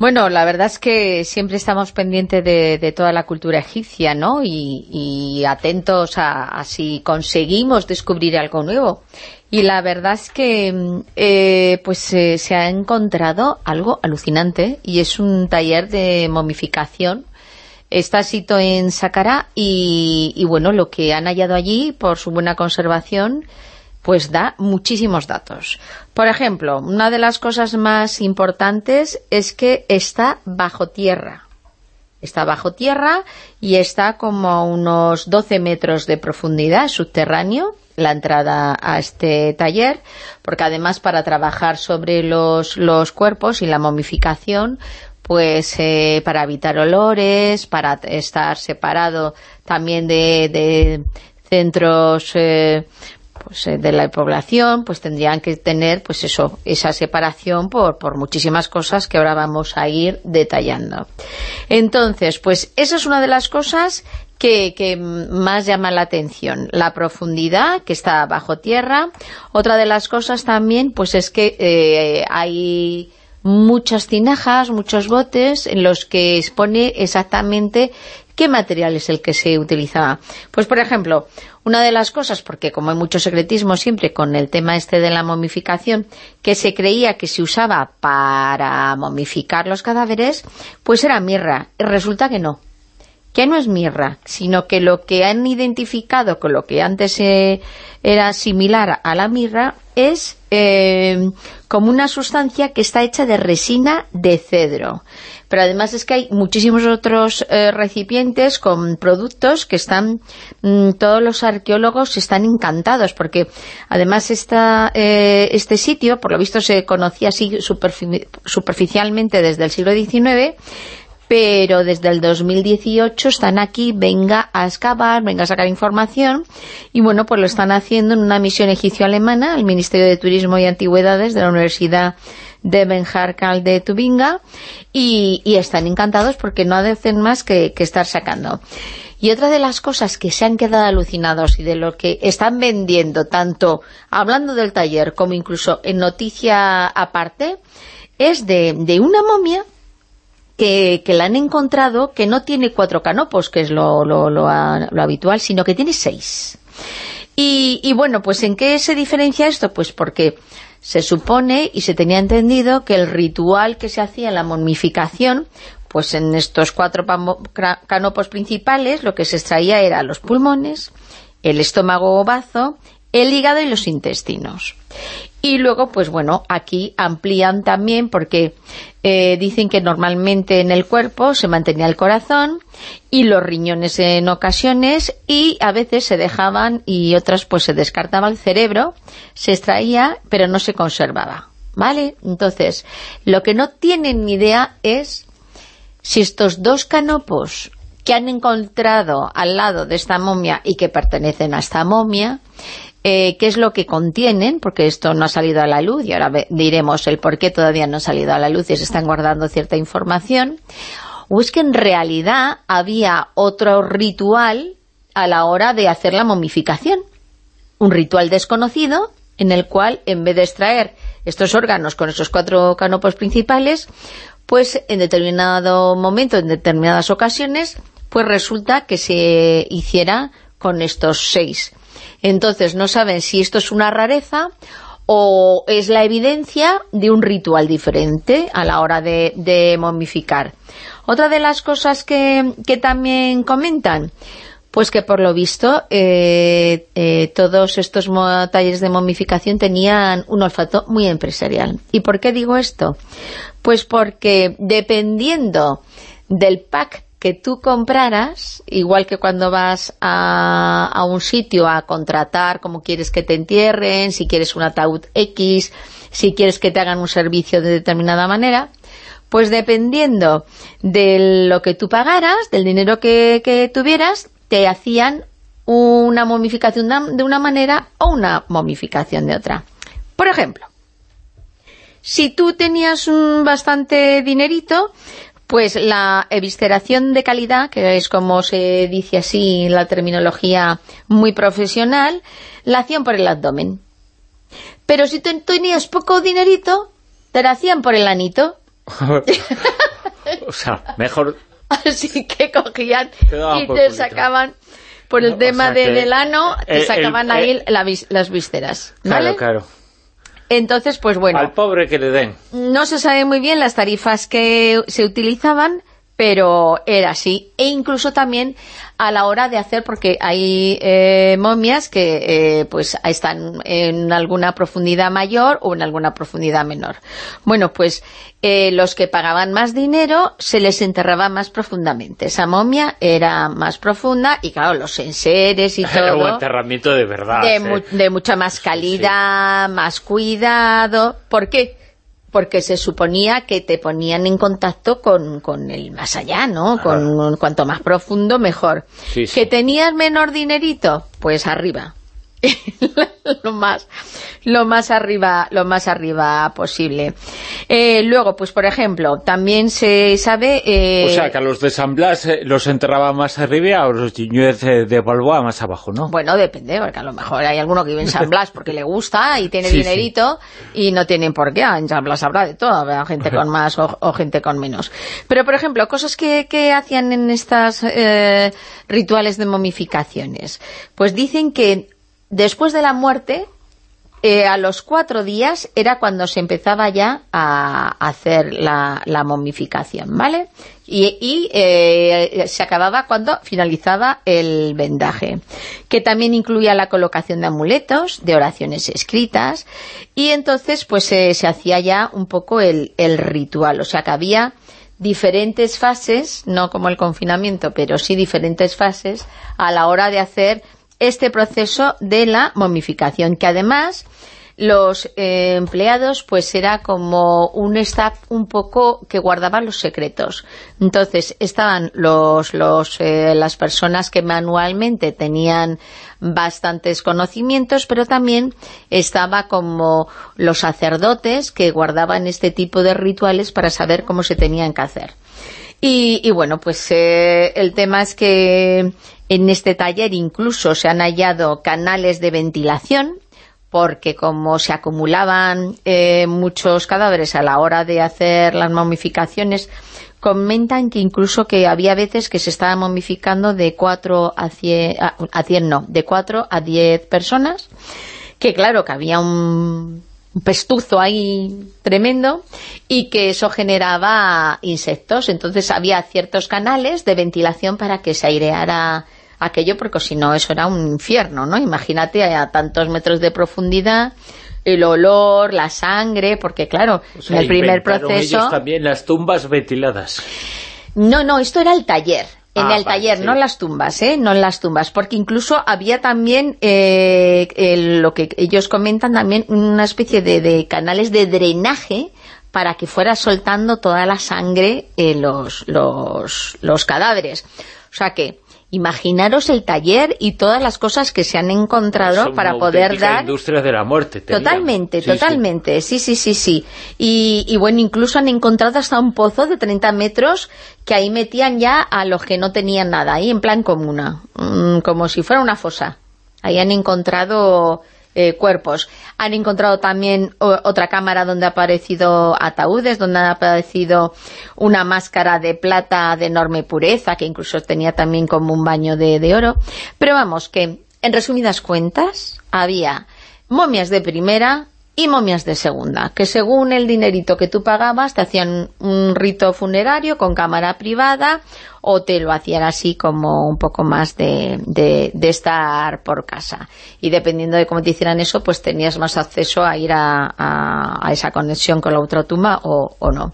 Bueno, la verdad es que siempre estamos pendientes de, toda la cultura egipcia, ¿no? Y, atentos a, si conseguimos descubrir algo nuevo. Y la verdad es que eh, pues eh, se ha encontrado algo alucinante y es un taller de momificación Está sito en Saqqara y, bueno, lo que han hallado allí, por su buena conservación, pues da muchísimos datos. Por ejemplo, una de las cosas más importantes es que está bajo tierra. está bajo tierra y está como a unos 12 metros de profundidad, subterráneo, la entrada a este taller, porque además para trabajar sobre los, los cuerpos y la momificación, pues eh, para evitar olores, para estar separado también de, de centros eh, pues, eh, de la población, pues tendrían que tener pues eso, esa separación por, por muchísimas cosas que ahora vamos a ir detallando. Entonces, pues esa es una de las cosas que, que, más llama la atención, la profundidad que está bajo tierra. Otra de las cosas también, pues es que hay muchas tinajas, muchos botes en los que expone exactamente qué material es el que se utilizaba. Pues, por ejemplo, una de las cosas, porque como hay mucho secretismo siempre con el tema este de la momificación, que se creía que se usaba para momificar los cadáveres, pues era mirra. Y resulta que no que no es mirra, sino que lo que han identificado con lo que antes eh, era similar a la mirra es eh, como una sustancia que está hecha de resina de cedro. Pero además es que hay muchísimos otros eh, recipientes con productos que están, mm, todos los arqueólogos están encantados, porque además esta, este sitio, por lo visto se conocía así superficialmente desde el siglo XIX, pero desde el 2018 están aquí, venga a excavar, venga a sacar información, y bueno, pues lo están haciendo en una misión egipcio-alemana, el Ministerio de Turismo y Antigüedades de la Universidad de Benjarkal de Tubinga, y, están encantados porque no hacen más que, estar sacando. Y otra de las cosas que se han quedado alucinados y de lo que están vendiendo, tanto hablando del taller como incluso en noticia aparte, es de una momia que, la han encontrado que no tiene cuatro canopos, que es lo, lo, habitual, sino que tiene seis. Y, bueno, pues ¿en qué se diferencia esto? Pues porque se supone y se tenía entendido que el ritual que se hacía en la momificación, pues en estos cuatro canopos principales lo que se extraía era los pulmones, el estómago o bazo, el hígado y los intestinos. Y luego, pues bueno, aquí amplían también porque eh, dicen que normalmente en el cuerpo se mantenía el corazón y los riñones en ocasiones y a veces se dejaban y otras pues se descartaba el cerebro, se extraía pero no se conservaba, ¿vale? Entonces, lo que no tienen ni idea es si estos dos canopos que han encontrado al lado de esta momia y que pertenecen a esta momia eh, qué es lo que contienen, porque esto no ha salido a la luz y ahora diremos el por qué todavía no ha salido a la luz y se están guardando cierta información, o es que en realidad había otro ritual a la hora de hacer la momificación, un ritual desconocido en el cual en vez de extraer estos órganos con esos cuatro canopos principales, pues en determinado momento, en determinadas ocasiones, pues resulta que se hiciera con estos seis entonces no saben si esto es una rareza o es la evidencia de un ritual diferente a la hora de, momificar. Otra de las cosas que, también comentan, pues que por lo visto eh, eh, todos estos talleres de momificación tenían un olfato muy empresarial. ¿Y por qué digo esto? Pues porque dependiendo del pack que tú compraras, igual que cuando vas a, un sitio a contratar cómo quieres que te entierren, si quieres un ataúd X, si quieres que te hagan un servicio de determinada manera, pues dependiendo de lo que tú pagaras, del dinero que, que tuvieras, te hacían una momificación de una manera o una momificación de otra. Por ejemplo, si tú tenías un bastante dinerito, pues la evisceración de calidad, que es como se dice así en la terminología muy profesional, la hacían por el abdomen. Pero si tú tenías poco dinerito, te la hacían por el anito. o sea, mejor... Así que cogían y te sacaban por el tema del ano, te sacaban ahí las vísceras. Claro, claro. Entonces, pues bueno... Al pobre que le den. No se sabe muy bien las tarifas que se utilizaban, pero era así. E incluso también a la hora de hacer, porque hay eh, momias que eh, pues están en alguna profundidad mayor o en alguna profundidad menor. Bueno, pues eh, los que pagaban más dinero se les enterraba más profundamente. Esa momia era más profunda y claro, los enseres y todo... un enterramiento de verdad. De, mucha más calidad, más cuidado. ¿Por qué? Porque se suponía que te ponían en contacto con, con el más allá, ¿no? Con, cuanto más profundo, mejor. ¿Que tenías menor dinerito? Pues arriba. lo más lo más arriba lo más arriba posible. Eh, luego pues por ejemplo también se sabe eh, o sea que a los de San Blas eh, los enterraba más arriba a los de, de Balboa más abajo ¿no? bueno depende porque a lo mejor hay alguno que vive en San Blas porque le gusta y tiene dinerito y no tienen por qué. En San Blas habrá de todo habrá gente con más o, gente con menos. Pero por ejemplo cosas que, que hacían en estas rituales de momificaciones. Pues dicen que después de la muerte, eh, a los cuatro días era cuando se empezaba ya a hacer la, momificación, ¿vale? Y, eh, se acababa cuando finalizaba el vendaje, que también incluía la colocación de amuletos, de oraciones escritas, y entonces pues se hacía ya un poco el, el ritual, o sea que había diferentes fases, no como el confinamiento, pero sí diferentes fases a la hora de hacer este proceso de la momificación, que además los eh, empleados pues era como un staff un poco que guardaba los secretos. Entonces estaban los, los eh, las personas que manualmente tenían bastantes conocimientos, pero también estaba como los sacerdotes que guardaban este tipo de rituales para saber cómo se tenían que hacer. Y, bueno, pues eh, el tema es que en este taller incluso se han hallado canales de ventilación, porque como se acumulaban eh, muchos cadáveres a la hora de hacer las momificaciones, comentan que incluso que había veces que se estaba momificando de 4 a 100, a 100 no, de 4 a 10 personas, que claro, que había un un pestuzo ahí tremendo y que eso generaba insectos. Entonces había ciertos canales de ventilación para que se aireara aquello, porque si no eso era un infierno, ¿no? Imagínate a tantos metros de profundidad el olor, la sangre, porque claro, en el primer proceso... ellos también las tumbas ventiladas. No, no, esto era el taller. En ah, el taller, no en las tumbas, ¿eh? No en las tumbas, porque incluso había también, eh, lo que ellos comentan también, una especie de, canales de drenaje para que fuera soltando toda la sangre en los, los, los cadáveres. O sea que imaginaros el taller y todas las cosas que se han encontrado para poder dar... industria de la muerte. Totalmente, totalmente, sí, sí, sí, sí. Y, bueno, incluso han encontrado hasta un pozo de 30 metros que ahí metían ya a los que no tenían nada, ahí en plan comuna, mm, como si fuera una fosa. Ahí han encontrado eh, cuerpos. Han encontrado también otra cámara donde ha aparecido ataúdes, donde ha aparecido una máscara de plata de enorme pureza, que incluso tenía también como un baño de, de oro. Pero vamos, que en resumidas cuentas había momias de primera, y momias de segunda, que según el dinerito que tú pagabas te hacían un rito funerario con cámara privada o te lo hacían así como un poco más de, de, estar por casa. Y dependiendo de cómo te hicieran eso, pues tenías más acceso a ir a, a, esa conexión con la otra tumba o, o, no.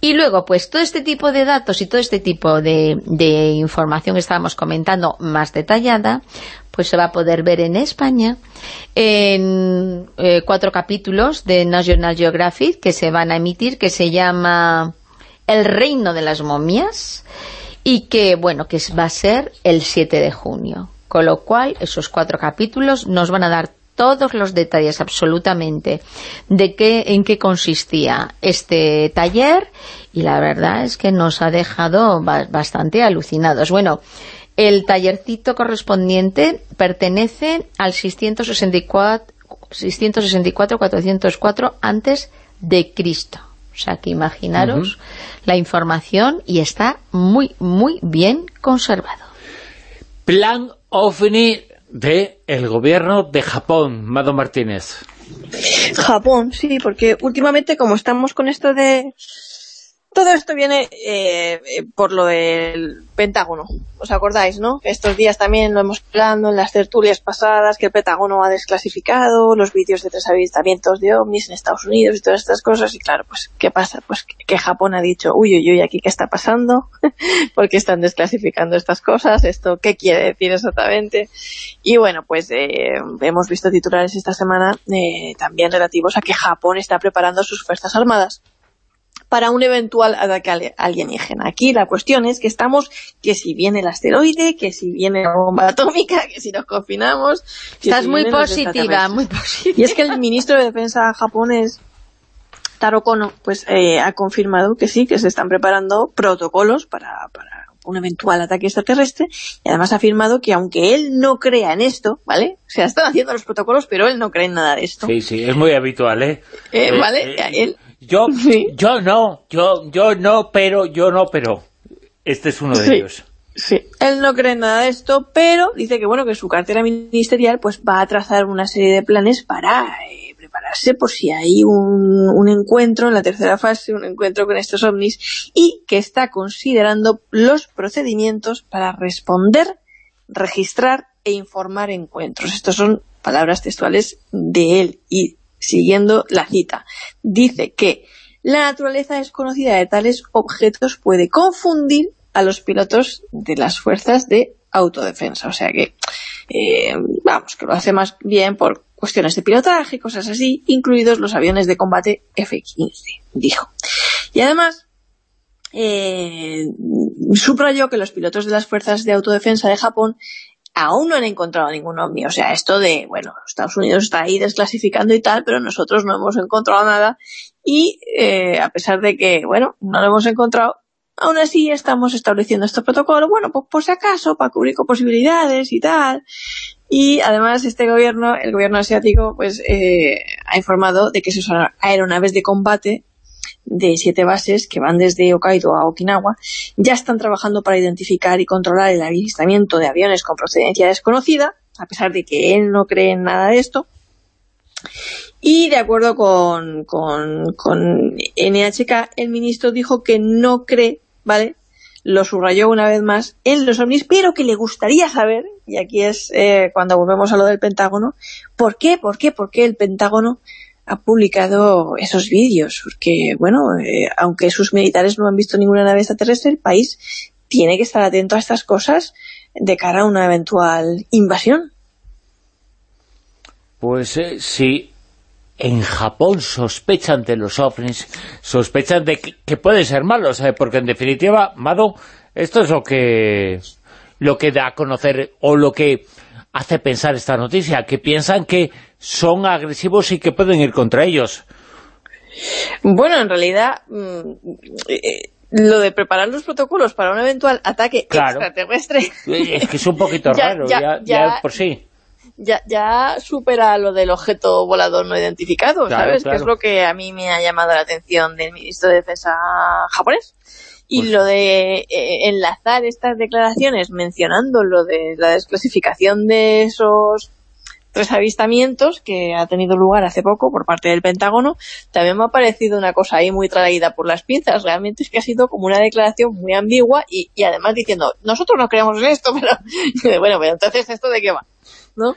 Y luego, pues todo este tipo de datos y todo este tipo de, de información que estábamos comentando más detallada, pues se va a poder ver en España en eh, cuatro capítulos de National Geographic que se van a emitir, que se llama El reino de las momias y que, bueno, que va a ser el 7 de junio. Con lo cual, esos cuatro capítulos nos van a dar todos los detalles absolutamente de qué, en qué consistía este taller y la verdad es que nos ha dejado bastante alucinados. Bueno, el tallercito correspondiente pertenece al 664-404 antes de Cristo. O sea que imaginaros la información y está muy, muy bien conservado. Plan OVNI de el gobierno de Japón, Mado Martínez. Japón, sí, porque últimamente como estamos con esto de Todo esto viene eh, eh, por lo del Pentágono. ¿Os acordáis, no? Estos días también lo hemos hablado en las tertulias pasadas, que el Pentágono ha desclasificado los vídeos de tres avistamientos de ovnis en Estados Unidos y todas estas cosas. Y claro, pues, ¿qué pasa? Pues que Japón ha dicho, uy, uy, uy, ¿aquí qué está pasando? ¿Por qué están desclasificando estas cosas? ¿Esto qué quiere decir exactamente? Y bueno, pues eh, hemos visto titulares esta semana también relativos a que Japón está preparando sus fuerzas armadas para un eventual ataque alienígena. Aquí la cuestión es que estamos, que si viene el asteroide, que si viene la bomba atómica, que si nos confinamos... Estás muy positiva, muy positiva. Y es que el ministro de Defensa japonés, Taro Kono, pues eh, ha confirmado que sí, que se están preparando protocolos para, para un eventual ataque extraterrestre y además ha afirmado que aunque él no crea en esto, ¿vale? O sea, están haciendo los protocolos, pero él no cree en nada de esto. Sí, sí, es muy habitual, ¿eh? eh, eh vale él, yo, yo no, yo, yo no, pero, yo no, pero. Este es uno de ellos. Sí, él no cree en nada de esto, pero dice que bueno que su cartera ministerial pues va a trazar una serie de planes para eh, prepararse por si hay un, un, encuentro en la tercera fase, un encuentro con estos ovnis, y que está considerando los procedimientos para responder, registrar e informar encuentros. Estas son palabras textuales de él y siguiendo la cita. Dice que la naturaleza desconocida de tales objetos puede confundir a los pilotos de las fuerzas de autodefensa. O sea que, eh, vamos, que lo hace más bien por cuestiones de pilotaje y cosas así, incluidos los aviones de combate F-15, dijo. Y además, eh, subrayó que los pilotos de las fuerzas de autodefensa de Japón aún no han encontrado ningún ovni. O sea, esto de, bueno, Estados Unidos está ahí desclasificando y tal, pero nosotros no hemos encontrado nada. Y eh, a pesar de que, bueno, no lo hemos encontrado, aún así estamos estableciendo este protocolo, bueno, pues por si acaso, para cubrir posibilidades y tal. Y además este gobierno, el gobierno asiático, pues eh, ha informado de que sus aeronaves de combate de siete bases que van desde Hokkaido a Okinawa ya están trabajando para identificar y controlar el avistamiento de aviones con procedencia desconocida, a pesar de que él no cree en nada de esto. Y de acuerdo con, con, con NHK, el ministro dijo que no cree, ¿vale?, lo subrayó una vez más, en los ovnis, pero que le gustaría saber, y aquí es eh, cuando volvemos a lo del Pentágono, ¿por qué, por qué, por qué el Pentágono ha publicado esos vídeos, porque, bueno, eh, aunque sus militares no han visto ninguna nave extraterrestre, el país tiene que estar atento a estas cosas de cara a una eventual invasión. Pues eh, si en Japón sospechan de los ovnis, sospechan de que, pueden ser malos, eh, porque en definitiva, Mado, esto es lo que lo que da a conocer o lo que hace pensar esta noticia, que piensan que son agresivos y que pueden ir contra ellos. Bueno, en realidad, mm, eh, lo de preparar los protocolos para un eventual ataque extraterrestre... Es que es un poquito raro, ya, por sí. Ya, ya supera lo del objeto volador no identificado, ¿sabes? Que es lo que a mí me ha llamado la atención del ministro de Defensa japonés. Y pues lo de eh, enlazar estas declaraciones mencionando lo de la desclasificación de esos tres avistamientos que ha tenido lugar hace poco por parte del Pentágono, también me ha parecido una cosa ahí muy traída por las pinzas. Realmente es que ha sido como una declaración muy ambigua y, además diciendo, nosotros no creemos en esto, pero bueno, pero entonces ¿esto de qué va? ¿No?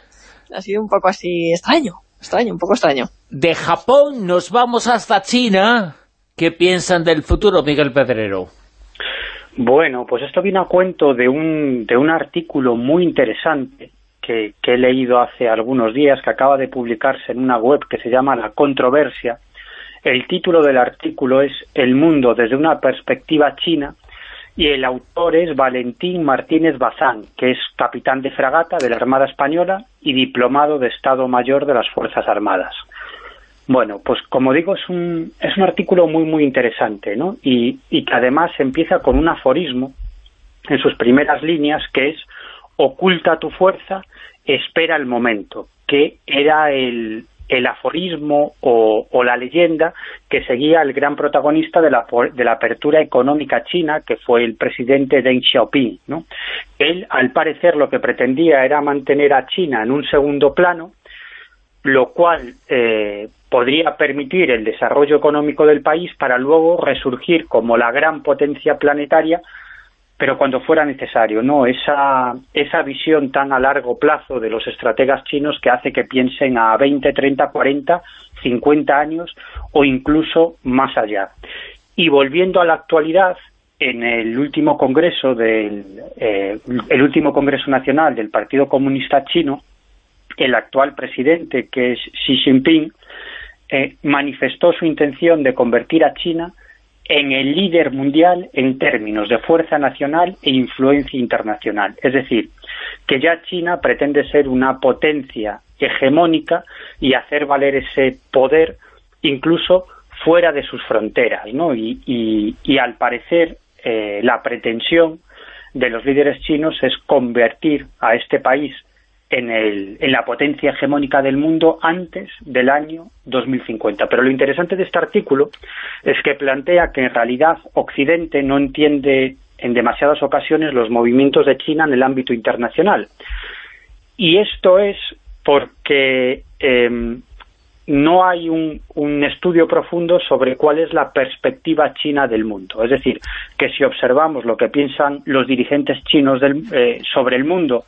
Ha sido un poco así extraño, extraño, un poco extraño. De Japón nos vamos hasta China. ¿Qué piensan del futuro, Miguel Pedrero? Bueno, pues esto viene a cuento de un, de un artículo muy interesante que, he leído hace algunos días, que acaba de publicarse en una web que se llama La Controversia. El título del artículo es El mundo desde una perspectiva china y el autor es Valentín Martínez Bazán, que es capitán de fragata de la Armada Española y diplomado de Estado Mayor de las Fuerzas Armadas. Bueno, pues como digo, es un, es un artículo muy, muy interesante, ¿no? Y, y que además empieza con un aforismo en sus primeras líneas, que es oculta tu fuerza, espera el momento, que era el, el aforismo o, la leyenda que seguía el gran protagonista de la, de la apertura económica china, que fue el presidente Deng Xiaoping. ¿no? Él, al parecer, lo que pretendía era mantener a China en un segundo plano, lo cual eh, podría permitir el desarrollo económico del país para luego resurgir como la gran potencia planetaria pero cuando fuera necesario, ¿no? Esa, esa visión tan a largo plazo de los estrategas chinos que hace que piensen a 20, 30, 40, 50 años o incluso más allá. Y volviendo a la actualidad, en el último congreso del eh, el último congreso nacional del Partido Comunista Chino, el actual presidente, que es Xi Jinping, eh, manifestó su intención de convertir a China en el líder mundial en términos de fuerza nacional e influencia internacional. Es decir, que ya China pretende ser una potencia hegemónica y hacer valer ese poder incluso fuera de sus fronteras, ¿no? Y, al parecer eh, la pretensión de los líderes chinos es convertir a este país en, el, en la potencia hegemónica del mundo antes del año 2050. Pero lo interesante de este artículo es que plantea que en realidad Occidente no entiende en demasiadas ocasiones los movimientos de China en el ámbito internacional. Y esto es porque em, no hay un, estudio profundo sobre cuál es la perspectiva china del mundo. Es decir, que si observamos lo que piensan los dirigentes chinos eh, sobre el mundo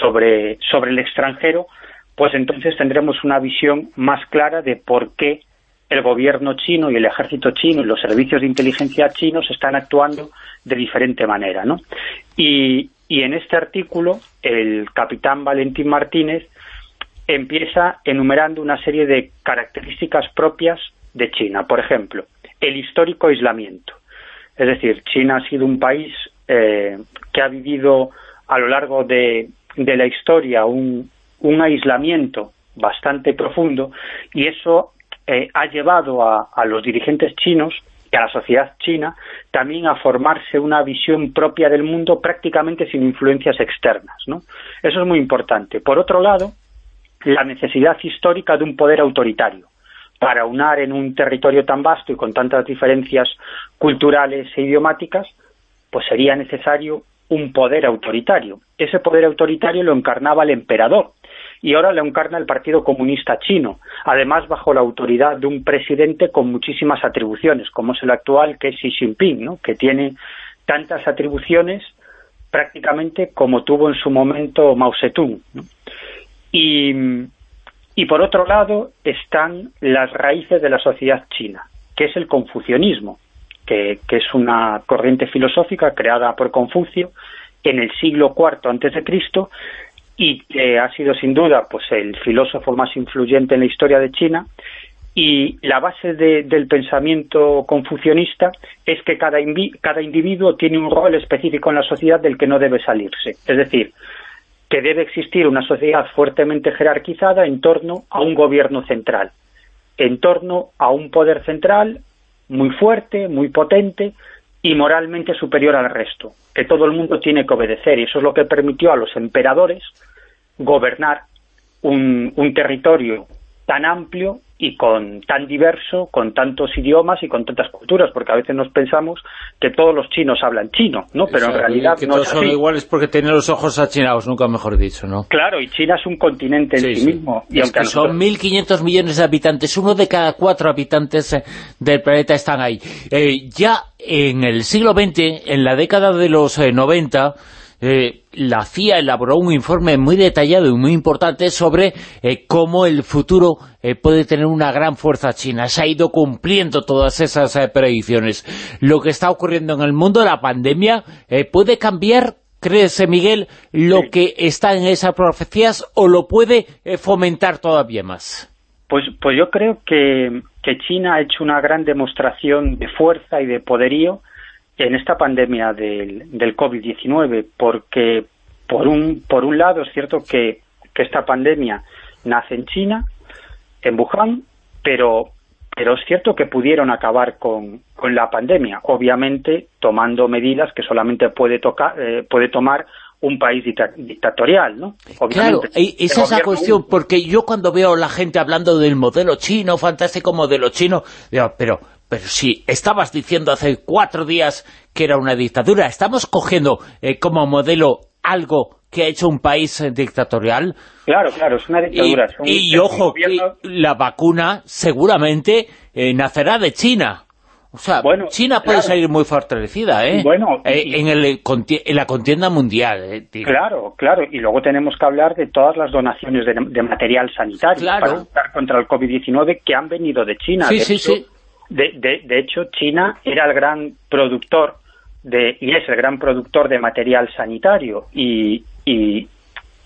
sobre, sobre el extranjero, pues entonces tendremos una visión más clara de por qué el gobierno chino y el ejército chino y los servicios de inteligencia chinos están actuando de diferente manera. ¿no? Y, y en este artículo, el capitán Valentín Martínez empieza enumerando una serie de características propias de China. Por ejemplo, el histórico aislamiento. Es decir, China ha sido un país eh, que ha vivido a lo largo de, de la historia un, un aislamiento bastante profundo y eso eh, ha llevado a, a, los dirigentes chinos y a la sociedad china también a formarse una visión propia del mundo prácticamente sin influencias externas. ¿no? Eso es muy importante. Por otro lado, la necesidad histórica de un poder autoritario para unar en un territorio tan vasto y con tantas diferencias culturales e idiomáticas, pues sería necesario un poder autoritario. Ese poder autoritario lo encarnaba el emperador y ahora lo encarna el Partido Comunista Chino, además bajo la autoridad de un presidente con muchísimas atribuciones, como es el actual, que es Xi Jinping, que tiene tantas atribuciones prácticamente como tuvo en su momento Mao Zedong. Y, y por otro lado están las raíces de la sociedad china, que es el confucianismo, que, es una corriente filosófica creada por Confucio en el siglo IV antes de Cristo y que ha sido sin duda pues el filósofo más influyente en la historia de China y la base del pensamiento confucionista es que cada individuo tiene un rol específico en la sociedad del que no debe salirse. Es decir, que debe existir una sociedad fuertemente jerarquizada en torno a un gobierno central, en torno a un poder central muy fuerte, muy potente y moralmente superior al resto, que todo el mundo tiene que obedecer, y eso es lo que permitió a los emperadores gobernar un, un territorio tan amplio y con tan diverso, con tantos idiomas y con tantas culturas, porque a veces nos pensamos que todos los chinos hablan chino, ¿no? Pero en realidad que no todos son iguales porque tienen los ojos achinados, nunca mejor dicho, ¿no? Claro, y China es un continente en sí, mismo. Y, aunque son 1.500 millones de habitantes, uno de cada cuatro habitantes eh, del planeta están ahí. Eh, ya en el siglo XX, en la década de los 90 eh, la CIA elaboró un informe muy detallado y muy importante sobre eh, cómo el futuro eh, puede tener una gran fuerza china. Se ha ido cumpliendo todas esas predicciones. Lo que está ocurriendo en el mundo, la pandemia, puede cambiar ¿Crees, Miguel, lo que está en esas profecías o lo puede fomentar todavía más? Pues, pues yo creo que, que China ha hecho una gran demostración de fuerza y de poderío en esta pandemia del, del COVID-19, porque por un, por un lado es cierto que, que esta pandemia nace en China, en Wuhan, pero, pero es cierto que pudieron acabar con, con la pandemia, obviamente tomando medidas que solamente puede, tocar, eh, puede tomar un país dictatorial, ¿no? claro, esa es la cuestión, porque yo cuando veo a la gente hablando del modelo chino, fantástico modelo chino, digo, pero pero si estabas diciendo hace cuatro días que era una dictadura, estamos cogiendo eh, como modelo algo que ha hecho un país eh, dictatorial. Claro, claro, es una dictadura. Y, y ojo, la vacuna seguramente eh, nacerá de China. O sea, China puede salir muy fortalecida, ¿eh? Bueno, en, el, en la contienda mundial. ¿eh? Claro, claro. Y luego tenemos que hablar de todas las donaciones de, material sanitario para luchar contra el COVID-19 que han venido de China. Sí, sí, sí. De, de, hecho, China era el gran productor de, y es el gran productor de material sanitario. Y, y,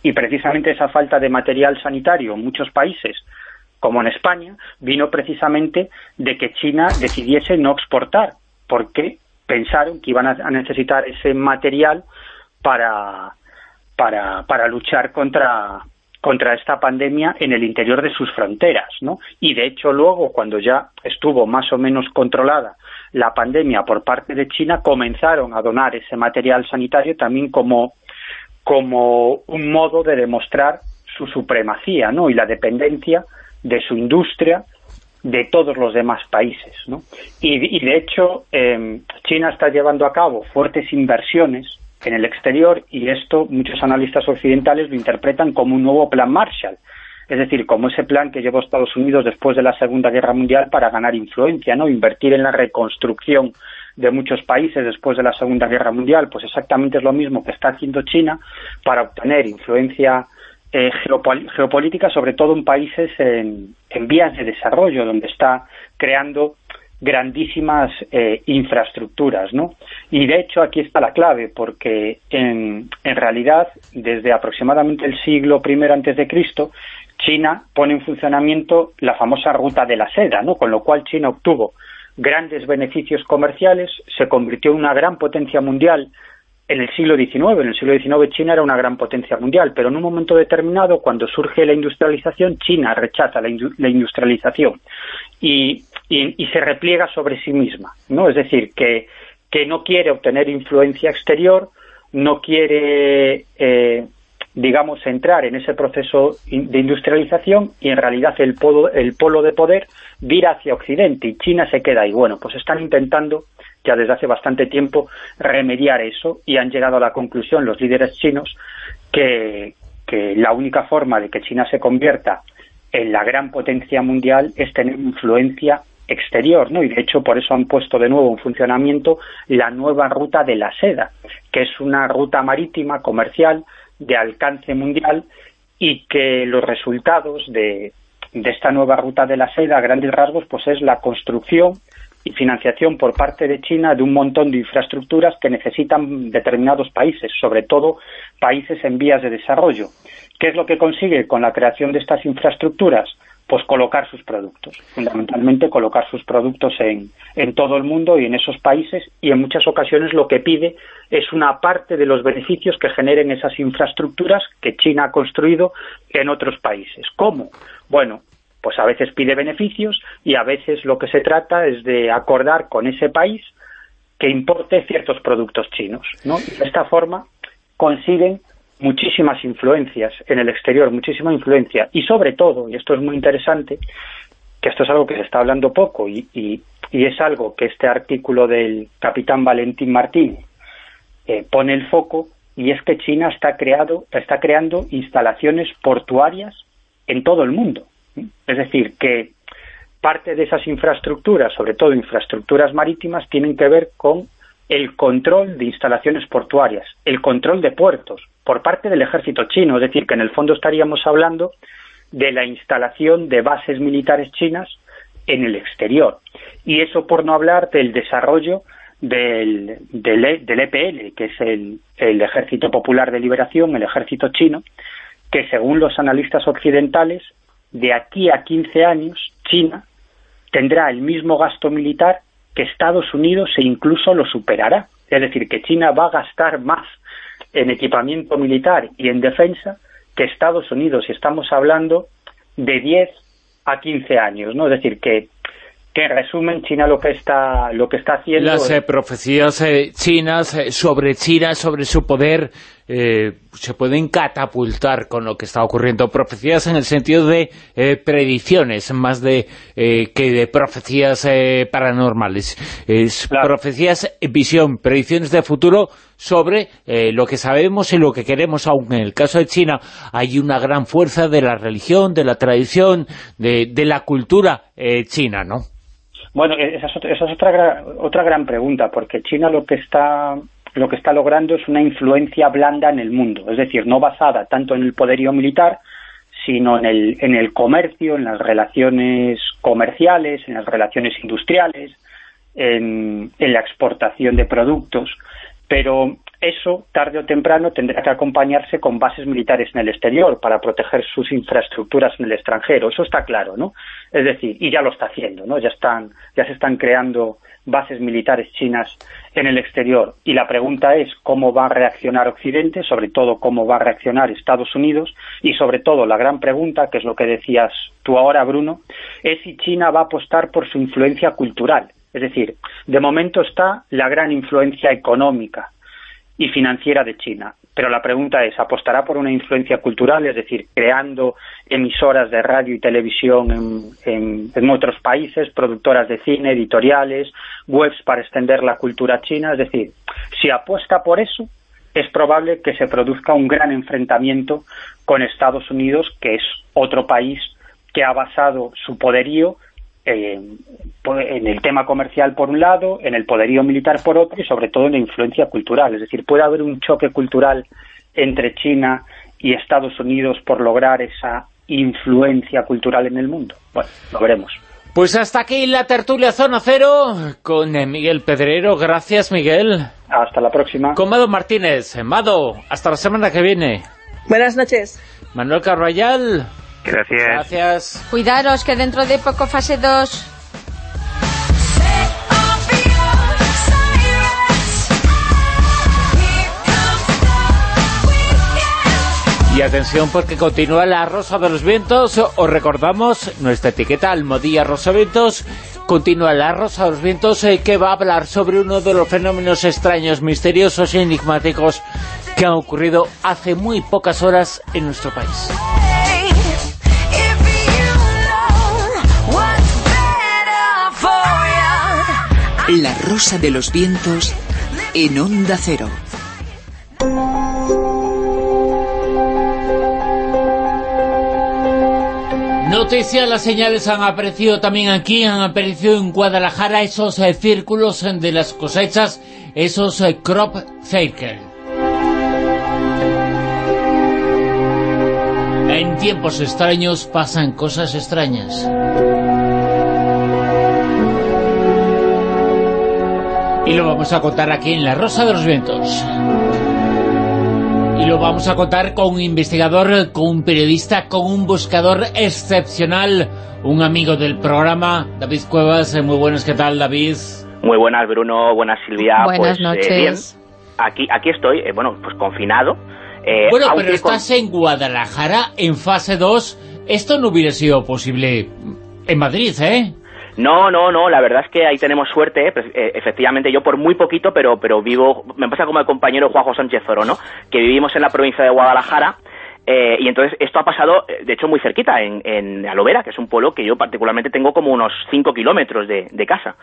y precisamente esa falta de material sanitario en muchos países como en España, vino precisamente de que China decidiese no exportar, porque pensaron que iban a necesitar ese material para, para, para luchar contra, contra esta pandemia en el interior de sus fronteras, ¿no? Y de hecho luego, cuando ya estuvo más o menos controlada la pandemia por parte de China, comenzaron a donar ese material sanitario también como, como un modo de demostrar su supremacía, ¿no? Y la dependencia de su industria de todos los demás países. ¿no? Y, de hecho, em, China está llevando a cabo fuertes inversiones en el exterior y esto muchos analistas occidentales lo interpretan como un nuevo plan Marshall, es decir, como ese plan que llevó Estados Unidos después de la Segunda Guerra Mundial para ganar influencia, ¿no? invertir en la reconstrucción de muchos países después de la Segunda Guerra Mundial, pues exactamente es lo mismo que está haciendo China para obtener influencia eh, geopolítica, sobre todo en países en, vías de desarrollo, donde está creando grandísimas eh, infraestructuras, ¿no? Y de hecho aquí está la clave, porque en, realidad, desde aproximadamente el siglo I antes de Cristo, China pone en funcionamiento la famosa ruta de la seda, ¿no? Con lo cual China obtuvo grandes beneficios comerciales, se convirtió en una gran potencia mundial en el siglo XIX. En el siglo XIX China era una gran potencia mundial, pero en un momento determinado, cuando surge la industrialización, China rechaza la, industrialización y, se repliega sobre sí misma, ¿no? Es decir, que, que no quiere obtener influencia exterior, no quiere, eh, digamos, entrar en ese proceso de industrialización y en realidad el polo, el polo de poder vira hacia Occidente y China se queda ahí. Bueno, pues están intentando ya desde hace bastante tiempo remediar eso y han llegado a la conclusión los líderes chinos que, que la única forma de que China se convierta en la gran potencia mundial es tener influencia exterior, ¿no? Y de hecho por eso han puesto de nuevo en funcionamiento la nueva ruta de la seda, que es una ruta marítima comercial de alcance mundial y que los resultados de, esta nueva ruta de la seda a grandes rasgos pues es la construcción y financiación por parte de China de un montón de infraestructuras que necesitan determinados países, sobre todo países en vías de desarrollo. ¿Qué es lo que consigue con la creación de estas infraestructuras? Pues colocar sus productos, fundamentalmente colocar sus productos en, en todo el mundo y en esos países y en muchas ocasiones lo que pide es una parte de los beneficios que generen esas infraestructuras que China ha construido en otros países. ¿Cómo? Bueno, pues a veces pide beneficios y a veces lo que se trata es de acordar con ese país que importe ciertos productos chinos. ¿no? de esta forma consiguen muchísimas influencias en el exterior, muchísima influencia. Y sobre todo, y esto es muy interesante, que esto es algo que se está hablando poco y, es algo que este artículo del capitán Valentín Martín eh, pone el foco, y es que China está, está creando instalaciones portuarias en todo el mundo. Es decir, que parte de esas infraestructuras, sobre todo infraestructuras marítimas, tienen que ver con el control de instalaciones portuarias, el control de puertos por parte del ejército chino, es decir, que en el fondo estaríamos hablando de la instalación de bases militares chinas en el exterior. Y eso por no hablar del desarrollo del, del, EPL, e que es el, el Ejército Popular de Liberación, el ejército chino, que según los analistas occidentales de aquí a 15 años, China tendrá el mismo gasto militar que Estados Unidos e incluso lo superará. Es decir, que China va a gastar más en equipamiento militar y en defensa que Estados Unidos, y estamos hablando de 10 a 15 años, ¿no? Es decir, que que en resumen China lo que está lo que está haciendo las eh, profecías eh, chinas eh, sobre China sobre su poder eh, se pueden catapultar con lo que está ocurriendo. Profecías en el sentido de eh, predicciones, más de que de profecías paranormales. Es profecías, visión, predicciones de futuro sobre lo que sabemos y lo que queremos, aunque en el caso de China hay una gran fuerza de la religión, de la tradición, de, de la cultura china, ¿no? Bueno, esa es, otra, otra gran pregunta, porque China lo que está lo que está logrando es una influencia blanda en el mundo, es decir, no basada tanto en el poderío militar, sino en el, en el comercio, en las relaciones comerciales, en las relaciones industriales, en, en la exportación de productos. Pero eso, tarde o temprano, tendrá que acompañarse con bases militares en el exterior para proteger sus infraestructuras en el extranjero. Eso está claro, ¿no? Es decir, y ya lo está haciendo, ¿no? Ya, están, ya se están creando bases militares chinas en el exterior. Y la pregunta es cómo va a reaccionar Occidente, sobre todo cómo va a reaccionar Estados Unidos, y sobre todo la gran pregunta, que es lo que decías tú ahora, Bruno, es si China va a apostar por su influencia cultural. Es decir, de momento está la gran influencia económica y financiera de China. Pero la pregunta es, ¿apostará por una influencia cultural, es decir, creando emisoras de radio y televisión en, en, otros países, productoras de cine, editoriales, webs para extender la cultura china? Es decir, si apuesta por eso, es probable que se produzca un gran enfrentamiento con Estados Unidos, que es otro país que ha basado su poderío eh, en el tema comercial por un lado, en el poderío militar por otro y sobre todo en la influencia cultural. Es decir, puede haber un choque cultural entre China y Estados Unidos por lograr esa influencia cultural en el mundo. Bueno, lo veremos. Pues hasta aquí la tertulia Zona Cero con eh, Miguel Pedrero. Gracias, Miguel. Hasta la próxima. Con Mado Martínez. Mado, hasta la semana que viene. Buenas noches. Manuel Carvallal. Gracias. Gracias. Cuidaros, que dentro de poco fase 2. Y atención porque continúa la Rosa de los Vientos. Os recordamos nuestra etiqueta Almodía Rosa Vientos. Continúa la Rosa de los Vientos eh, que va a hablar sobre uno de los fenómenos extraños, misteriosos y enigmáticos que han ocurrido hace muy pocas horas en nuestro país. La Rosa de los Vientos en Onda Cero. Noticia, las señales han aparecido también aquí, han aparecido en Guadalajara esos eh, círculos de las cosechas, esos eh, crop circles. En tiempos extraños pasan cosas extrañas. Y lo vamos a contar aquí en La Rosa de los Vientos. Y lo vamos a contar con un investigador, con un periodista, con un buscador excepcional, un amigo del programa, David Cuevas. Muy buenas, ¿qué tal, David? Muy buenas, Bruno. Buenas, Silvia. Buenas pues, noches. Eh, bien. Aquí, aquí estoy, eh, bueno, pues confinado. Eh, bueno, pero estás en Guadalajara, en fase 2. Esto no hubiera sido posible en Madrid, ¿eh? No, no, no, la verdad es que ahí tenemos suerte, ¿eh? pues, eh, efectivamente yo por muy poquito, pero pero vivo, me pasa como el compañero Juanjo Sánchez Oro, ¿no? Que vivimos en la provincia de Guadalajara, eh, y entonces esto ha pasado, eh, de hecho, muy cerquita, en, en Alovera, que es un pueblo que yo particularmente tengo como unos 5 kilómetros de, de casa.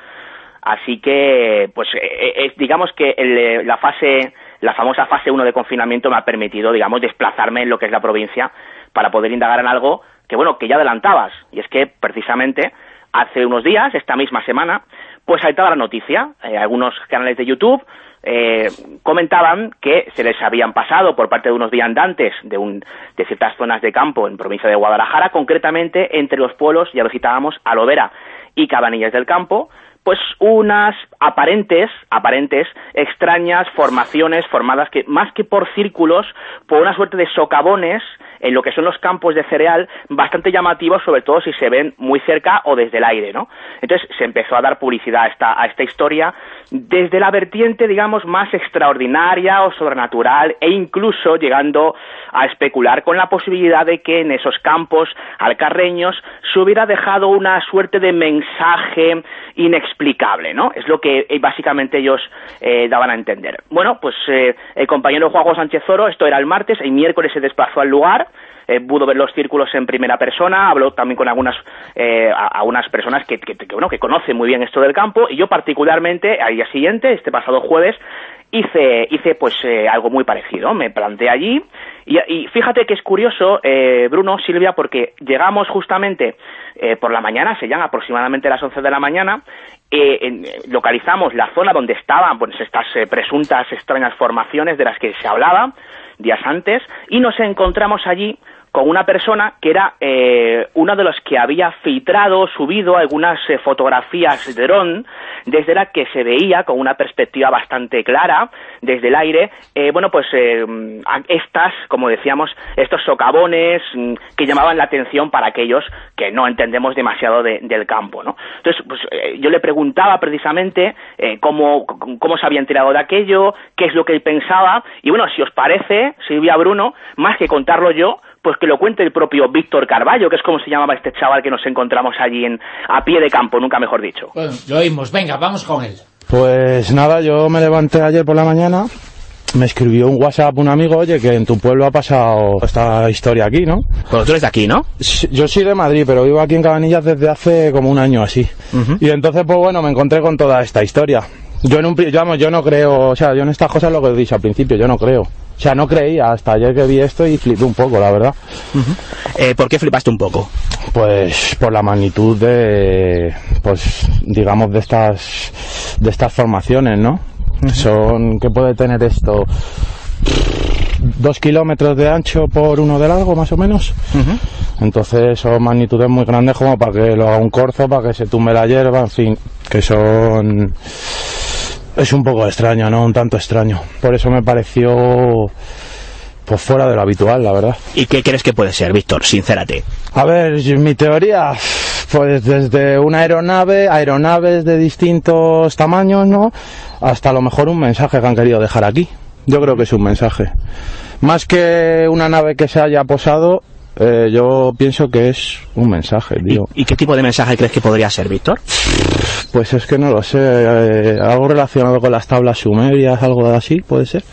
Así que, pues, eh, digamos que el, la fase, la famosa fase 1 de confinamiento me ha permitido, digamos, desplazarme en lo que es la provincia para poder indagar en algo que, bueno, que ya adelantabas, y es que, precisamente, hace unos días, esta misma semana, pues saltaba la noticia. Eh, algunos canales de YouTube eh, comentaban que se les habían pasado por parte de unos viandantes de, un, de ciertas zonas de campo en provincia de Guadalajara, concretamente entre los pueblos, ya lo citábamos, Alovera y Cabanillas del Campo, pues unas aparentes, aparentes, extrañas formaciones formadas que, más que por círculos, por una suerte de socavones en lo que son los campos de cereal bastante llamativos, sobre todo si se ven muy cerca o desde el aire, ¿no? Entonces se empezó a dar publicidad a esta, a esta historia desde la vertiente, digamos, más extraordinaria o sobrenatural e incluso llegando a especular con la posibilidad de que en esos campos alcarreños se hubiera dejado una suerte de mensaje inexplicable ¿no? Es lo que eh, básicamente ellos eh, daban a entender. Bueno, pues eh, el compañero Juan Sánchez Zoro, esto era el martes, el miércoles se desplazó al lugar, eh, pudo ver los círculos en primera persona, habló también con algunas eh, a, unas personas que, que, que, bueno, que conocen muy bien esto del campo, y yo particularmente, al día siguiente, este pasado jueves, hice, hice pues eh, algo muy parecido, me planté allí, y, fíjate que es curioso, eh, Bruno, Silvia, porque llegamos justamente eh, por la mañana, se llaman aproximadamente las 11 de la mañana, eh, en- eh, localizamos la zona donde estaban pues, estas eh, presuntas extrañas formaciones de las que se hablaba días antes y nos encontramos allí con una persona que era eh, uno de los que había filtrado, subido algunas eh, fotografías de dron desde la que se veía con una perspectiva bastante clara desde el aire, eh, bueno, pues eh, estas, como decíamos, estos socavones mm, que llamaban la atención para aquellos que no entendemos demasiado de- del campo, ¿no? Entonces, pues eh, yo le preguntaba precisamente eh, cómo, cómo se había enterado de aquello, qué es lo que él pensaba, y bueno, si os parece, Silvia Bruno, más que contarlo yo, pues que lo cuente el propio Víctor Carballo, que es como se llamaba este chaval que nos encontramos allí en, a pie de campo, nunca mejor dicho. Bueno, lo oímos. Venga, vamos con él. Pues nada, yo me levanté ayer por la mañana, me escribió un WhatsApp un amigo, oye, que en tu pueblo ha pasado esta historia aquí, ¿no? Pues tú eres de aquí, ¿no? Yo soy de Madrid, pero vivo aquí en Cabanillas desde hace como un año así. Y entonces, pues bueno, me encontré con toda esta historia. Yo en un, yo, vamos, yo no creo, o sea, yo en estas cosas lo que he dicho al principio, yo no creo. O sea, no creía hasta ayer que vi esto y flipé un poco, la verdad. Eh, ¿Por qué flipaste un poco? Pues por la magnitud de, pues digamos de estas, de estas formaciones, ¿no? Son, ¿qué puede tener esto? Dos kilómetros de ancho por uno de largo, más o menos. Entonces son magnitudes muy grandes como para que lo haga un corzo, para que se tumbe la hierba, en fin, que son... Es un poco extraño, ¿no? Un tanto extraño. Por eso me pareció pues fuera de lo habitual, la verdad. ¿Y qué crees que puede ser, Víctor? Sincérate. A ver, mi teoría, pues desde una aeronave, aeronaves de distintos tamaños, ¿no? Hasta a lo mejor un mensaje que han querido dejar aquí. Yo creo que es un mensaje. Más que una nave que se haya posado, eh, yo pienso que es un mensaje, tío. ¿Y qué tipo de mensaje crees que podría ser, Víctor? Pues es que no lo sé, eh, algo relacionado con las tablas sumerias, algo así, puede ser.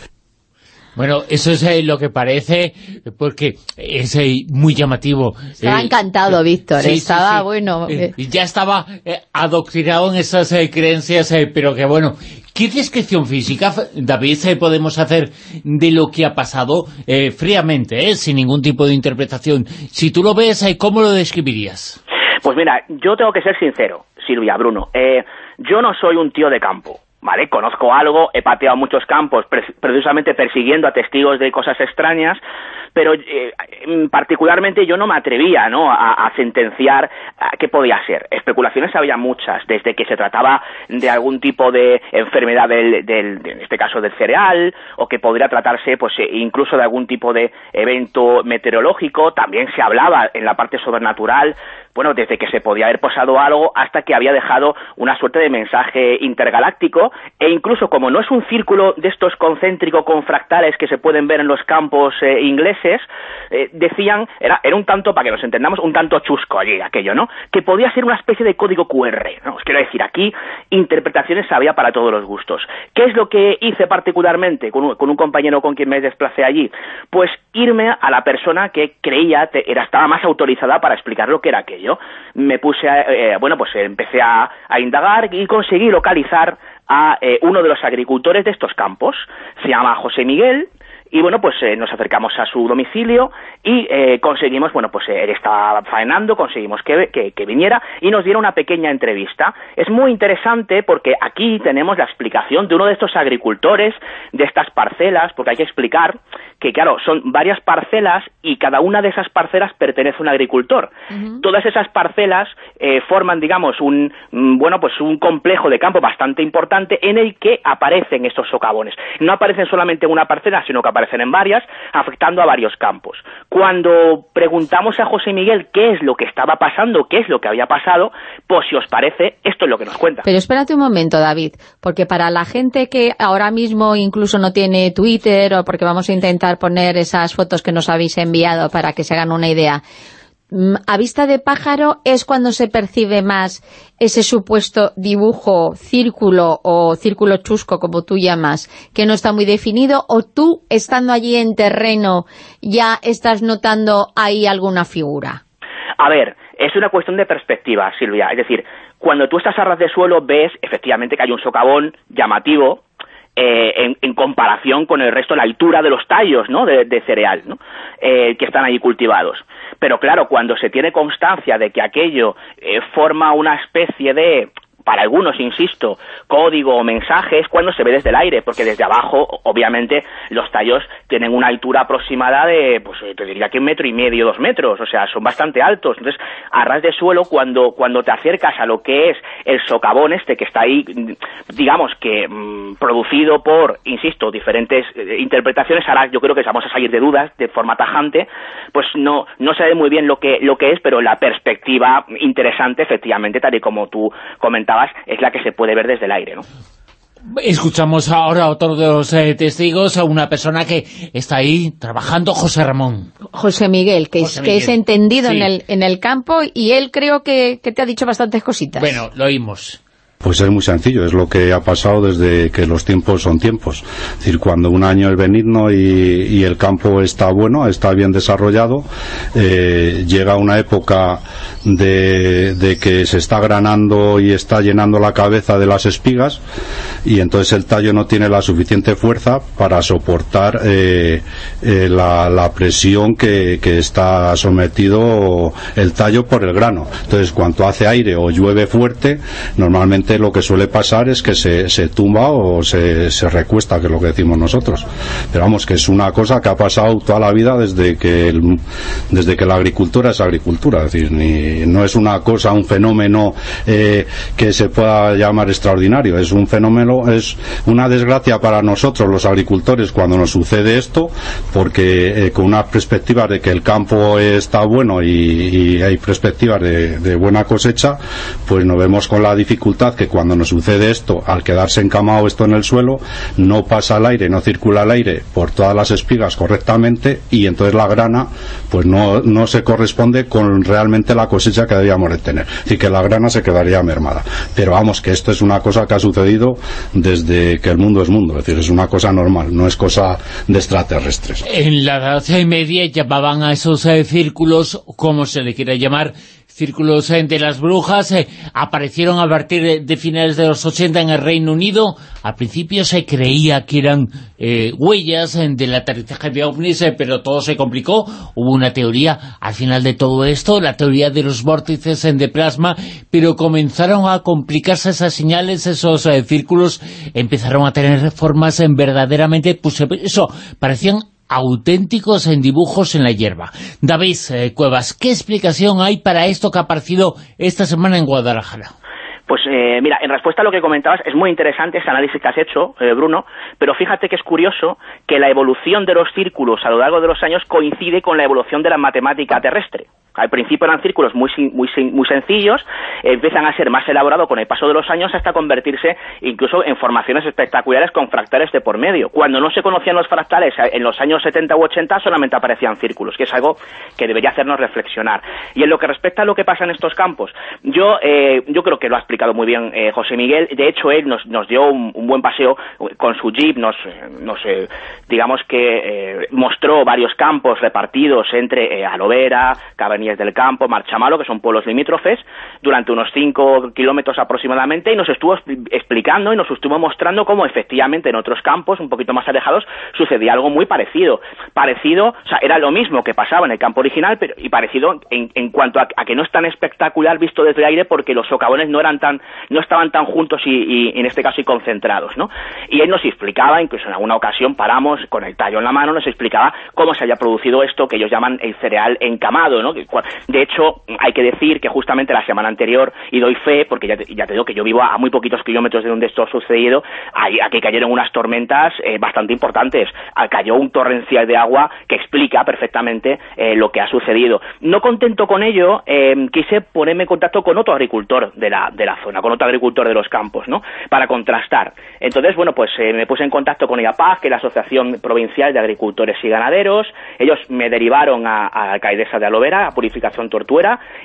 Bueno, eso es eh, lo que parece, porque es eh, muy llamativo. Estaba Eh, encantado, Víctor. sí, Estaba, sí. bueno... Eh, eh, ya estaba eh, adoctrinado en esas eh, creencias, eh, pero que bueno, ¿qué descripción física, David, eh, podemos hacer de lo que ha pasado eh, fríamente, eh, sin ningún tipo de interpretación? Si tú lo ves, eh, ¿cómo lo describirías? Pues mira, yo tengo que ser sincero, Silvia, Bruno. Eh, yo no soy un tío de campo, ¿vale? Conozco algo, he pateado muchos campos, pre- precisamente persiguiendo a testigos de cosas extrañas, pero eh, mm, particularmente yo no me atrevía ¿no? a, sentenciar a qué podía ser. Especulaciones había muchas, desde que se trataba de algún tipo de enfermedad del, del- de- en este caso del cereal, o que podría tratarse pues eh, incluso de algún tipo de evento meteorológico, también se hablaba en la parte sobrenatural, bueno, desde que se podía haber posado algo hasta que había dejado una suerte de mensaje intergaláctico, e incluso como no es un círculo de estos concéntrico con fractales que se pueden ver en los campos eh, ingleses, eh, decían, era, era un tanto, para que nos entendamos, un tanto chusco allí aquello, ¿no? Que podía ser una especie de código QR, ¿no? Os quiero decir, aquí interpretaciones había para todos los gustos. ¿Qué es lo que hice particularmente con un, compañero con quien me desplacé allí? Pues irme a la persona que creía te- era, estaba más autorizada para explicar lo que era aquello. Me puse, a, eh, bueno, pues empecé a, a indagar y conseguí localizar a eh, uno de los agricultores de estos campos. Se llama José Miguel, y bueno, pues eh, nos acercamos a su domicilio y eh, conseguimos, bueno, pues eh, él estaba faenando, conseguimos que, que, que viniera y nos diera una pequeña entrevista. Es muy interesante porque aquí tenemos la explicación de uno de estos agricultores de estas parcelas, porque hay que explicar que, claro, son varias parcelas y cada una de esas parcelas pertenece a un agricultor. Todas esas parcelas eh, forman, digamos, un, mm, bueno, pues un complejo de campo bastante importante en el que aparecen estos socavones. No aparecen solamente en una parcela, sino que aparecen en varias, afectando a varios campos. Cuando preguntamos a José Miguel qué es lo que estaba pasando, qué es lo que había pasado, pues si os parece, esto es lo que nos cuenta. Pero espérate un momento, David, porque para la gente que ahora mismo incluso no tiene Twitter o porque vamos a intentar poner esas fotos que nos habéis enviado para que se hagan una idea, a vista de pájaro es cuando se percibe más ese supuesto dibujo, círculo o círculo chusco, como tú llamas, que no está muy definido, o tú, estando allí en terreno, ya estás notando ahí alguna figura? A ver, es una cuestión de perspectiva, Silvia. Es decir, cuando tú estás a ras de suelo ves efectivamente que hay un socavón llamativo, eh, en, comparación con el resto, la altura de los tallos ¿no? de, cereal. Eh, que están allí cultivados. Pero claro, cuando se tiene constancia de que aquello eh, forma una especie de para algunos, insisto, código o mensaje es cuando se ve desde el aire, porque desde abajo, obviamente, los tallos tienen una altura aproximada de, pues te diría que un metro y medio, dos metros, o sea, son bastante altos. Entonces, a ras de suelo, cuando, cuando te acercas a lo que es el socavón este, que está ahí, digamos que mm, producido por, insisto, diferentes eh, interpretaciones, ahora yo creo que vamos a salir de dudas de forma tajante, pues no, no se ve muy bien lo que, lo que es, pero la perspectiva interesante, efectivamente, tal y como tú comentabas, es la que se puede ver desde el aire, ¿no? Escuchamos ahora a otro de los eh, testigos, a una persona que está ahí trabajando, José Ramón. José Miguel, que, es, que es entendido en, el, en el campo y él creo que, que te ha dicho bastantes cositas. Bueno, lo oímos. Pues es muy sencillo, es lo que ha pasado desde que los tiempos son tiempos. Es decir, cuando un año es benigno y, el campo está bueno, está bien desarrollado, eh, llega una época de, que se está granando y está llenando la cabeza de las espigas y entonces el tallo no tiene la suficiente fuerza para soportar eh, eh, la, presión que, que está sometido el tallo por el grano. Entonces, cuando hace aire o llueve fuerte, normalmente lo que suele pasar es que se, se tumba o se, se, recuesta, que es lo que decimos nosotros. Pero vamos, que es una cosa que ha pasado toda la vida desde que, desde que la agricultura es agricultura. Es decir, ni, no es una cosa, un fenómeno eh, que se pueda llamar extraordinario. Es un fenómeno, es una desgracia para nosotros los agricultores cuando nos sucede esto, porque eh, con una perspectiva de que el campo está bueno y, hay perspectivas de buena cosecha, pues nos vemos con la dificultad que cuando nos sucede esto, al quedarse encamado esto en el suelo, no pasa el aire, no circula el aire por todas las espigas correctamente y entonces la grana pues no, no se corresponde con realmente la cosecha que debíamos de tener. y que la grana se quedaría mermada. Pero vamos, que esto es una cosa que ha sucedido desde que el mundo es mundo, es decir, es una cosa normal, no es cosa de extraterrestres. En la Edad Media llamaban a esos eh, círculos, como se le quiera llamar, círculos eh, de las brujas eh, aparecieron a partir de, finales de los 80 en el Reino Unido. Al principio se creía que eran eh, huellas del aterrizaje de ovnis, pero todo se complicó. Hubo una teoría al final de todo esto, la teoría de los vórtices de plasma, pero comenzaron a complicarse esas señales, esos círculos empezaron a tener formas en verdaderamente, pues eso, parecían auténticos en dibujos en la hierba. David eh, Cuevas, ¿qué explicación hay para esto que ha aparecido esta semana en Guadalajara? Pues eh, mira, en respuesta a lo que comentabas, es muy interesante ese análisis que has hecho, eh, Bruno, pero fíjate que es curioso que la evolución de los círculos a lo largo de los años coincide con la evolución de la matemática terrestre. Al principio eran círculos muy, muy, muy sencillos, empiezan a ser más elaborados con el paso de los años hasta convertirse incluso en formaciones espectaculares con fractales de por medio. Cuando no se conocían los fractales en los años 70 u 80 solamente aparecían círculos, que es algo que debería hacernos reflexionar. Y en lo que respecta a lo que pasa en estos campos, yo, eh, yo creo que lo ha explicado muy bien eh, José Miguel. De hecho, él nos, nos dio un, buen paseo con su jeep, nos, nos digamos que mostró varios campos repartidos entre Alovera, Cabernet del Campo, Marchamalo, que son pueblos limítrofes, durante unos 5 kilómetros aproximadamente, y nos estuvo explicando y nos estuvo mostrando cómo efectivamente en otros campos, un poquito más alejados, sucedía algo muy parecido. Parecido, o sea, era lo mismo que pasaba en el campo original, pero y parecido en, cuanto a, que no es tan espectacular visto desde el aire porque los socavones no eran tan, no estaban tan juntos y, en este caso y concentrados, ¿no? Y él nos explicaba, incluso en alguna ocasión paramos con el tallo en la mano, nos explicaba cómo se había producido esto que ellos llaman el cereal encamado, ¿no? De hecho, hay que decir que justamente la semana anterior, y doy fe, porque ya te, digo que yo vivo a, muy poquitos kilómetros de donde esto ha sucedido, aquí cayeron unas tormentas eh, bastante importantes. Ah, cayó un torrencial de agua que explica perfectamente eh, lo que ha sucedido. No contento con ello, em, quise ponerme en contacto con otro agricultor de la, de la zona, con otro agricultor de los campos, ¿no? Para contrastar. Entonces, bueno, pues eh, me puse en contacto con IAPAG, que es la Asociación Provincial de Agricultores y Ganaderos. Ellos me derivaron a, a la de Alovera, a Purificación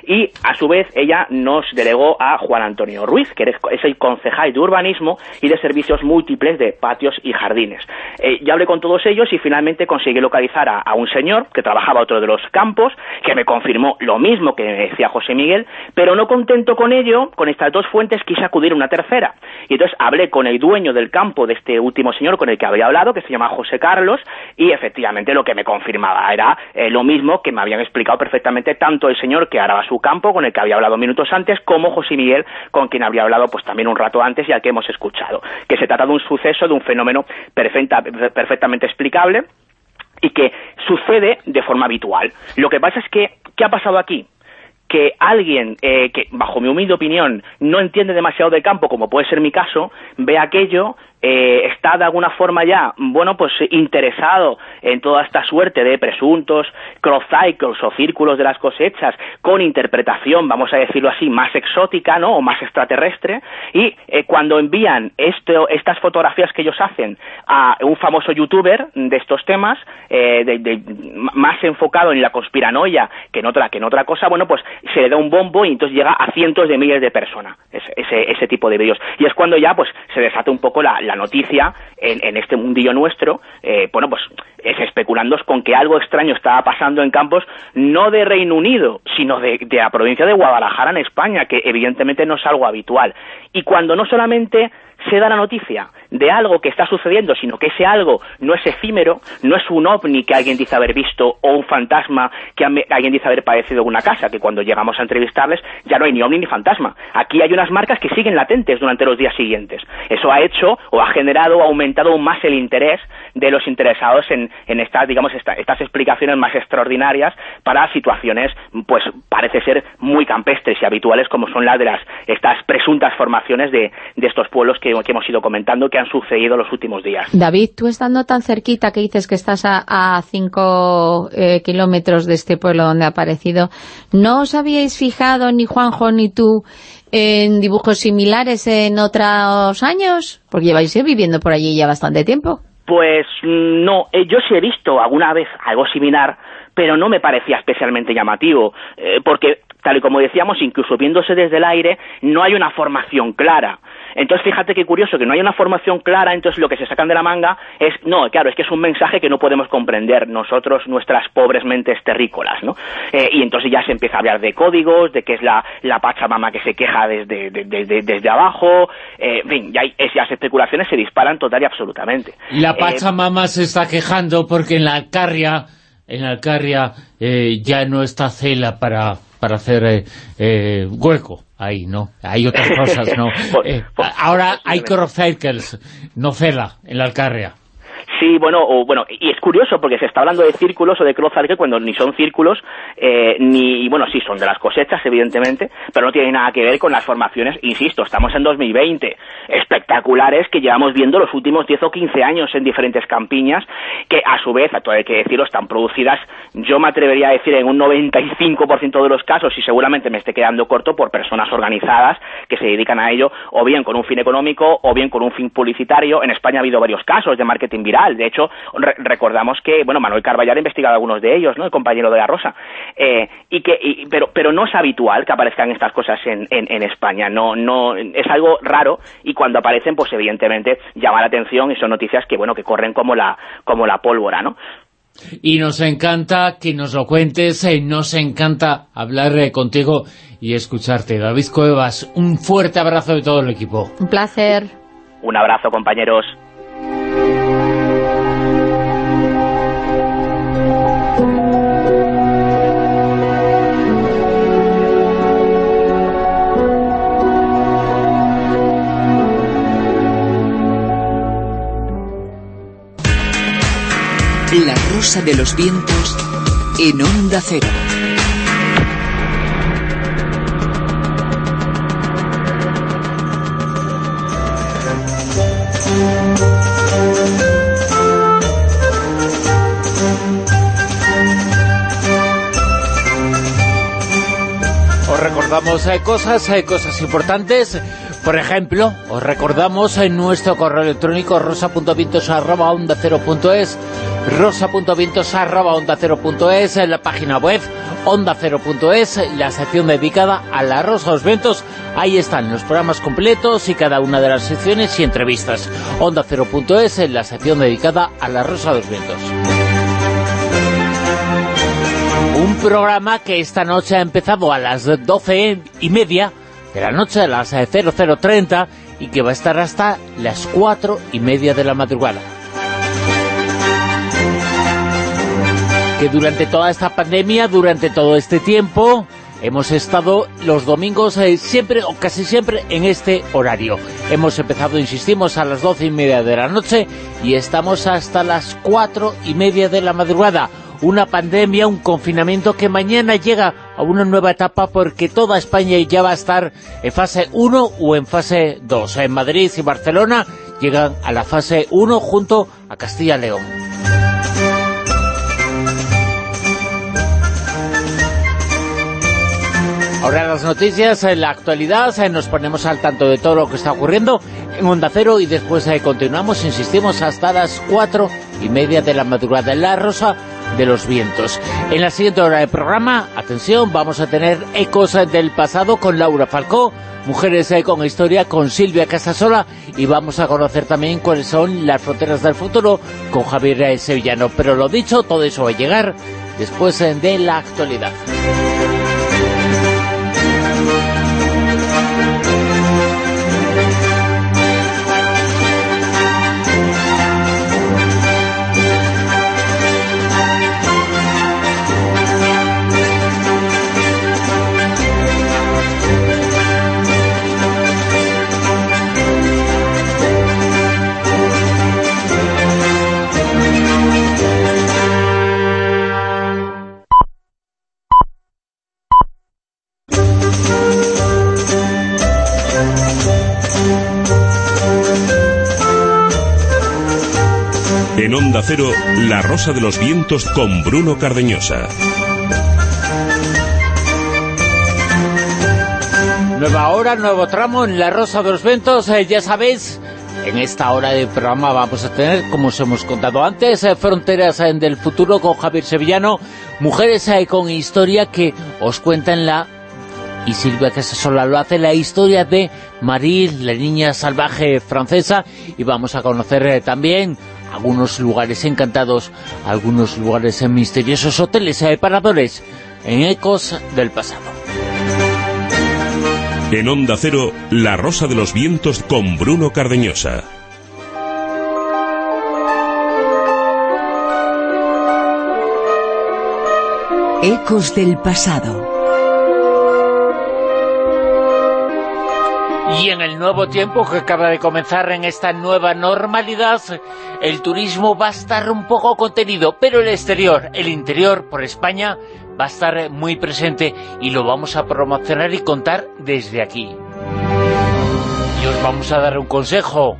y a su vez ella nos delegó a Juan Antonio Ruiz, que es el concejal de urbanismo y de servicios múltiples de patios y jardines. Eh, ya hablé con todos ellos y finalmente conseguí localizar a, a un señor que trabajaba otro de los campos, que me confirmó lo mismo que me decía José Miguel, pero no contento con ello, con estas dos fuentes quise acudir a una tercera. Y entonces hablé con el dueño del campo de este último señor con el que había hablado, que se llama José Carlos, y efectivamente lo que me confirmaba era eh, lo mismo que me habían explicado perfectamente tanto el señor que araba su campo, con el que había hablado minutos antes, como José Miguel, con quien había hablado pues también un rato antes y al que hemos escuchado. Que se trata de un suceso, de un fenómeno perfecta, perfectamente explicable y que sucede de forma habitual. Lo que pasa es que, ¿qué ha pasado aquí? que alguien eh, que, bajo mi humilde opinión, no entiende demasiado de campo, como puede ser mi caso, ve aquello, eh, está de alguna forma ya, bueno, pues interesado en toda esta suerte de presuntos cross cycles o círculos de las cosechas con interpretación, vamos a decirlo así, más exótica, ¿no? O más extraterrestre, y eh, cuando envían esto, estas fotografías que ellos hacen a un famoso youtuber de estos temas, eh, de, más enfocado en la conspiranoia que en otra, que en otra cosa, bueno, pues se le da un bombo y entonces llega a cientos de miles de personas, ese, ese, tipo de vídeos. Y es cuando ya, pues, se desata un poco la la noticia en, este mundillo nuestro, eh, bueno, pues es especulando con que algo extraño estaba pasando en campos no de Reino Unido, sino de, de la provincia de Guadalajara en España, que evidentemente no es algo habitual. Y cuando no solamente se da la noticia de algo que está sucediendo, sino que ese algo no es efímero, no es un ovni que alguien dice haber visto o un fantasma que alguien dice haber padecido en una casa, que cuando llegamos a entrevistarles ya no hay ni ovni ni fantasma. Aquí hay unas marcas que siguen latentes durante los días siguientes. Eso ha hecho o ha generado o aumentado aún más el interés de los interesados en, estas, digamos, estas explicaciones más extraordinarias para situaciones, pues parece ser muy campestres y habituales como son las de las estas presuntas formaciones de, de estos pueblos que que, hemos ido comentando que han sucedido los últimos días. David, tú estando tan cerquita que dices que estás a, cinco eh, kilómetros de este pueblo donde ha aparecido, ¿no os habíais fijado ni Juanjo ni tú en dibujos similares en otros años? Porque lleváis viviendo por allí ya bastante tiempo. Pues mm, no, eh, yo sí he visto alguna vez algo similar, pero no me parecía especialmente llamativo, eh, porque tal y como decíamos, incluso viéndose desde el aire, no hay una formación clara. Entonces, fíjate qué curioso, que no hay una formación clara, entonces lo que se sacan de la manga es, no, claro, es que es un mensaje que no podemos comprender nosotros, nuestras pobres mentes terrícolas, ¿no? Eh, y entonces ya se empieza a hablar de códigos, de que es la, la Pachamama que se queja desde, desde abajo, eh, en fin, ya esas especulaciones se disparan total y absolutamente. La eh, Pachamama se está quejando porque en la Alcarria, en la Alcarria ya no está Cela para, para hacer hueco ahí, ¿no? Hay otras cosas, ¿no? Eh, ahora hay cross cycles, no cela, en la Alcarria. Sí, bueno, o, bueno, y es curioso porque se está hablando de círculos o de cruzarque cuando ni son círculos, eh, ni, bueno, sí, son de las cosechas, evidentemente, pero no tiene nada que ver con las formaciones, insisto, estamos en 2020, espectaculares que llevamos viendo los últimos 10 o 15 años en diferentes campiñas, que a su vez, a hay que decirlo, están producidas, yo me atrevería a decir en un 95% de los casos, y seguramente me esté quedando corto, por personas organizadas que se dedican a ello, o bien con un fin económico, o bien con un fin publicitario. En España ha habido varios casos de marketing viral, de hecho, recordamos que, bueno, Manuel Carballar ha investigado algunos de ellos, ¿no? El compañero de la Rosa. Eh, y que, pero, pero no es habitual que aparezcan estas cosas en, en, España. No, no, es algo raro y cuando aparecen, pues evidentemente llama la atención y son noticias que, bueno, que corren como la, como la pólvora, ¿no? Y nos encanta que nos lo cuentes, y eh, nos encanta hablar eh, contigo y escucharte. David Cuevas, un fuerte abrazo de todo el equipo. Un placer. Un abrazo, compañeros. La rosa de los vientos en onda cero. Os recordamos hay cosas, hay cosas importantes Por ejemplo, os recordamos en nuestro correo electrónico rosa.vientos.onda0.es rosa.vientos.onda0.es en la página web onda0.es, la sección dedicada a la Rosa los Vientos. Ahí están los programas completos y cada una de las secciones y entrevistas. Onda0.es, en la sección dedicada a la Rosa los Vientos. Un programa que esta noche ha empezado a las doce y media de la noche, a las 0030, y que va a estar hasta las cuatro y media de la madrugada. Que durante toda esta pandemia, durante todo este tiempo, hemos estado los domingos eh, siempre o casi siempre en este horario. Hemos empezado, insistimos, a las doce y media de la noche y estamos hasta las cuatro y media de la madrugada una pandemia, un confinamiento que mañana llega a una nueva etapa porque toda España ya va a estar en fase 1 o en fase 2. En Madrid y Barcelona llegan a la fase 1 junto a Castilla y León. Ahora las noticias, en la actualidad, eh, nos ponemos al tanto de todo lo que está ocurriendo en Onda Cero y después eh, continuamos, insistimos, hasta las cuatro y media de la madrugada en La Rosa de los vientos. En la siguiente hora del programa, atención, vamos a tener ecos del pasado con Laura Falcó, Mujeres con Historia con Silvia Casasola y vamos a conocer también cuáles son las fronteras del futuro con Javier Sevillano. Pero lo dicho, todo eso va a llegar después de la actualidad. En Onda Cero, La Rosa de los Vientos con Bruno Cardeñosa. Nueva hora, nuevo tramo en La Rosa de los Vientos, eh, ya sabéis, en esta hora de programa vamos a tener, como os hemos contado antes, eh, Fronteras eh, del Futuro con Javier Sevillano, Mujeres con Historia que os cuentan la y Silvia Casasola lo hace, la historia de Marie, la niña salvaje francesa, y vamos a conocer también algunos lugares encantados, algunos lugares en misteriosos hoteles y paradores en ecos del pasado. En Onda Cero, La Rosa de los Vientos con Bruno Cardeñosa. Ecos del pasado. Y en el nuevo tiempo que acaba de comenzar en esta nueva normalidad, el turismo va a estar un poco contenido, pero el exterior, el interior por España, va a estar muy presente y lo vamos a promocionar y contar desde aquí. Y os vamos a dar un consejo,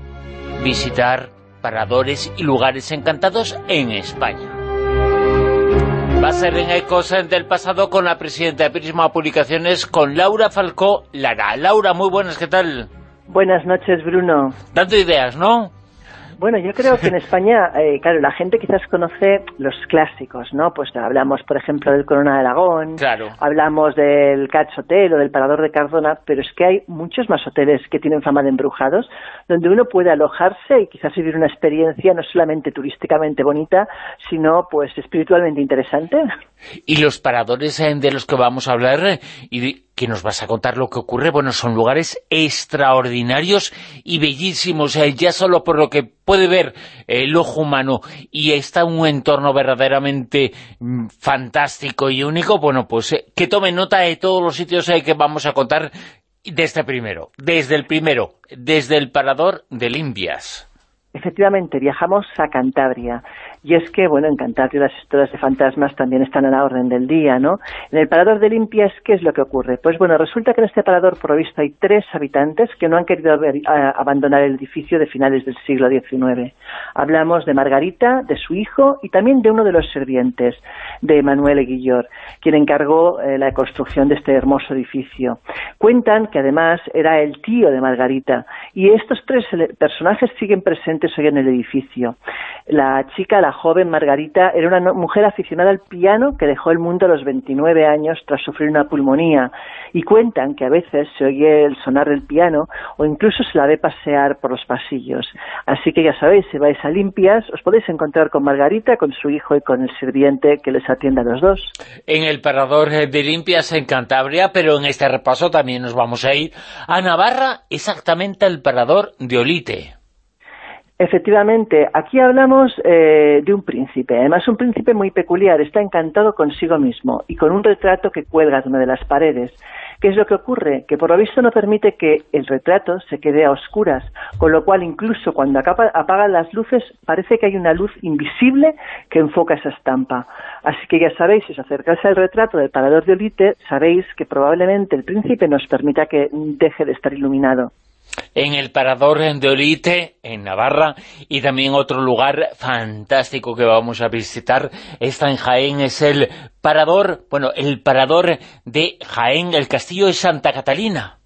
visitar paradores y lugares encantados en España. Va a ser en Ecos del pasado con la presidenta de Prisma Publicaciones, con Laura Falcó Lara. Laura, muy buenas, ¿qué tal? Buenas noches, Bruno. Dando ideas, ¿no? Bueno, yo creo que en España, eh, claro, la gente quizás conoce los clásicos, ¿no? Pues hablamos, por ejemplo, del Corona de Aragón, claro. hablamos del Catch Hotel o del Parador de Cardona, pero es que hay muchos más hoteles que tienen fama de embrujados, donde uno puede alojarse y quizás vivir una experiencia no solamente turísticamente bonita, sino pues espiritualmente interesante. Y los paradores eh, de los que vamos a hablar, eh, y que nos vas a contar lo que ocurre, bueno, son lugares extraordinarios y bellísimos, eh, ya solo por lo que puede ver el ojo humano, y está un entorno verdaderamente mm, fantástico y único, bueno, pues que tome nota de todos los sitios que vamos a contar desde primero, desde el primero, desde el parador de Limpias. Efectivamente, viajamos a Cantabria. Y es que, bueno, en Cantabria las historias de fantasmas también están a la orden del día, ¿no? En el parador de Limpias, ¿qué es lo que ocurre? Pues bueno, resulta que en este parador, por lo visto, hay tres habitantes que no han querido abandonar el edificio de finales del siglo XIX. Hablamos de Margarita, de su hijo y también de uno de los sirvientes, de Manuel Eguillor, quien encargó eh, la construcción de este hermoso edificio. Cuentan que además era el tío de Margarita y estos tres personajes siguen presentes hoy en el edificio. La chica, la joven Margarita, era una mujer aficionada al piano que dejó el mundo a los 29 años tras sufrir una pulmonía y cuentan que a veces se oye el sonar del piano o incluso se la ve pasear por los pasillos. Así que ya sabéis, si vais a limpias, os podéis encontrar con Margarita, con su hijo y con el sirviente que les atiende a los dos. En el parador de limpias en Cantabria, pero en este repaso también nos vamos a ir a Navarra, exactamente al parador de Olite. Efectivamente, aquí hablamos eh, de un príncipe, además un príncipe muy peculiar, está encantado consigo mismo y con un retrato que cuelga de una de las paredes. ¿Qué es lo que ocurre? Que por lo visto no permite que el retrato se quede a oscuras, con lo cual incluso cuando apagan las luces parece que hay una luz invisible que enfoca esa estampa. Así que ya sabéis, si os acercáis al retrato del parador de Olite, sabéis que probablemente el príncipe nos permita que deje de estar iluminado en el Parador de Olite, en Navarra, y también otro lugar fantástico que vamos a visitar, está en Jaén, es el Parador, bueno, el Parador de Jaén, el Castillo de Santa Catalina.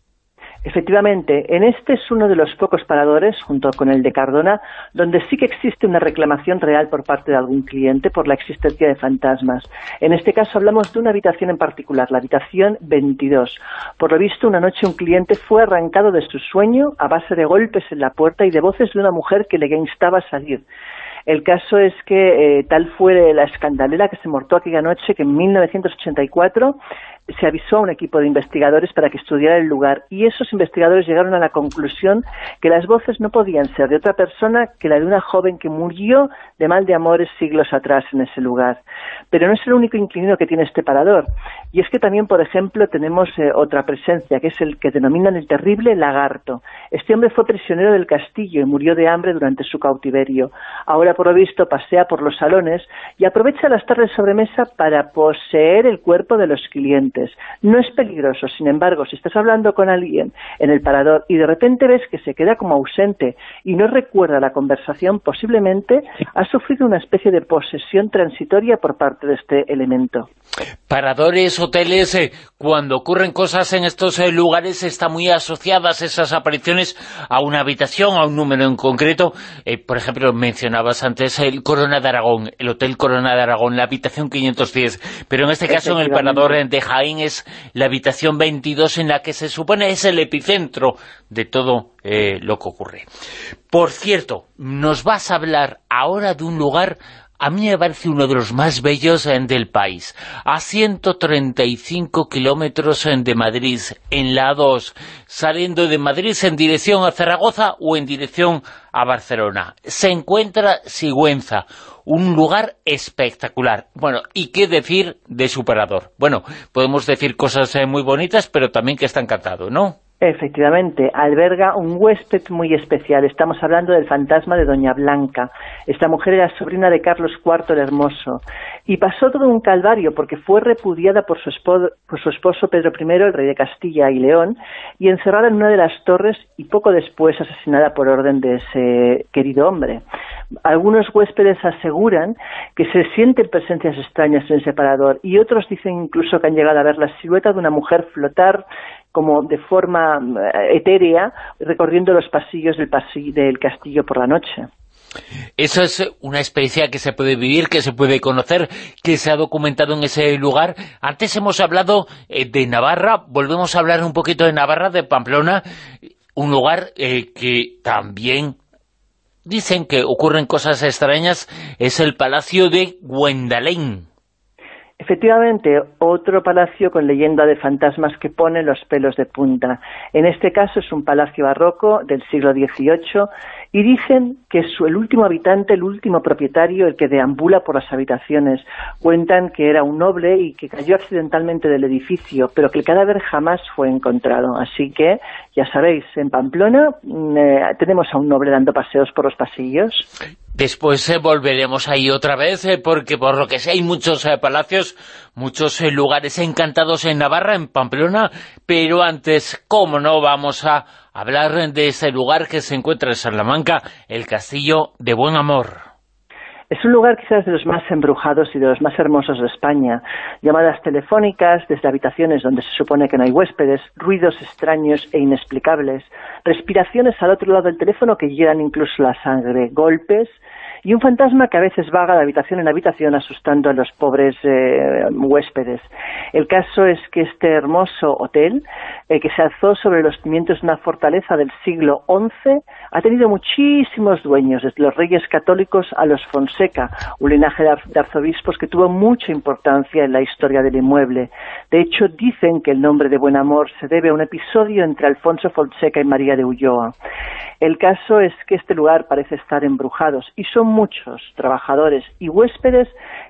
Efectivamente, en este es uno de los pocos paradores, junto con el de Cardona, donde sí que existe una reclamación real por parte de algún cliente por la existencia de fantasmas. En este caso hablamos de una habitación en particular, la habitación 22. Por lo visto, una noche un cliente fue arrancado de su sueño a base de golpes en la puerta y de voces de una mujer que le instaba a salir. El caso es que eh, tal fue la escandalera que se mortó aquella noche que en 1984 se avisó a un equipo de investigadores para que estudiara el lugar y esos investigadores llegaron a la conclusión que las voces no podían ser de otra persona que la de una joven que murió de mal de amores siglos atrás en ese lugar. Pero no es el único inquilino que tiene este parador. Y es que también, por ejemplo, tenemos eh, otra presencia, que es el que denominan el terrible lagarto. Este hombre fue prisionero del castillo y murió de hambre durante su cautiverio. Ahora, por lo visto, pasea por los salones y aprovecha las tardes sobremesa para poseer el cuerpo de los clientes no es peligroso, sin embargo, si estás hablando con alguien en el parador y de repente ves que se queda como ausente y no recuerda la conversación, posiblemente ha sufrido una especie de posesión transitoria por parte de este elemento. Paradores, hoteles, eh, cuando ocurren cosas en estos eh, lugares están muy asociadas esas apariciones a una habitación, a un número en concreto. Eh, por ejemplo, mencionabas antes el Corona de Aragón, el Hotel Corona de Aragón, la habitación 510, pero en este caso en el Parador de Jaén es la habitación 22 en la que se supone es el epicentro de todo eh, lo que ocurre. Por cierto, nos vas a hablar ahora de un lugar a mí me parece uno de los más bellos eh, del país. A 135 kilómetros eh, de Madrid, en la 2, saliendo de Madrid en dirección a Zaragoza o en dirección a Barcelona. Se encuentra Sigüenza, un lugar espectacular. Bueno, ¿y qué decir de Superador? Bueno, podemos decir cosas eh, muy bonitas, pero también que está encantado, ¿no? Efectivamente, alberga un huésped muy especial. Estamos hablando del fantasma de Doña Blanca. Esta mujer era sobrina de Carlos IV el Hermoso y pasó todo un calvario porque fue repudiada por su, esposo, Pedro I, el rey de Castilla y León, y encerrada en una de las torres y poco después asesinada por orden de ese querido hombre. Algunos huéspedes aseguran que se sienten presencias extrañas en el separador y otros dicen incluso que han llegado a ver la silueta de una mujer flotar como de forma eh, etérea recorriendo los pasillos del, del castillo por la noche. Eso es una experiencia que se puede vivir, que se puede conocer, que se ha documentado en ese lugar. Antes hemos hablado eh, de Navarra, volvemos a hablar un poquito de Navarra, de Pamplona, un lugar eh, que también dicen que ocurren cosas extrañas, es el Palacio de Gwendalén. Efectivamente, otro palacio con leyenda de fantasmas que pone los pelos de punta. En este caso es un palacio barroco del siglo XVIII y dicen que es el último habitante, el último propietario, el que deambula por las habitaciones. Cuentan que era un noble y que cayó accidentalmente del edificio, pero que el cadáver jamás fue encontrado. Así que, ya sabéis, en Pamplona mm, eh, tenemos a un noble dando paseos por los pasillos. Después eh, volveremos ahí otra vez, eh, porque por lo que sé hay muchos palacios, muchos lugares encantados en Navarra, en Pamplona, pero antes, cómo no, vamos a hablar de ese lugar que se encuentra en Salamanca, el Castillo de Buen Amor. Es un lugar quizás de los más embrujados y de los más hermosos de España. Llamadas telefónicas desde habitaciones donde se supone que no hay huéspedes, ruidos extraños e inexplicables, respiraciones al otro lado del teléfono que llegan incluso la sangre, golpes y un fantasma que a veces vaga de habitación en habitación asustando a los pobres eh, huéspedes. El caso es que este hermoso hotel, eh, que se alzó sobre los cimientos de una fortaleza del siglo XI, ha tenido muchísimos dueños, desde los reyes católicos a los Fonseca, un linaje de arzobispos que tuvo mucha importancia en la historia del inmueble. De hecho, dicen que el nombre de Buen Amor se debe a un episodio entre Alfonso Fonseca y María de Ulloa. El caso es que este lugar parece estar embrujado y son muchos trabajadores y huéspedes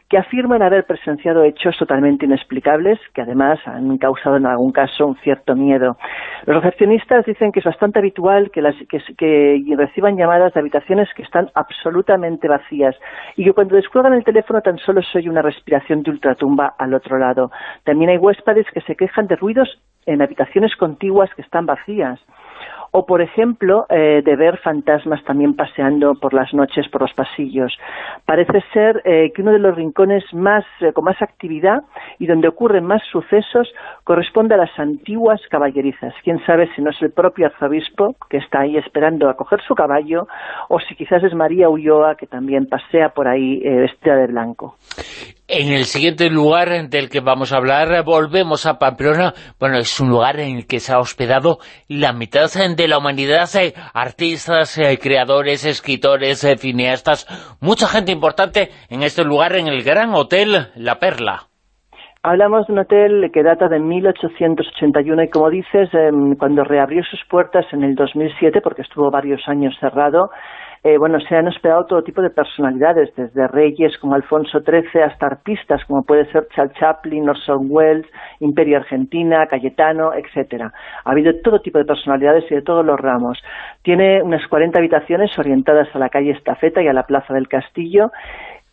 que afirman haber presenciado hechos totalmente inexplicables que además han causado en algún caso un cierto miedo. Los recepcionistas dicen que es bastante habitual que, las, que, que reciban llamadas de habitaciones que están absolutamente vacías y que cuando descuelgan el teléfono tan solo se oye una respiración de ultratumba al otro lado. También hay huéspedes que se quejan de ruidos en habitaciones contiguas que están vacías o por ejemplo eh, de ver fantasmas también paseando por las noches por los pasillos. Parece ser eh, que uno de los rincones más eh, con más actividad y donde ocurren más sucesos corresponde a las antiguas caballerizas. Quién sabe si no es el propio arzobispo que está ahí esperando a coger su caballo o si quizás es María Ulloa que también pasea por ahí vestida de blanco. En el siguiente lugar del que vamos a hablar, volvemos a Pamplona. Bueno, es un lugar en el que se ha hospedado la mitad de la humanidad, eh, artistas, eh, creadores, escritores, eh, cineastas, mucha gente importante en este lugar, en el Gran Hotel La Perla. Hablamos de un hotel que data de 1881 y como dices, em, cuando reabrió sus puertas en el 2007, porque estuvo varios años cerrado, eh, bueno, se han hospedado todo tipo de personalidades, desde reyes como Alfonso XIII hasta artistas como puede ser Charles Chaplin, Orson Welles, Imperio Argentina, Cayetano, etcétera. Ha habido todo tipo de personalidades y de todos los ramos. Tiene unas 40 habitaciones orientadas a la calle Estafeta y a la Plaza del Castillo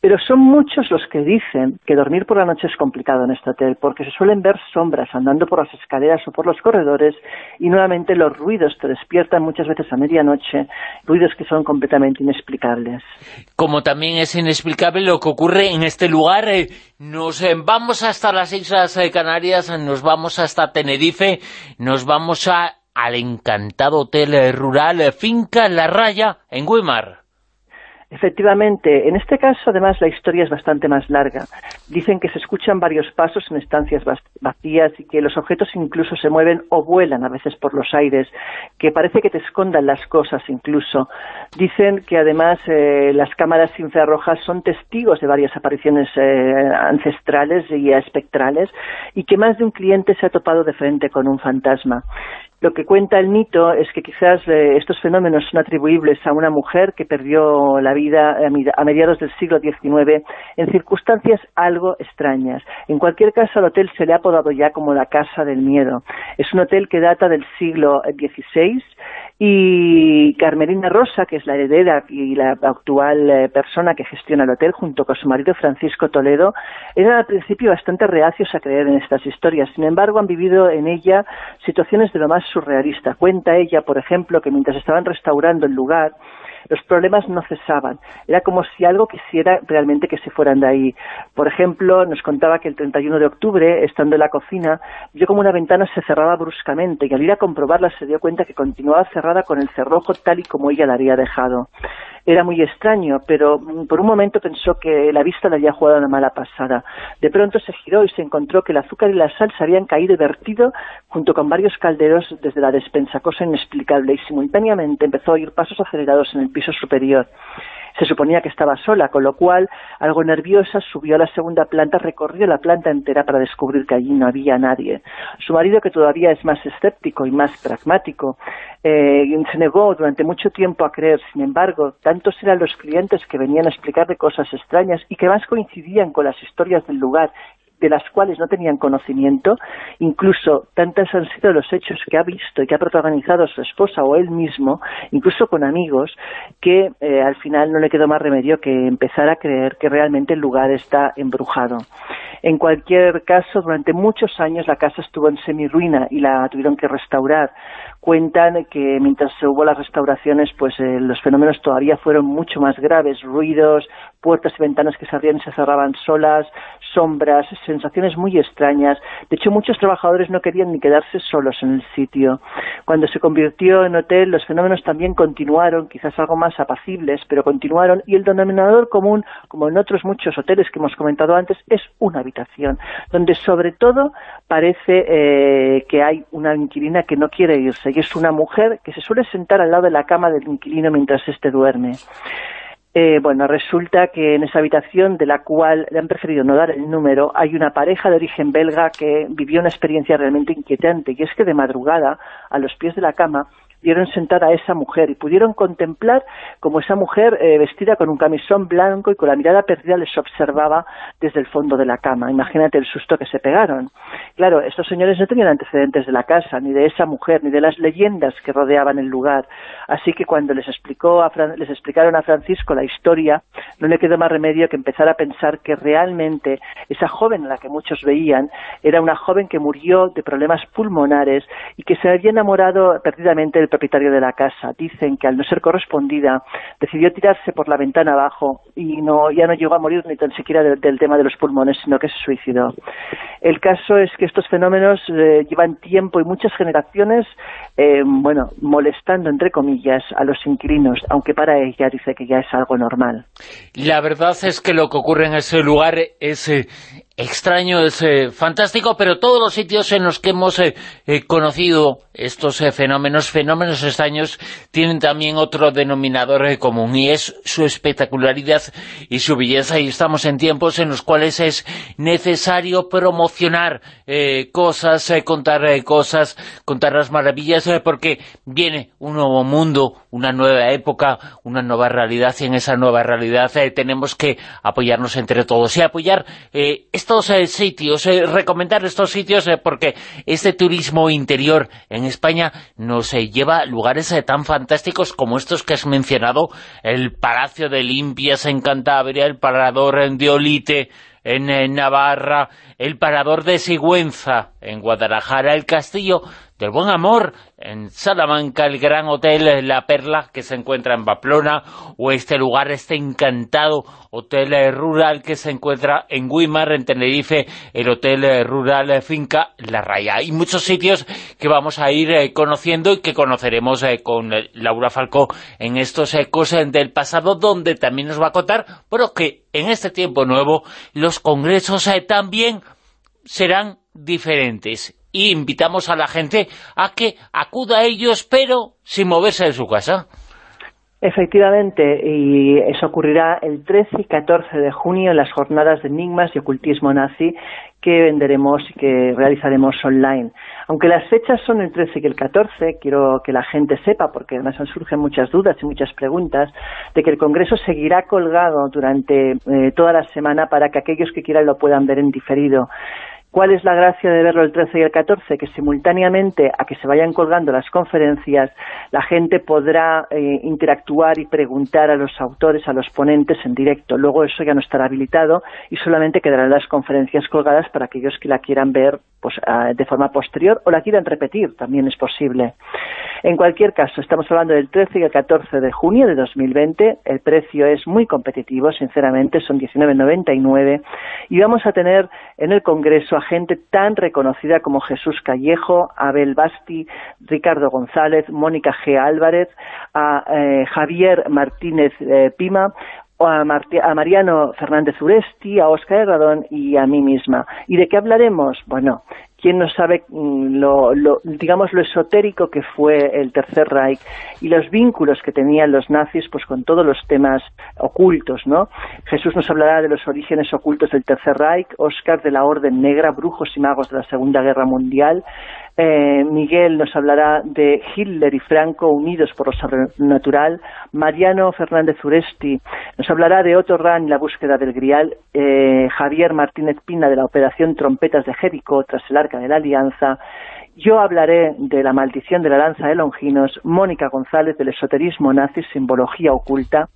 pero son muchos los que dicen que dormir por la noche es complicado en este hotel, porque se suelen ver sombras andando por las escaleras o por los corredores, y nuevamente los ruidos te despiertan muchas veces a medianoche, ruidos que son completamente inexplicables. Como también es inexplicable lo que ocurre en este lugar, eh, nos eh, vamos hasta las Islas eh, Canarias, nos vamos hasta Tenerife, nos vamos a, al encantado hotel rural Finca La Raya en Guimar. Efectivamente, en este caso además la historia es bastante más larga. Dicen que se escuchan varios pasos en estancias vacías y que los objetos incluso se mueven o vuelan a veces por los aires, que parece que te escondan las cosas incluso. Dicen que además eh, las cámaras infrarrojas son testigos de varias apariciones eh, ancestrales y espectrales y que más de un cliente se ha topado de frente con un fantasma. Lo que cuenta el mito es que quizás eh, estos fenómenos son atribuibles a una mujer que perdió la vida a mediados del siglo XIX en circunstancias algo extrañas. En cualquier caso, al hotel se le ha apodado ya como la Casa del Miedo. Es un hotel que data del siglo XVI y Carmelina Rosa, que es la heredera y la actual eh, persona que gestiona el hotel, junto con su marido Francisco Toledo, eran al principio bastante reacios a creer en estas historias. Sin embargo, han vivido en ella situaciones de lo más surrealista. Cuenta ella, por ejemplo, que mientras estaban restaurando el lugar, los problemas no cesaban. Era como si algo quisiera realmente que se fueran de ahí. Por ejemplo, nos contaba que el 31 de octubre, estando en la cocina, vio como una ventana se cerraba bruscamente y al ir a comprobarla se dio cuenta que continuaba cerrada con el cerrojo tal y como ella la había dejado era muy extraño, pero mm, por un momento pensó que la vista le había jugado una mala pasada. De pronto se giró y se encontró que el azúcar y la sal se habían caído y vertido junto con varios calderos desde la despensa, cosa inexplicable, y simultáneamente empezó a oír pasos acelerados en el piso superior. Se suponía que estaba sola, con lo cual, algo nerviosa, subió a la segunda planta, recorrió la planta entera para descubrir que allí no había nadie. Su marido, que todavía es más escéptico y más pragmático, eh, se negó durante mucho tiempo a creer. Sin embargo, tantos eran los clientes que venían a explicarle cosas extrañas y que más coincidían con las historias del lugar de las cuales no tenían conocimiento, incluso tantos han sido los hechos que ha visto y que ha protagonizado su esposa o él mismo, incluso con amigos, que eh, al final no le quedó más remedio que empezar a creer que realmente el lugar está embrujado. En cualquier caso, durante muchos años la casa estuvo en semi-ruina y la tuvieron que restaurar. Cuentan que mientras hubo las restauraciones, pues eh, los fenómenos todavía fueron mucho más graves, ruidos, puertas y ventanas que se abrían y se cerraban solas, sombras, sensaciones muy extrañas. De hecho, muchos trabajadores no querían ni quedarse solos en el sitio. Cuando se convirtió en hotel, los fenómenos también continuaron, quizás algo más apacibles, pero continuaron, y el denominador común, como en otros muchos hoteles que hemos comentado antes, es una habitación, donde sobre todo parece eh, que hay una inquilina que no quiere irse, y es una mujer que se suele sentar al lado de la cama del inquilino mientras éste duerme. Eh, bueno, resulta que en esa habitación, de la cual le han preferido no dar el número, hay una pareja de origen belga que vivió una experiencia realmente inquietante, y es que de madrugada, a los pies de la cama, vieron sentar a esa mujer y pudieron contemplar como esa mujer eh, vestida con un camisón blanco y con la mirada perdida les observaba desde el fondo de la cama. Imagínate el susto que se pegaron. Claro, estos señores no tenían antecedentes de la casa, ni de esa mujer, ni de las leyendas que rodeaban el lugar. Así que cuando les, explicó les explicaron a Francisco la historia, no le quedó más remedio que empezar a pensar que realmente esa joven a la que muchos veían era una joven que murió de problemas pulmonares y que se había enamorado perdidamente del propietario de la casa. Dicen que al no ser correspondida, decidió tirarse por la ventana abajo y no ya no llegó a morir ni tan siquiera del, tema de los pulmones, sino que se suicidó. El caso es que estos fenómenos eh, llevan tiempo y muchas generaciones, eh, bueno, molestando, entre comillas, a los inquilinos, aunque para ella dice que ya es algo normal. La verdad es que lo que ocurre en ese lugar es eh, extraño, es eh, fantástico, pero todos los sitios en los que hemos eh, eh, conocido estos fenómenos, fenómenos extraños, tienen también otro denominador común, y es su espectacularidad y su belleza, y estamos en tiempos en los cuales es necesario promocionar cosas, contar cosas, contar las maravillas, porque viene un nuevo mundo, una nueva época, una nueva realidad, y en esa nueva realidad tenemos que apoyarnos entre todos, y apoyar estos eh, sitios, eh, recomendar estos sitios eh, porque este turismo interior en España nos lleva a lugares tan fantásticos como estos que has mencionado, el Palacio de Limpias en Cantabria, el Parador de Olite en Navarra, el Parador de Sigüenza en Guadalajara, el Castillo del Buen Amor en Salamanca, el Gran Hotel La Perla, que se encuentra en Pamplona, o este lugar, este encantado hotel eh, rural que se encuentra en Guimar, en Tenerife, el Hotel eh, Rural Finca La Raya. Hay muchos sitios que vamos a ir eh, conociendo y que conoceremos con Laura Falcó en estos ecos del pasado, donde también nos va a contar, bueno, que en este tiempo nuevo los congresos también serán diferentes y invitamos a la gente a que acuda a ellos, pero sin moverse de su casa. Efectivamente, y eso ocurrirá el 13 y 14 de junio en las jornadas de enigmas y ocultismo nazi que venderemos y que realizaremos online. Aunque las fechas son el 13 y el 14, quiero que la gente sepa, porque además surgen muchas dudas y muchas preguntas, de que el Congreso seguirá colgado durante eh, toda la semana para que aquellos que quieran lo puedan ver en diferido. ¿Cuál es la gracia de verlo el 13 y el 14? Que simultáneamente a que se vayan colgando las conferencias, la gente podrá eh, interactuar y preguntar a los autores, a los ponentes en directo. Luego eso ya no estará habilitado y solamente quedarán las conferencias colgadas para aquellos que la quieran ver pues, de forma posterior o la quieran repetir, también es posible. En cualquier caso, estamos hablando del 13 y el 14 de junio de 2020, el precio es muy competitivo, sinceramente, son 19,99 y vamos a tener en el Congreso a gente tan reconocida como Jesús Callejo, Abel Basti, Ricardo González, Mónica G. Álvarez, a eh, Javier Martínez eh, Pima, a, Mariano Fernández Uresti, a Oscar Herradón y a mí misma. ¿Y de qué hablaremos? Bueno, quién no sabe mm, lo, digamos lo esotérico que fue el Tercer Reich y los vínculos que tenían los nazis pues con todos los temas ocultos, ¿no? Jesús nos hablará de los orígenes ocultos del Tercer Reich, Oscar de la Orden Negra, brujos y magos de la Segunda Guerra Mundial, Eh, Miguel nos hablará de Hitler y Franco unidos por lo sobrenatural. Mariano Fernández Uresti nos hablará de Otto Rahn y la búsqueda del Grial. Eh, Javier Martínez Pina de la operación Trompetas de Jericó tras el Arca de la Alianza. Yo hablaré de la maldición de la lanza de Longinos, Mónica González del esoterismo nazi, simbología oculta,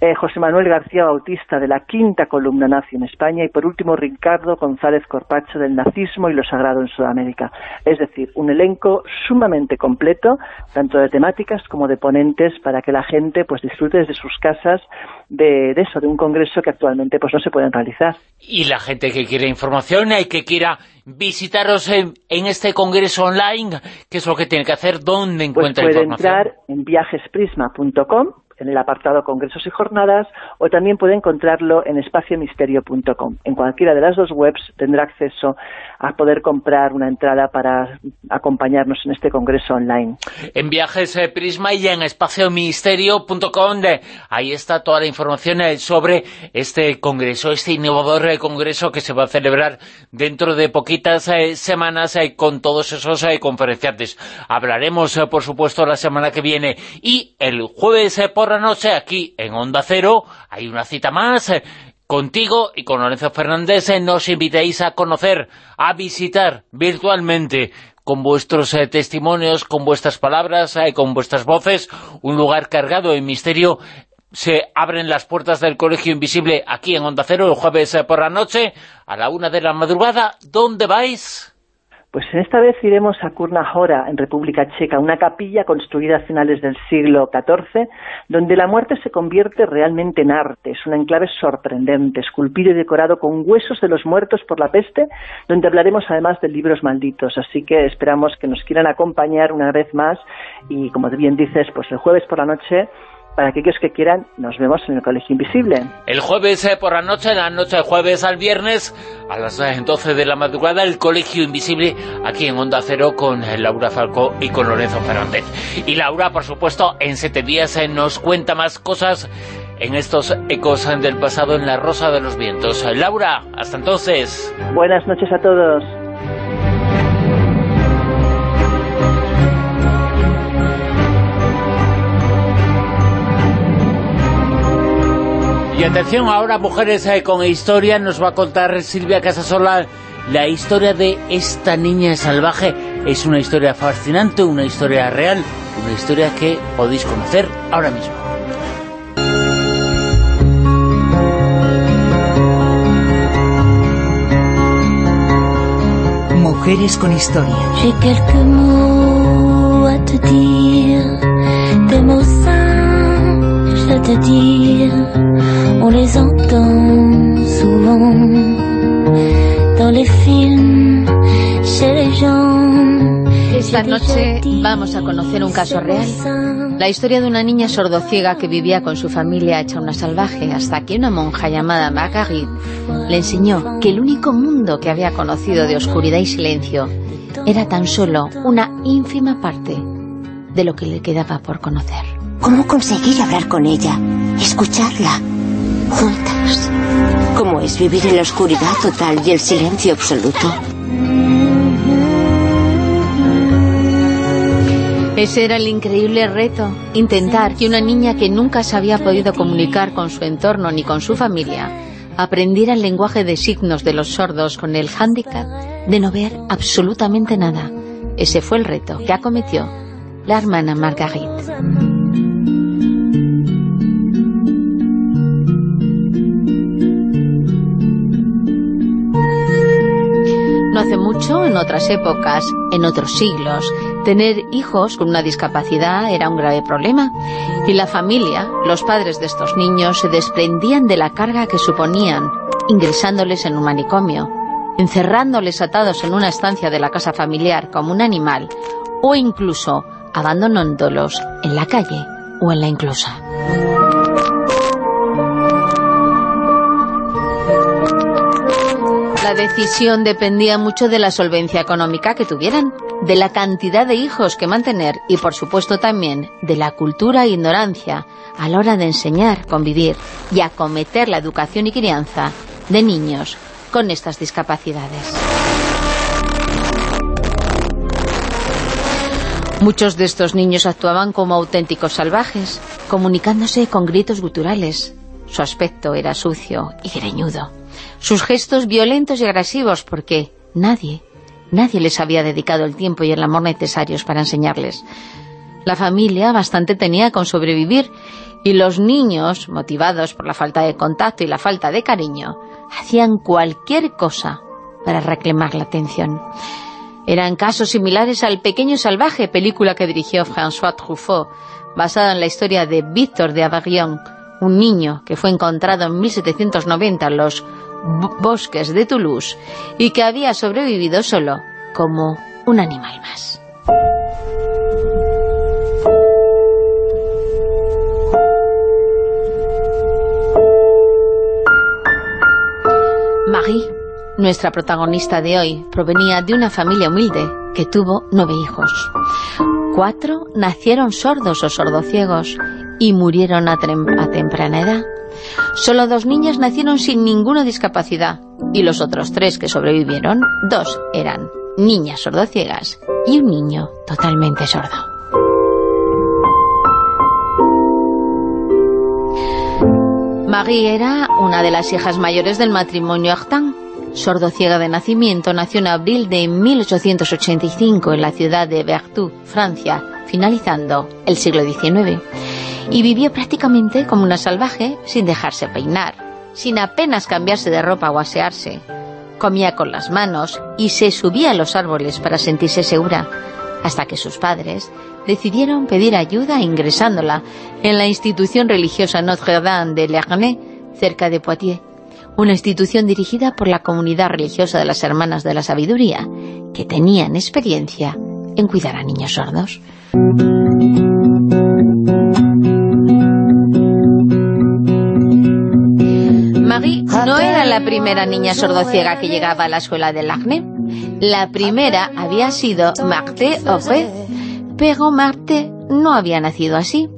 eh, José Manuel García Bautista de la quinta columna nazi en España y por último Ricardo González Corpacho del nazismo y lo sagrado en Sudamérica. Es decir, un elenco sumamente completo, tanto de temáticas como de ponentes, para que la gente pues disfrute desde sus casas de, de eso, de un congreso que actualmente pues no se pueden realizar. Y la gente que quiere información y que quiera visitaros en, en este congreso online, ¿qué es lo que tiene que hacer? ¿Dónde Pues encuentra puede información? entrar en viajesprisma.com en el apartado Congresos y Jornadas o también puede encontrarlo en espaciomisterio.com. En cualquiera de las dos webs tendrá acceso a poder comprar una entrada para acompañarnos en este congreso online. En Viajes eh, Prisma y en espaciomisterio.com de- ahí está toda la información eh, sobre este congreso, este innovador eh, congreso que se va a celebrar dentro de poquitas eh, semanas eh, con todos esos eh, conferenciantes. Hablaremos, eh, por supuesto, la semana que viene y el jueves eh, por la noche aquí en Onda Cero hay una cita más eh, contigo y con Lorenzo Fernández eh, nos invitéis a conocer, a visitar virtualmente con vuestros eh, testimonios, con vuestras palabras, eh, con vuestras voces, un lugar cargado de misterio. Se abren las puertas del Colegio Invisible aquí en Onda Cero el jueves eh, por la noche a la una de la madrugada. ¿Dónde vais? Pues en esta vez iremos a Kurna Hora, en República Checa, una capilla construida a finales del siglo XIV, donde la muerte se convierte realmente en arte. Es un enclave sorprendente, esculpido y decorado con huesos de los muertos por la peste, donde hablaremos además de libros malditos. Así que esperamos que nos quieran acompañar una vez más y, como bien dices, pues el jueves por la noche para aquellos que quieran, nos vemos en el Colegio Invisible. El jueves eh, por la noche, la noche del jueves al viernes, a las eh, 12 de la madrugada, el Colegio Invisible, aquí en Onda Cero, con eh, Laura Falcó y con Lorenzo Fernández. Y Laura, por supuesto, en siete días eh, nos cuenta más cosas en estos ecos eh, del pasado en La Rosa de los Vientos. Eh, Laura, hasta entonces. Buenas noches a todos. Y atención, ahora Mujeres eh, con Historia nos va a contar Silvia Casasola la historia de esta niña salvaje. Es una historia fascinante, una historia real, una historia que podéis conocer ahora mismo. Mujeres con historia. J'ai quelques mots à te dire, des mots simples à te dire. On les entend souvent dans les films, chez les gens. Esta noche vamos a conocer un caso real. La historia de una niña sordociega que vivía con su familia hecha una salvaje hasta que una monja llamada Marguerite le enseñó que el único mundo que había conocido de oscuridad y silencio era tan solo una ínfima parte de lo que le quedaba por conocer. ¿Cómo conseguir hablar con ella? Escucharla. Juntas. ¿Cómo es vivir en la oscuridad total y el silencio absoluto? Ese era el increíble reto, intentar que una niña que nunca se había podido comunicar con su entorno ni con su familia, aprendiera el lenguaje de signos de los sordos con el hándicap de no ver absolutamente nada. Ese fue el reto que acometió la hermana Marguerite. Mucho, en otras épocas, en otros siglos, tener hijos con una discapacidad era un grave problema. Y la familia, los padres de estos niños, se desprendían de la carga que suponían, ingresándoles en un manicomio, encerrándoles atados en una estancia de la casa familiar como un animal, o incluso abandonándolos en la calle o en la inclusa. Decisión dependía mucho de la solvencia económica que tuvieran, de la cantidad de hijos que mantener y, por supuesto, también de la cultura e ignorancia a la hora de enseñar, convivir y acometer la educación y crianza de niños con estas discapacidades. Muchos de estos niños actuaban como auténticos salvajes, comunicándose con gritos guturales. Su aspecto era sucio y greñudo. Sus gestos violentos y agresivos porque nadie, nadie les había dedicado el tiempo y el amor necesarios para enseñarles. La familia bastante tenía con sobrevivir y los niños, motivados por la falta de contacto y la falta de cariño, hacían cualquier cosa para reclamar la atención. Eran casos similares al Pequeño Salvaje, película que dirigió François Truffaut, basada en la historia de Víctor de Avarion, un niño que fue encontrado en 1790 en los bosques de Toulouse y que había sobrevivido solo como un animal más. Marie, nuestra protagonista de hoy, provenía de una familia humilde que tuvo nueve hijos. Cuatro nacieron sordos o sordociegos y murieron a, temprana edad. Solo dos niñas nacieron sin ninguna discapacidad y los otros tres que sobrevivieron, dos eran niñas sordociegas y un niño totalmente sordo. Marie era una de las hijas mayores del matrimonio. Sordociega de nacimiento, nació en abril de 1885 en la ciudad de Vertou, Francia, finalizando el siglo XIX. Y vivió prácticamente como una salvaje, sin dejarse peinar, sin apenas cambiarse de ropa o asearse. Comía con las manos y se subía a los árboles para sentirse segura, hasta que sus padres decidieron pedir ayuda ingresándola en la institución religiosa Notre-Dame de Lernay, cerca de Poitiers, una institución dirigida por la comunidad religiosa de las Hermanas de la Sabiduría, que tenían experiencia en cuidar a niños sordos. Marie no era la primera niña sordociega que llegaba a la escuela de Lagné. La primera había sido Marthe Aubry, pero Marthe no había nacido así,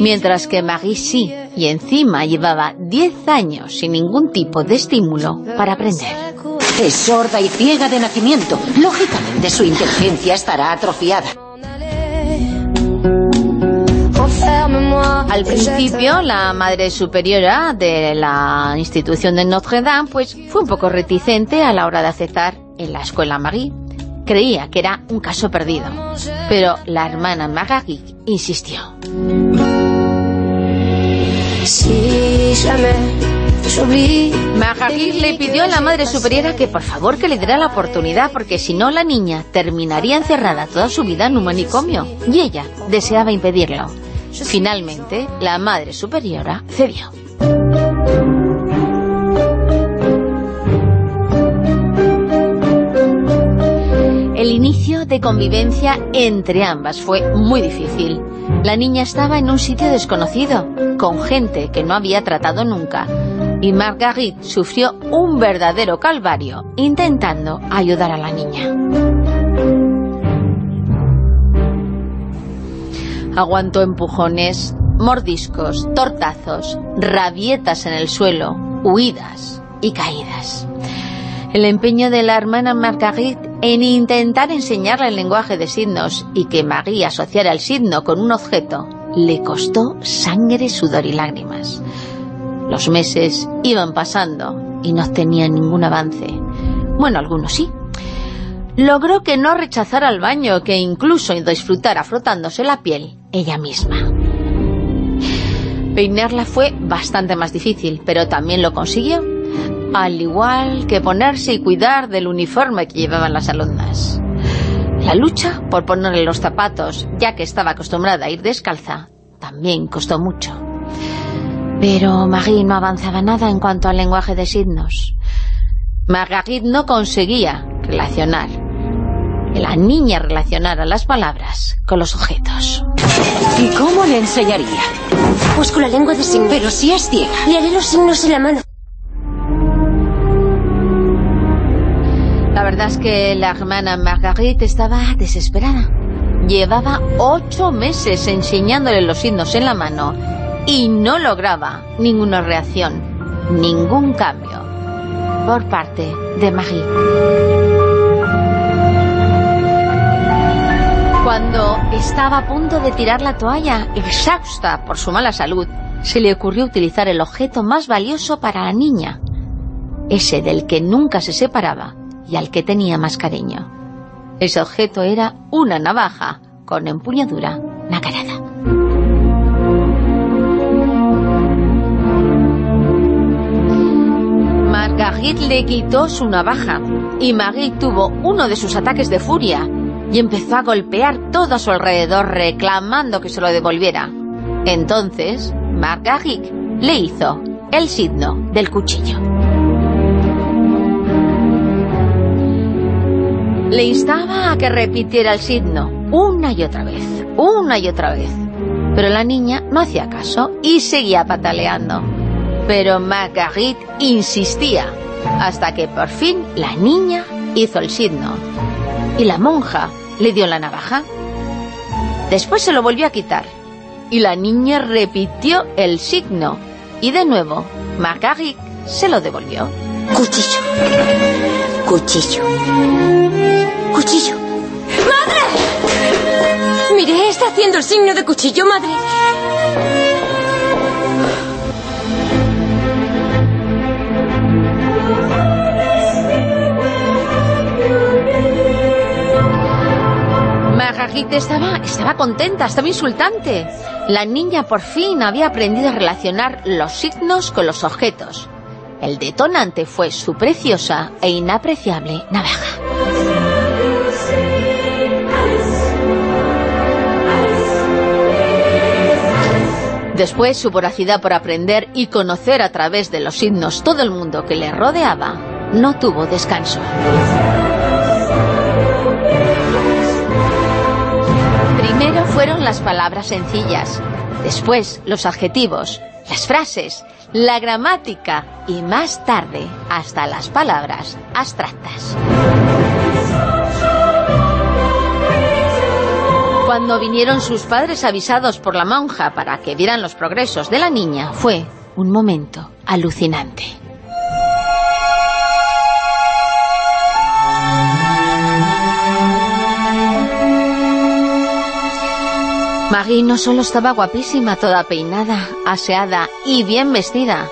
mientras que Marie sí, y encima llevaba 10 años sin ningún tipo de estímulo para aprender. Es sorda y ciega de nacimiento. Lógicamente su inteligencia estará atrofiada. Al principio, la madre superiora de la institución de Notre Dame pues, fue un poco reticente a la hora de aceptar en la escuela Marie. Creía que era un caso perdido, pero la hermana Marguerite insistió. Marguerite le pidió a la madre superiora que por favor que le diera la oportunidad porque si no la niña terminaría encerrada toda su vida en un manicomio y ella deseaba impedirlo. Finalmente, la madre superiora cedió. El inicio de convivencia entre ambas fue muy difícil. La niña estaba en un sitio desconocido, con gente que no había tratado nunca, y Marguerite sufrió un verdadero calvario intentando ayudar a la niña. Aguantó empujones, mordiscos, tortazos, rabietas en el suelo, huidas y caídas. El empeño de la hermana Marguerite en intentar enseñarle el lenguaje de signos y que Marie asociara el signo con un objeto le costó sangre, sudor y lágrimas. Los meses iban pasando y no tenían ningún avance. Bueno, algunos sí. Logró que no rechazara el baño, que incluso disfrutara frotándose la piel ella misma. Peinarla fue bastante más difícil, pero también lo consiguió, al igual que ponerse y cuidar del uniforme que llevaban las alumnas. La lucha por ponerle los zapatos, ya que estaba acostumbrada a ir descalza, también costó mucho. Pero Marie no avanzaba nada en cuanto al lenguaje de signos. Marguerite no conseguía relacionar, la niña relacionara las palabras con los objetos. ¿Y cómo le enseñaría? Pues con la lengua de signos. Pero si es ciega. Le haré los signos en la mano. Verdad es que la hermana Marguerite estaba desesperada. Llevaba ocho meses enseñándole los signos en la mano y no lograba ninguna reacción, ningún cambio por parte de Marie. Cuando estaba a punto de tirar la toalla, exhausta por su mala salud, se le ocurrió utilizar el objeto más valioso para la niña, ese del que nunca se separaba y al que tenía más cariño. Ese objeto era una navaja con empuñadura nacarada. Marguerite le quitó su navaja y Marie tuvo uno de sus ataques de furia y empezó a golpear todo a su alrededor reclamando que se lo devolviera. Entonces, Marguerite le hizo el signo del cuchillo. Le instaba a que repitiera el signo una y otra vez, una y otra vez. Pero la niña no hacía caso y seguía pataleando. Pero Marguerite insistía hasta que por fin la niña hizo el signo y la monja le dio la navaja. Después se lo volvió a quitar y la niña repitió el signo y de nuevo Marguerite se lo devolvió. Cuchillo. Cuchillo. Cuchillo. ¡Madre! Mire, está haciendo el signo de cuchillo, madre. Margarita estaba, estaba contenta, estaba insultante. La niña por fin había aprendido a relacionar los signos con los objetos. El detonante fue su preciosa e inapreciable navaja. Después su voracidad por aprender y conocer a través de los signos todo el mundo que le rodeaba no tuvo descanso. Primero fueron las palabras sencillas, después los adjetivos, las frases, la gramática y más tarde hasta las palabras abstractas. Cuando vinieron sus padres avisados por la monja para que vieran los progresos de la niña, fue un momento alucinante. Marie no solo estaba guapísima, toda peinada, aseada y bien vestida,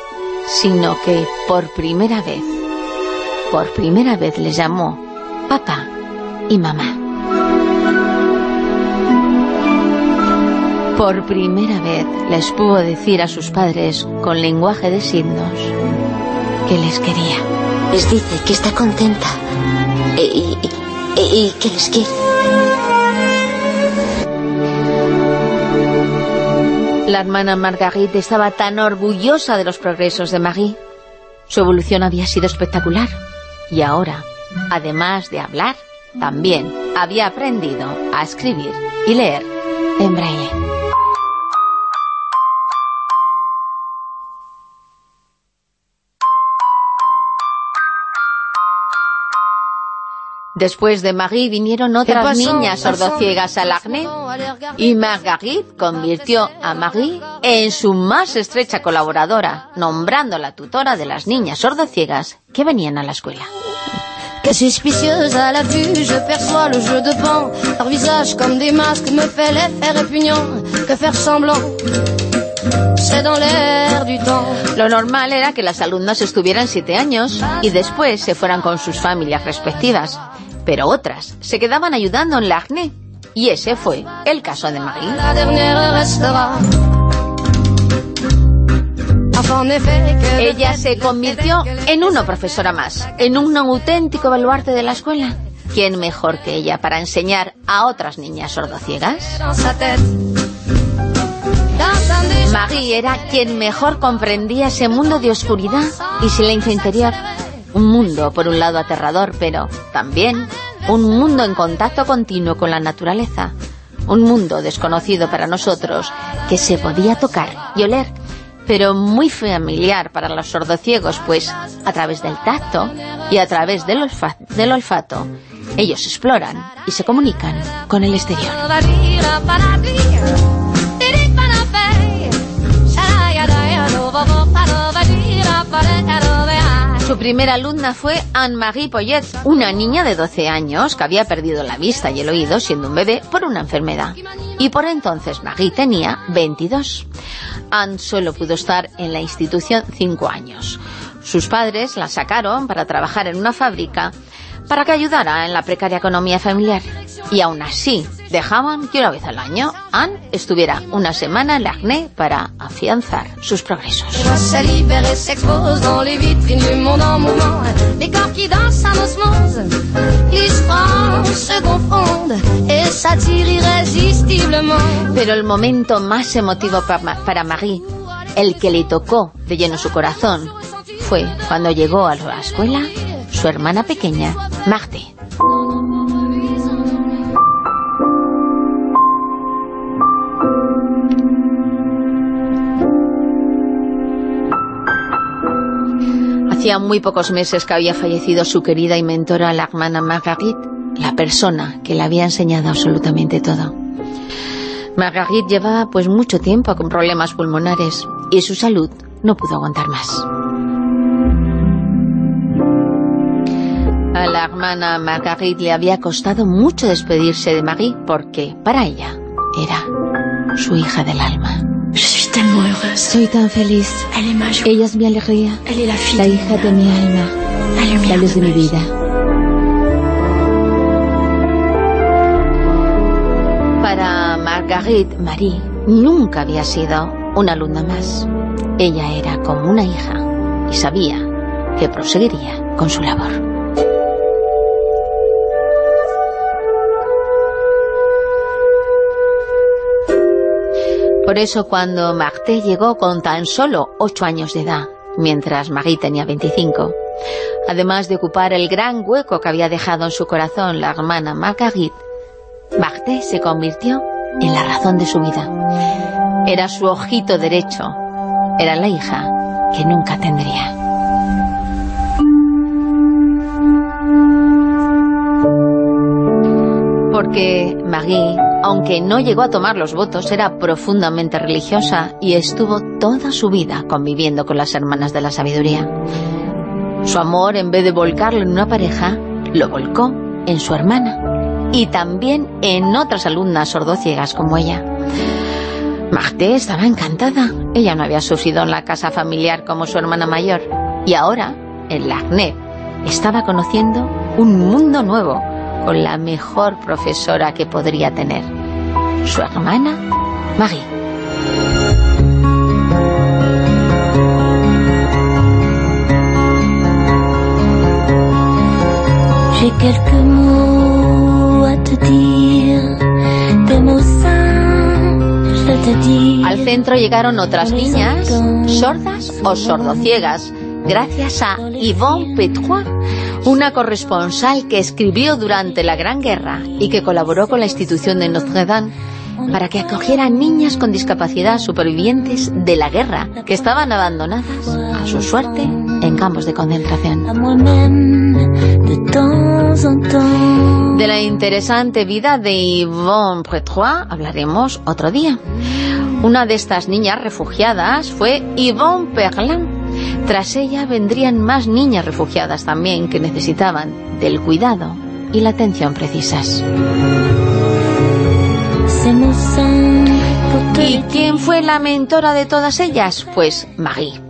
sino que por primera vez, por primera vez les llamó papá y mamá. Por primera vez les pudo decir a sus padres con lenguaje de signos que les quería. Les dice que está contenta y- y que les quiere. La hermana Marguerite estaba tan orgullosa de los progresos de Marie. Su evolución había sido espectacular. Y ahora, además de hablar, también había aprendido a escribir y leer en braille. Después de Marie vinieron otras pasó? niñas sordociegas al acné y Marguerite convirtió a Marie en su más estrecha colaboradora, nombrando la tutora de las niñas sordociegas que venían a la escuela. Que suspicieuse à la vue, je perçois le jeu de pan. Leur visage comme des masques me fait l'effet répugnant. Que faire semblant. Lo normal era que las alumnas estuvieran siete años y después se fueran con sus familias respectivas, pero otras se quedaban ayudando en la acné, y ese fue el caso de Marie. Ella se convirtió en una profesora más, en un auténtico baluarte de la escuela. ¿Quién mejor que ella para enseñar a otras niñas sordociegas? Marie era quien mejor comprendía ese mundo de oscuridad y silencio interior. Un mundo, por un lado, aterrador, pero también un mundo en contacto continuo con la naturaleza. Un mundo desconocido para nosotros, que se podía tocar y oler, pero muy familiar para los sordociegos, pues a través del tacto y a través del, olfa- del olfato, ellos exploran y se comunican con el exterior. Su primera alumna fue Anne-Marie Poyet, una niña de 12 años que había perdido la vista y el oído siendo un bebé por una enfermedad. Y por entonces Marie tenía 22. Anne solo pudo estar en la institución 5 años. Sus padres la sacaron para trabajar en una fábrica para que ayudara en la precaria economía familiar. Y aún así, dejaban que una vez al año Anne estuviera una semana en l'Acné para afianzar sus progresos. Pero el momento más emotivo para Marie, el que le tocó de lleno su corazón, fue cuando llegó a la escuela su hermana pequeña, Marthe. Hacía muy pocos meses que había fallecido su querida y mentora, la hermana Marguerite, la persona que le había enseñado absolutamente todo. Marguerite llevaba pues mucho tiempo con problemas pulmonares y su salud no pudo aguantar más. A la hermana Marguerite le había costado mucho despedirse de Marie porque para ella era su hija del alma. Soy tan feliz. Ella es mi alegría. La hija de mi alma. La luz de mi vida. Para Marguerite, Marie nunca había sido una alumna más. Ella era como una hija y sabía que proseguiría con su labor. Por eso cuando Marthe llegó con tan solo 8 años de edad, mientras Marie tenía 25, además de ocupar el gran hueco que había dejado en su corazón la hermana Marguerite, Marthe se convirtió en la razón de su vida. Era su ojito derecho, era la hija que nunca tendría. Porque Marie, aunque no llegó a tomar los votos, era profundamente religiosa y estuvo toda su vida conviviendo con las hermanas de la sabiduría. Su amor, en vez de volcarlo en una pareja, lo volcó en su hermana y también en otras alumnas sordociegas como ella. Marthe estaba encantada. Ella no había sufrido en la casa familiar como su hermana mayor. Y ahora, en Lagné, estaba conociendo un mundo nuevo con la mejor profesora que podría tener. Su hermana, Marie. J'ai quelques mots à te dire, des mots simples, je te dis. Al centro llegaron otras niñas, sordas o sordociegas, gracias a Yvonne Petrois, una corresponsal que escribió durante la Gran Guerra y que colaboró con la institución de Notre Dame para que acogiera niñas con discapacidad supervivientes de la guerra que estaban abandonadas a su suerte en campos de concentración. De la interesante vida de Yvonne hablaremos otro día. Una de estas niñas refugiadas fue Yvonne Perlin. Tras ella vendrían más niñas refugiadas también que necesitaban del cuidado y la atención precisas. ¿Y quién fue la mentora de todas ellas? Pues Marie.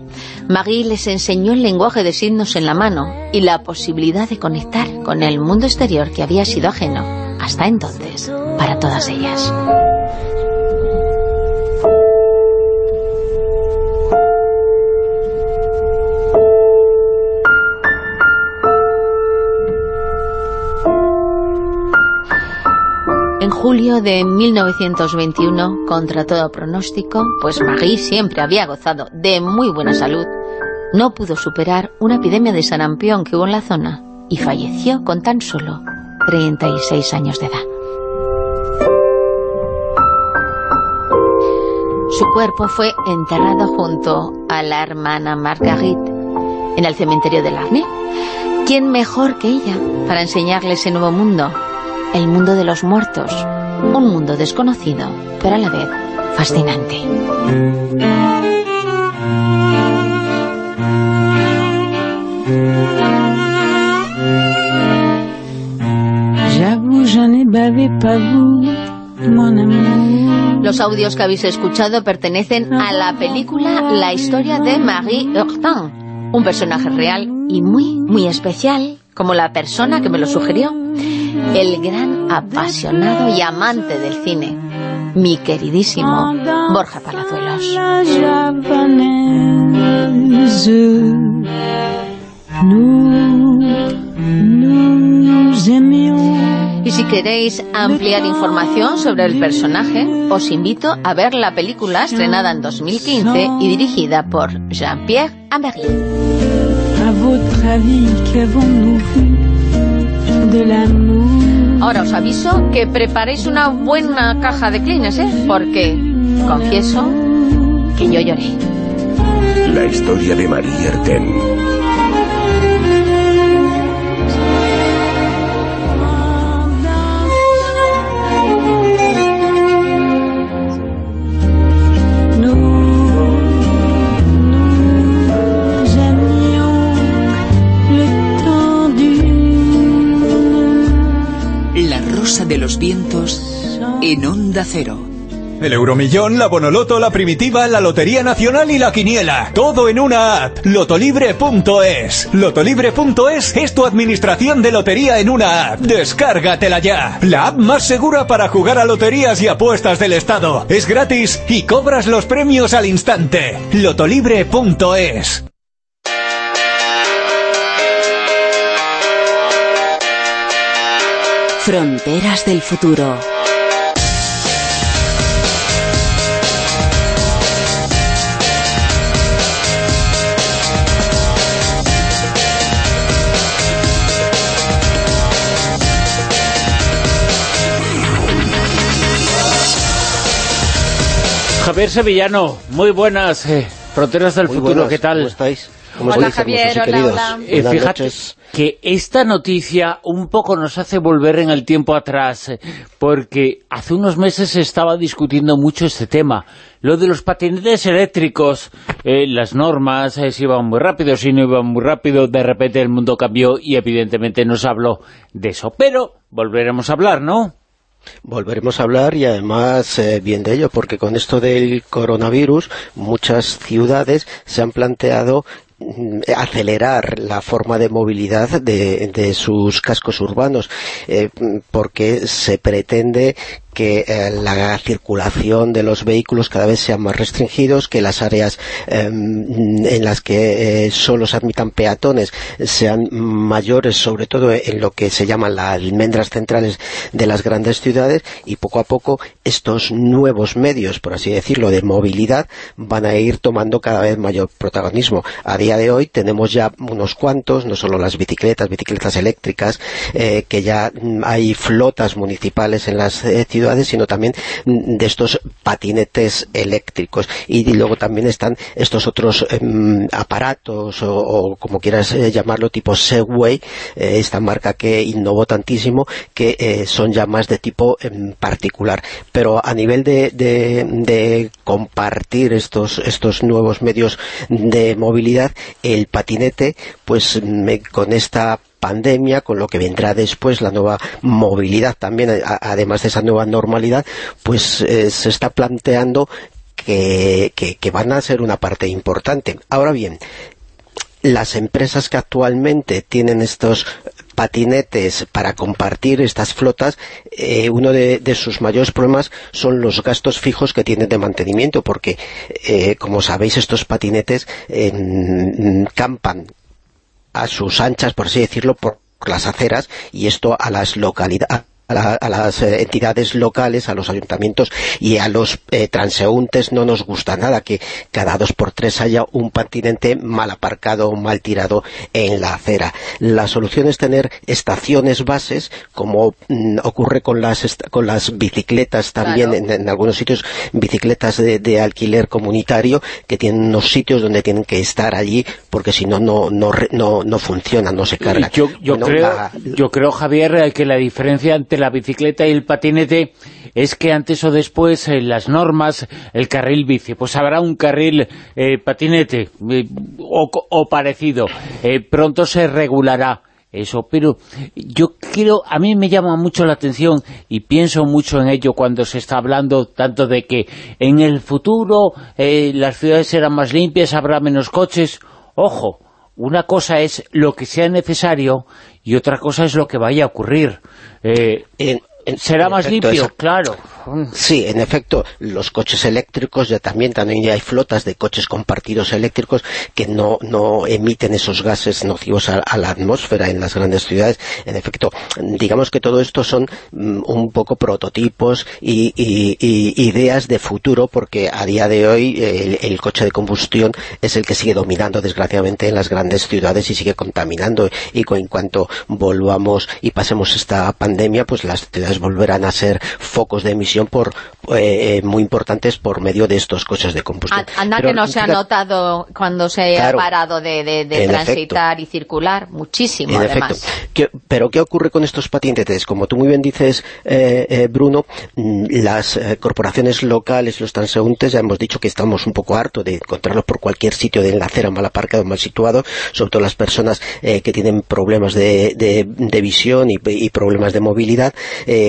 Marie les enseñó el lenguaje de signos en la mano y la posibilidad de conectar con el mundo exterior que había sido ajeno hasta entonces para todas ellas. Julio de 1921, contra todo pronóstico, pues Marie siempre había gozado de muy buena salud, no pudo superar una epidemia de sarampión que hubo en la zona y falleció con tan solo 36 años de edad. Su cuerpo fue enterrado junto a la hermana Marguerite en el cementerio de Larnay. ¿Quién mejor que ella para enseñarle ese nuevo mundo? el mundo de los muertos, un mundo desconocido, pero a la vez fascinante. Los audios que habéis escuchado pertenecen a la película La historia de Marie Hortin, un personaje real y muy, muy especial, como la persona que me lo sugirió el gran apasionado y amante del cine, mi queridísimo Borja Palazuelos. Y si queréis ampliar información sobre el personaje, os invito a ver la película estrenada en 2015 y dirigida por Jean-Pierre Améry. Ahora os aviso que preparéis una buena caja de clines, ¿eh? Porque, confieso, que yo lloré. La historia de Marie Erten. De los vientos en Onda Cero. El Euromillón, la Bonoloto, la Primitiva, la Lotería Nacional y la Quiniela. Todo en una app. Lotolibre.es. Lotolibre.es es tu administración de lotería en una app. Descárgatela ya. La app más segura para jugar a loterías y apuestas del Estado. Es gratis y cobras los premios al instante. Lotolibre.es. Fronteras del futuro. Javier Sevillano, muy buenas. eh, Fronteras del Muy futuro, buenas, ¿qué tal? ¿cómo estáis? ¿Cómo Hola, estáis, Javier, hola, queridos? hola. Eh, fíjate noches. que esta noticia un poco nos hace volver en el tiempo atrás, eh, porque hace unos meses se estaba discutiendo mucho este tema, lo de los patinetes eléctricos, eh, las normas, eh, si iban muy rápido, si no iban muy rápido, de repente el mundo cambió y evidentemente nos habló de eso. Pero volveremos a hablar, ¿no? Volveremos a hablar y además eh, bien de ello, porque con esto del coronavirus muchas ciudades se han planteado acelerar la forma de movilidad de, de sus cascos urbanos, eh, mm, porque se pretende que eh, la circulación de los vehículos cada vez sean más restringidos, que las áreas eh, en las que eh, solo se admitan peatones sean mayores, sobre todo en lo que se llaman las almendras centrales de las grandes ciudades, y poco a poco estos nuevos medios, por así decirlo, de movilidad van a ir tomando cada vez mayor protagonismo. A día de hoy tenemos ya unos cuantos, no solo las bicicletas, bicicletas eléctricas, eh, que ya hay flotas municipales en las eh, sino también mm, de estos patinetes eléctricos. Y, y luego también están estos otros em, aparatos, o, o como quieras eh, llamarlo, tipo Segway, eh, esta marca que innovó tantísimo, que eh, son ya más de tipo em, particular. Pero a nivel de, de, de compartir estos, estos nuevos medios de movilidad, el patinete, pues me- con esta pandemia, con lo que vendrá después, la nueva movilidad también, además de esa nueva normalidad, pues eh, se está planteando que, van a ser una parte importante. Ahora bien, las empresas que actualmente tienen estos patinetes para compartir estas flotas, eh, uno de, sus mayores problemas son los gastos fijos que tienen de mantenimiento, porque, eh, como sabéis, estos patinetes em, campan a sus anchas, por así decirlo, por las aceras, y esto a las localidades a, la- a las eh, entidades locales, a los ayuntamientos y a los eh, transeúntes no nos gusta nada que cada dos por tres haya un patinete mal aparcado o mal tirado en la acera. La solución es tener estaciones bases, como mm, ocurre con las con las bicicletas también, Claro. en, en algunos sitios, bicicletas de, de alquiler comunitario, que tienen unos sitios donde tienen que estar allí, porque si no, no, no, re- no, no funcionan, no se cargan. Yo, yo Bueno, creo, la- yo creo, Javier, que la diferencia entre la bicicleta y el patinete es que antes o después eh, las normas, el carril bici, pues habrá un carril eh, patinete eh, o, parecido. Eh, pronto se regulará eso, pero yo quiero, a mí me llama mucho la atención y pienso mucho en ello cuando se está hablando tanto de que en el futuro las ciudades serán más limpias, habrá menos coches. Ojo, una cosa es lo que sea necesario y otra cosa es lo que vaya a ocurrir. Eh, ¿Será más limpio? Claro. Sí, en efecto, los coches eléctricos, ya también, también hay flotas de coches compartidos eléctricos que no, no emiten esos gases nocivos a, la atmósfera en las grandes ciudades. En efecto, digamos que todo esto son mm, un poco prototipos y, ideas de futuro, porque a día de hoy el, coche de combustión es el que sigue dominando, desgraciadamente, en las grandes ciudades y sigue contaminando. Y en cuanto volvamos y pasemos esta pandemia, pues las ciudades volverán a ser focos de emisión por eh, eh, muy importantes por medio de estos coches de combustión. Anda que no se ha notado cuando se ha parado de, transitar y circular, muchísimo además. pero ¿qué ocurre con estos patinetes? Como tú muy bien dices, eh, Bruno, mm, las corporaciones locales, los transeúntes, ya hemos dicho que estamos un poco hartos de encontrarlos por cualquier sitio de la acera mal aparcado, mal situado, sobre todo las personas que tienen problemas de, visión y, problemas de movilidad,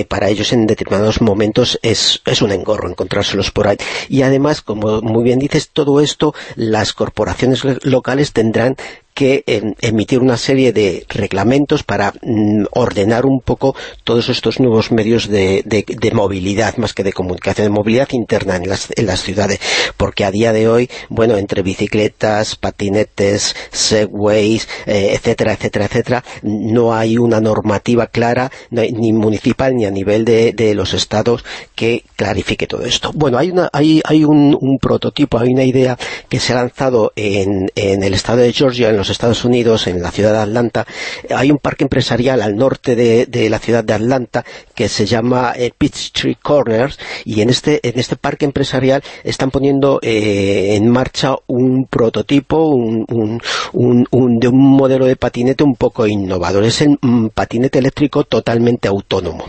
para ellos en determinados momentos es, es un engorro encontrárselos por ahí. Y además, como muy bien dices, todo esto las corporaciones locales tendrán que em, emitir una serie de reglamentos para mm, ordenar un poco todos estos nuevos medios de, movilidad, más que de comunicación, de movilidad interna en las, en las ciudades, porque a día de hoy, bueno, entre bicicletas, patinetes, segways, eh, etcétera, etcétera, etcétera, no hay una normativa clara, ni municipal ni a nivel de, los estados, que clarifique todo esto. Bueno, hay, una, hay, hay un, prototipo, hay una idea que se ha lanzado en, en el estado de Georgia, Estados Unidos, en la ciudad de Atlanta, hay un parque empresarial al norte de, la ciudad de Atlanta que se llama eh, Peachtree Corners y en este, en este parque empresarial están poniendo eh, en marcha un prototipo un, de un modelo de patinete un poco innovador. Es el mm, patinete eléctrico totalmente autónomo.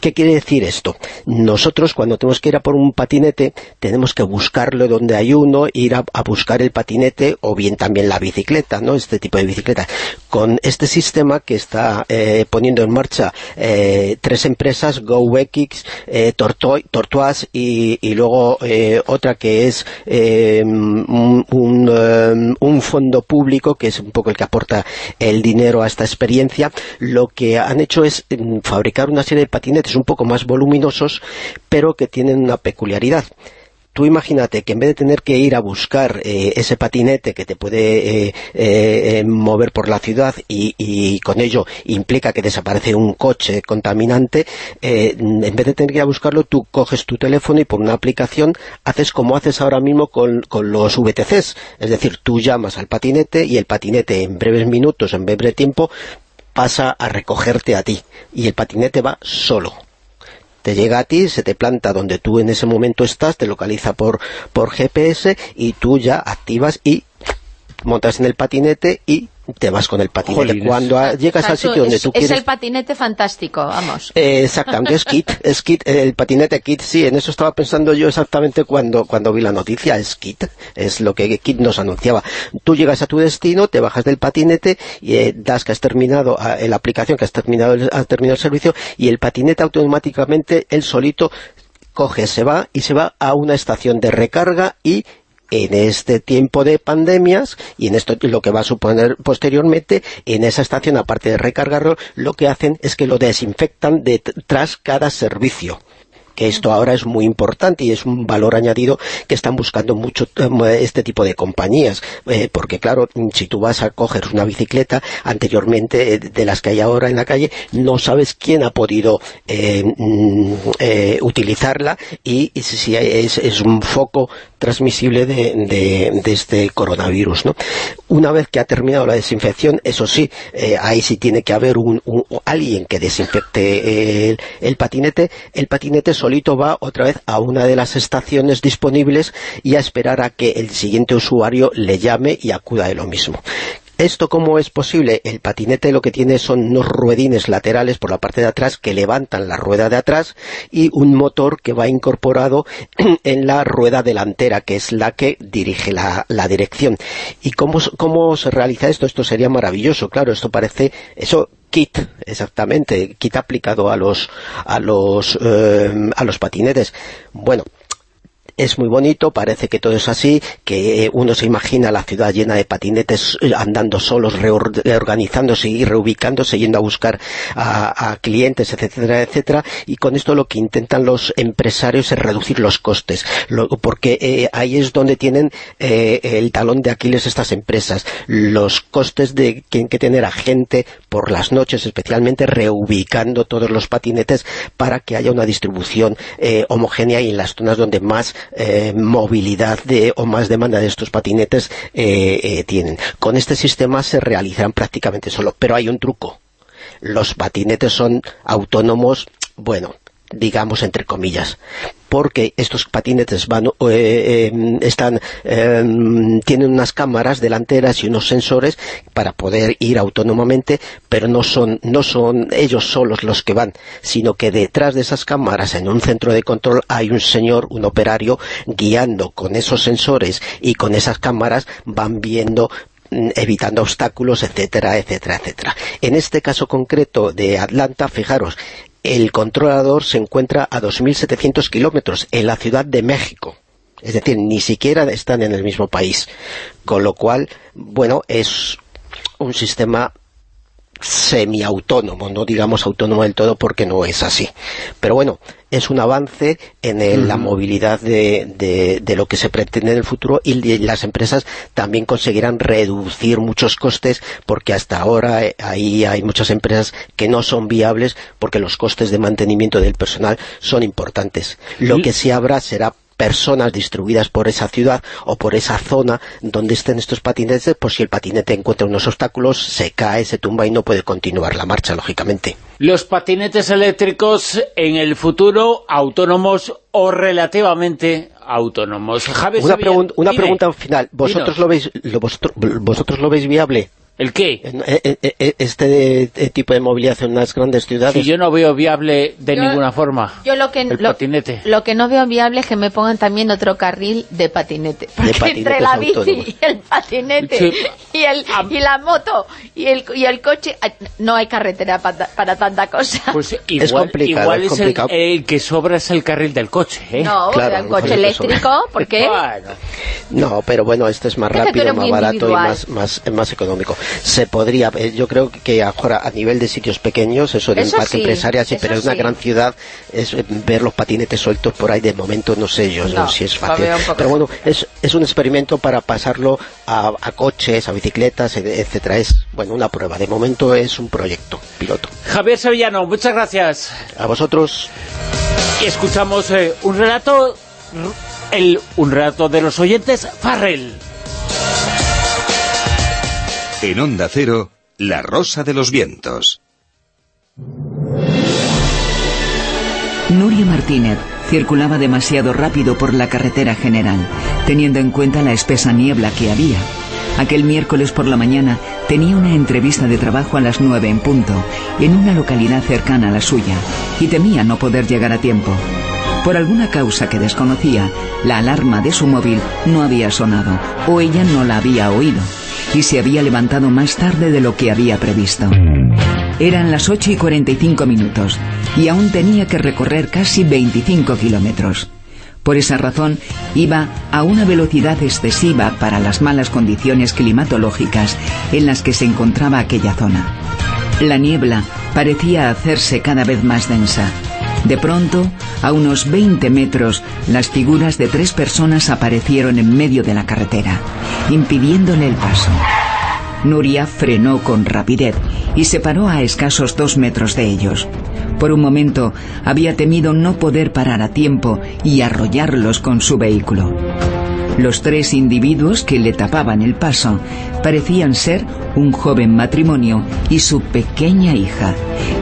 ¿Qué quiere decir esto? Nosotros cuando tenemos que ir a por un patinete tenemos que buscarlo donde hay uno, ir a, a buscar el patinete o bien también la bicicleta, ¿no? Este tipo de bicicleta. Con este sistema que está eh, poniendo en marcha eh, tres empresas, GoWekix, eh, Tortoise y, luego otra que es un, un, fondo público que es un poco el que aporta el dinero a esta experiencia, lo que han hecho es mm, fabricar una serie de patinetes un poco más voluminosos, pero que tienen una peculiaridad tú imagínate que en vez de tener que ir a buscar eh, ese patinete que te puede eh, eh, mover por la ciudad y, con ello implica que desaparece un coche contaminante, en vez de tener que ir a buscarlo, tú coges tu teléfono y por una aplicación haces como haces ahora mismo con, con los VTCs, es decir, tú llamas al patinete y el patinete en breves minutos, en breve tiempo, pasa a recogerte a ti y el patinete va solo te llega a ti, se te planta donde tú en ese momento estás, te localiza por, por GPS y tú ya activas y montas en el patinete y te vas con el patinete. Cuando llegas al sitio donde tú quieres... Es el patinete fantástico, vamos. Eh, exactamente, es kit, es kit, el patinete kit, sí, en eso estaba pensando yo exactamente cuando, cuando vi la noticia, es kit, es lo que kit nos anunciaba. Tú llegas a tu destino, te bajas del patinete, y eh, das que has terminado en la aplicación, que has terminado, has terminado el servicio, y el patinete automáticamente, él solito, coge, se va y se va a una estación de recarga y en este tiempo de pandemias y en esto lo que va a suponer posteriormente, en esa estación, aparte de recargarlo, lo que hacen es que lo desinfectan tras cada servicio que esto ahora es muy importante y es un valor añadido que están buscando mucho eh, este tipo de compañías, eh, porque claro, si tú vas a coger una bicicleta, anteriormente eh, de las que hay ahora en la calle, no sabes quién ha podido mm, utilizarla y, si es, un foco transmisible de, este coronavirus. ¿no? Una vez que ha terminado la desinfección, eso sí, ahí sí tiene que haber un, alguien que desinfecte el, el patinete, el patinete solito va otra vez a una de las estaciones disponibles y a esperar a que el siguiente usuario le llame y acuda de lo mismo ¿Esto cómo es posible? El patinete lo que tiene son unos ruedines laterales por la parte de atrás que levantan la rueda de atrás y un motor que va incorporado en la rueda delantera, que es la que dirige la, dirección. ¿Y cómo, cómo se realiza esto? Esto sería maravilloso, claro, esto parece... eso kit, exactamente, kit aplicado a los a los eh, a los patinetes. Bueno, es muy bonito, parece que todo es así, que uno se imagina la ciudad llena de patinetes eh, andando solos, reorganizándose y reubicándose, yendo a buscar a, clientes, etcétera, etcétera, y con esto lo que intentan los empresarios es reducir los costes, porque eh, ahí es donde tienen eh, el talón de Aquiles estas empresas, los costes de que, que tener a gente por las noches, especialmente reubicando todos los patinetes para que haya una distribución homogénea y en las zonas donde más eh, movilidad de, o más demanda de estos patinetes eh, eh, tienen. Con este sistema se realizan prácticamente solo, pero hay un truco. Los patinetes son autónomos, bueno, digamos entre comillas, porque estos patinetes van, eh, em, están, em, tienen unas cámaras delanteras y unos sensores para poder ir autónomamente, pero no son, no son ellos solos los que van, sino que detrás de esas cámaras, en un centro de control, hay un señor, un operario, guiando con esos sensores y con esas cámaras van viendo mm, evitando obstáculos, etcétera, etcétera, etcétera. En este caso concreto de Atlanta, fijaros, el controlador se encuentra a 2.700 kilómetros en la Ciudad de México. Es decir, ni siquiera están en el mismo país. Con lo cual, bueno, es un sistema semiautónomo, no digamos autónomo del todo porque no es así. Pero bueno, es un avance en la movilidad de, de, lo que se pretende en el futuro y las empresas también conseguirán reducir muchos costes porque hasta ahora eh, ahí hay muchas empresas que no son viables porque los costes de mantenimiento del personal son importantes. Lo que sí habrá será personas distribuidas por esa ciudad o por esa zona donde estén estos patinetes, pues si el patinete encuentra unos obstáculos, se cae, se tumba y no puede continuar la marcha, lógicamente. Los patinetes eléctricos en el futuro autónomos o relativamente autónomos. una, pregunta final. ¿Vosotros lo, veis, ¿Vosotros lo veis viable? ¿El qué? E, e, e, este tipo de movilidad en unas grandes ciudades. Si yo no veo viable de ninguna forma yo lo que, el patinete. Lo que no veo viable es que me pongan también otro carril de patinete. Porque entre la bici y el patinete y, el, y la moto y el, y el coche, no hay carretera para, tanta cosa. Pues igual, es complicado. Igual es, El, que sobra es el carril del coche. ¿eh? No, el coche eléctrico, ¿por qué? No, pero bueno, este es más rápido, más barato y más, más, más económico se podría, eh, yo creo que ahora a nivel de sitios pequeños, eso de impacto empresarial, sí, pero en una gran ciudad es eh, ver los patinetes sueltos por ahí de momento, no sé yo no, si es fácil. Pero bueno, es, es un experimento para pasarlo a, coches, a bicicletas, etcétera. Es, bueno, una prueba. De momento es un proyecto piloto. Javier Sevillano, muchas gracias. A vosotros. Y escuchamos eh, un relato, el, un relato de los oyentes, Farrell. En Onda Cero, La Rosa de los Vientos. Nuria Martínez circulaba demasiado rápido por la carretera general, teniendo en cuenta la espesa niebla que había. Aquel miércoles por la mañana tenía una entrevista de trabajo a las nueve en punto, en una localidad cercana a la suya, y temía no poder llegar a tiempo. Por alguna causa que desconocía, la alarma de su móvil no había sonado, o ella no la había oído y se había levantado más tarde de lo que había previsto. Eran las 8 y 45 minutos y aún tenía que recorrer casi 25 kilómetros. Por esa razón, iba a una velocidad excesiva para las malas condiciones climatológicas en las que se encontraba aquella zona. La niebla parecía hacerse cada vez más densa de pronto, a unos 20 metros, las figuras de tres personas aparecieron en medio de la carretera, impidiéndole el paso. Nuria frenó con rapidez y se paró a escasos dos metros de ellos. Por un momento había temido no poder parar a tiempo y arrollarlos con su vehículo. Los tres individuos que le tapaban el paso parecían ser un joven matrimonio y su pequeña hija,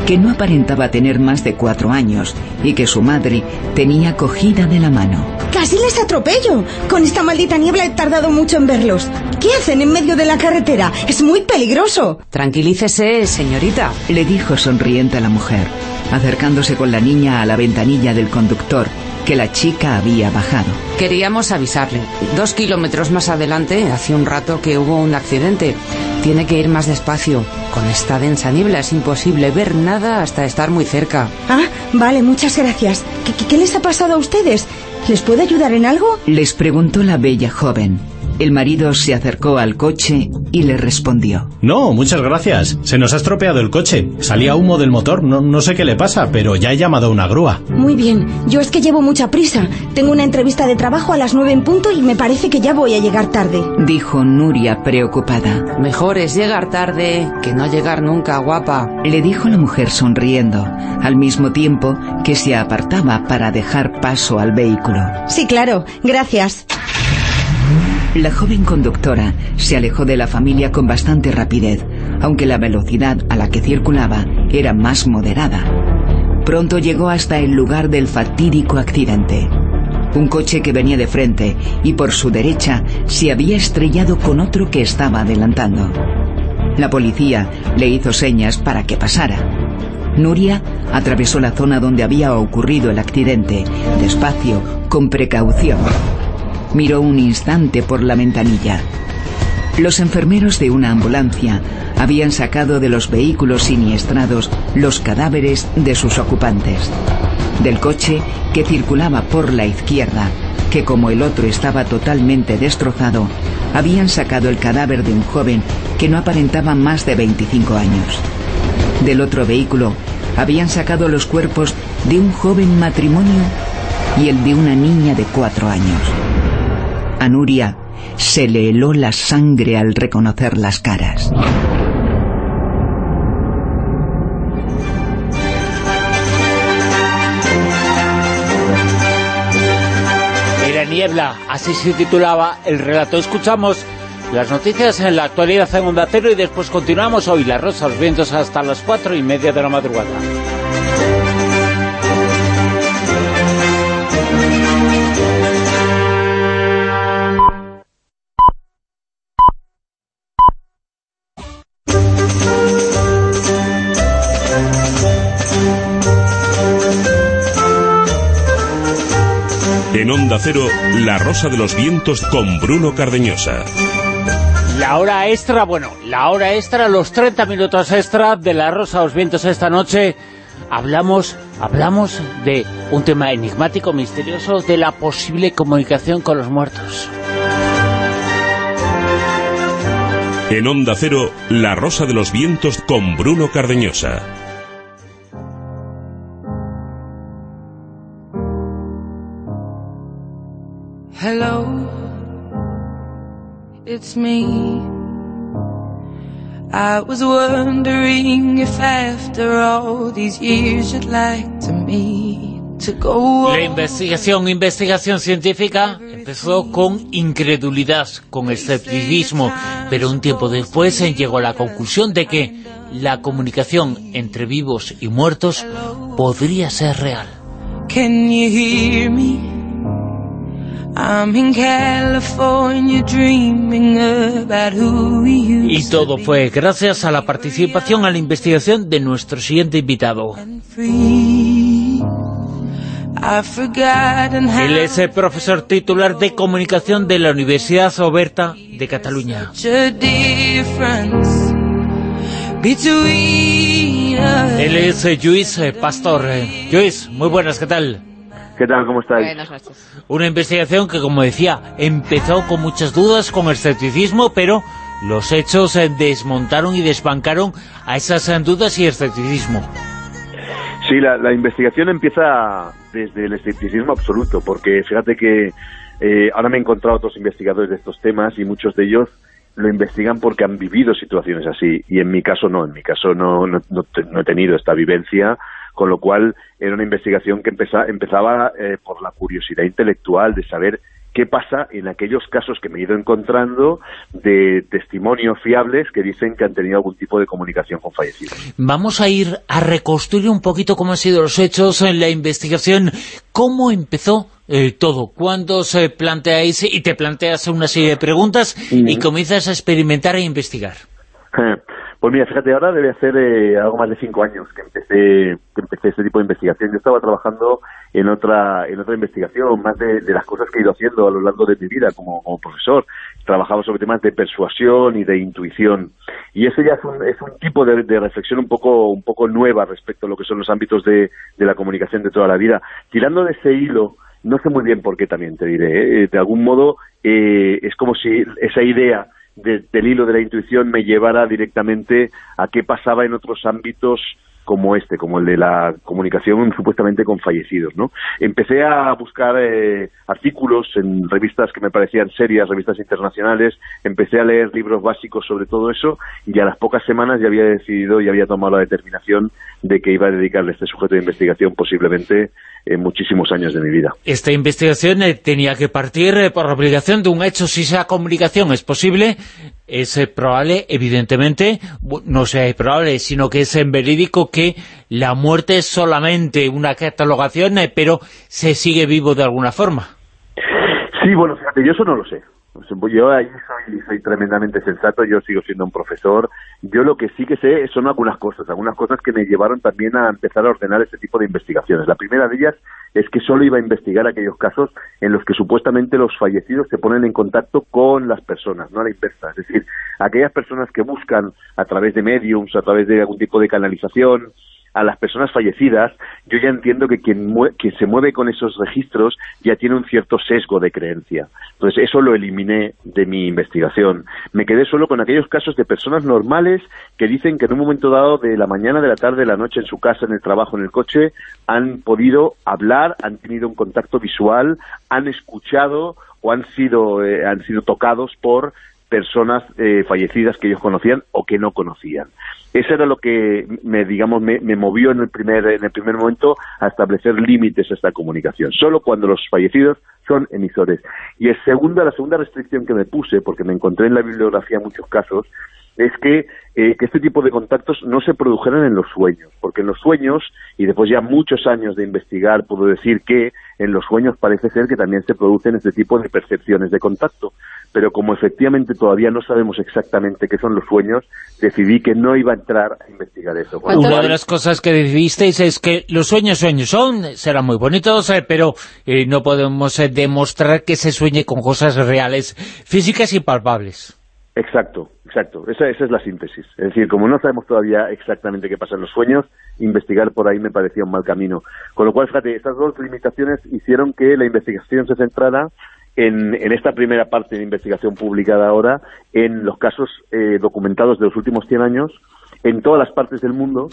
que no aparentaba tener más de cuatro años y que su madre tenía cogida de la mano. Casi les atropello. Con esta maldita niebla he tardado mucho en verlos. ¿Qué hacen en medio de la carretera? Es muy peligroso. Tranquilícese, señorita, le dijo sonriente a la mujer, acercándose con la niña a la ventanilla del conductor, que la chica había bajado. Queríamos avisarle. Dos kilómetros más adelante, hace un rato que hubo un accidente. Tiene que ir más despacio. Con esta densa niebla es imposible ver nada hasta estar muy cerca. Ah, vale, muchas gracias. ¿Qué, qué- qué les ha pasado a ustedes? ¿Les puedo ayudar en algo? Les preguntó la bella joven. El marido se acercó al coche y le respondió. No, muchas gracias. Se nos ha estropeado el coche. Salía humo del motor. No, no sé qué le pasa, pero ya he llamado a una grúa. Muy bien, yo es que llevo mucha prisa. Tengo una entrevista de trabajo a las nueve en punto y me parece que ya voy a llegar tarde. Dijo Nuria preocupada. Mejor es llegar tarde que no llegar nunca, guapa. Le dijo la mujer sonriendo, al mismo tiempo que se apartaba para dejar paso al vehículo. Sí, claro, gracias. La joven conductora se alejó de la familia con bastante rapidez, aunque la velocidad a la que circulaba era más moderada. Pronto llegó hasta el lugar del fatídico accidente. Un coche que venía de frente y por su derecha se había estrellado con otro que estaba adelantando. La policía le hizo señas para que pasara. Nuria atravesó la zona donde había ocurrido el accidente, despacio, con precaución. Miró un instante por la ventanilla. Los enfermeros de una ambulancia habían sacado de los vehículos siniestrados los cadáveres de sus ocupantes. Del coche que circulaba por la izquierda, que como el otro estaba totalmente destrozado, habían sacado el cadáver de un joven que no aparentaba más de 25 años. Del otro vehículo habían sacado los cuerpos de un joven matrimonio y el de una niña de cuatro años. A Nuria se le heló la sangre al reconocer las caras. Era niebla, así se titulaba el relato. Escuchamos las noticias en la actualidad en Onda Cero y después continuamos hoy La Rosa a los Vientos hasta las cuatro y media de la madrugada. En Onda Cero, La Rosa de los Vientos con Bruno Cardeñosa. La hora extra, bueno, la hora extra, los 30 minutos extra de La Rosa a los Vientos esta noche. Hablamos, hablamos de un tema enigmático, misterioso, de la posible comunicación con los muertos. En Onda Cero, La Rosa de los Vientos con Bruno Cardeñosa. Hello, it's me. I was wondering if after all these years you'd like to me to go La investigación, investigación científica empezó con incredulidad, con escepticismo, pero un tiempo después eh, llegó a la conclusión de que la comunicación entre vivos y muertos podría ser real. Can you hear me? Y todo fue gracias a la participación, a la investigación de nuestro siguiente invitado. Él es el profesor titular de comunicación de la Universidad Oberta de Cataluña. Él es Lluís eh, Pastor. Eh, Lluís, muy buenas, ¿qué tal? ¿Qué tal? ¿Cómo estáis? Una investigación que, como decía, empezó con muchas dudas, con escepticismo, pero los hechos eh, desmontaron y desbancaron a esas eh, dudas y escepticismo. Sí, la, la investigación empieza desde el escepticismo absoluto, porque fíjate que eh, ahora me he encontrado otros investigadores de estos temas y muchos de ellos lo investigan porque han vivido situaciones así, y en mi caso no, en mi caso no, no, no te- no he tenido esta vivencia, con lo cual era una investigación que empeza- empezaba eh, por la curiosidad intelectual de saber qué pasa en aquellos casos que me he ido encontrando de testimonios fiables que dicen que han tenido algún tipo de comunicación con fallecidos. Vamos a ir a reconstruir un poquito cómo han sido los hechos en la investigación, cómo empezó eh, todo? ¿Cuándo os eh, planteáis y te planteas una serie de preguntas y comienzas a experimentar e investigar? Pues mira, fíjate, ahora debe hacer eh, algo más de cinco años que empecé que empecé este tipo de investigación. Yo estaba trabajando en otra en otra investigación, más de, las cosas que he ido haciendo a lo largo de mi vida como, profesor. Trabajaba sobre temas de persuasión y de intuición. Y eso ya es un, es un tipo de, reflexión un poco un poco nueva respecto a lo que son los ámbitos de, la comunicación de toda la vida. Tirando de ese hilo, no sé muy bien por qué también te diré, ¿eh? de algún modo eh, es como si esa idea del hilo de la intuición me llevara directamente a qué pasaba en otros ámbitos como este, como el de la comunicación supuestamente con fallecidos, ¿no? Empecé a buscar eh, artículos en revistas que me parecían serias, revistas internacionales, empecé a leer libros básicos sobre todo eso y a las pocas semanas ya había decidido y había tomado la determinación de que iba a dedicarle a este sujeto de investigación posiblemente en muchísimos años de mi vida. Esta investigación eh, tenía que partir eh, por la obligación de un hecho. Si esa comunicación es posible, es eh, probable, evidentemente, no sea probable, sino que es verídico que la muerte es solamente una catalogación, pero se sigue vivo de alguna forma. Sí, bueno, fíjate, yo eso no lo sé. Yo ahí soy, tremendamente sensato, yo sigo siendo un profesor. Yo lo que sí que sé son algunas cosas, algunas cosas que me llevaron también a empezar a ordenar este tipo de investigaciones. La primera de ellas es que solo iba a investigar aquellos casos en los que supuestamente los fallecidos se ponen en contacto con las personas, no a la inversa. Es decir, aquellas personas que buscan a través de mediums, a través de algún tipo de canalización, a las personas fallecidas, yo ya entiendo que quien, se mueve con esos registros ya tiene un cierto sesgo de creencia. Entonces eso lo eliminé de mi investigación. Me quedé solo con aquellos casos de personas normales que dicen que en un momento dado de la mañana, de la tarde, de la noche, en su casa, en el trabajo, en el coche, han podido hablar, han tenido un contacto visual, han escuchado o han sido, eh, han sido tocados por personas eh, fallecidas que ellos conocían o que no conocían. Eso era lo que me, digamos, me, movió en el primer, en el primer momento a establecer límites a esta comunicación. Solo cuando los fallecidos son emisores. Y el segundo, la segunda restricción que me puse, porque me encontré en la bibliografía muchos casos, es que, eh, que, este tipo de contactos no se produjeran en los sueños, porque en los sueños, y después ya muchos años de investigar, puedo decir que en los sueños parece ser que también se producen este tipo de percepciones de contacto. Pero como efectivamente todavía no sabemos exactamente qué son los sueños, decidí que no iba a entrar a investigar eso. Una de las cosas que decidisteis es que los sueños sueños son, serán muy bonitos, eh, pero eh, no podemos demostrar que se sueñe con cosas reales, físicas y palpables. Exacto, exacto. Esa, esa es la síntesis. Es decir, como no sabemos todavía exactamente qué pasa en los sueños, investigar por ahí me parecía un mal camino. Con lo cual, fíjate, estas dos limitaciones hicieron que la investigación se centrara en, en esta primera parte de investigación publicada ahora en los casos eh, documentados de los últimos 100 años en todas las partes del mundo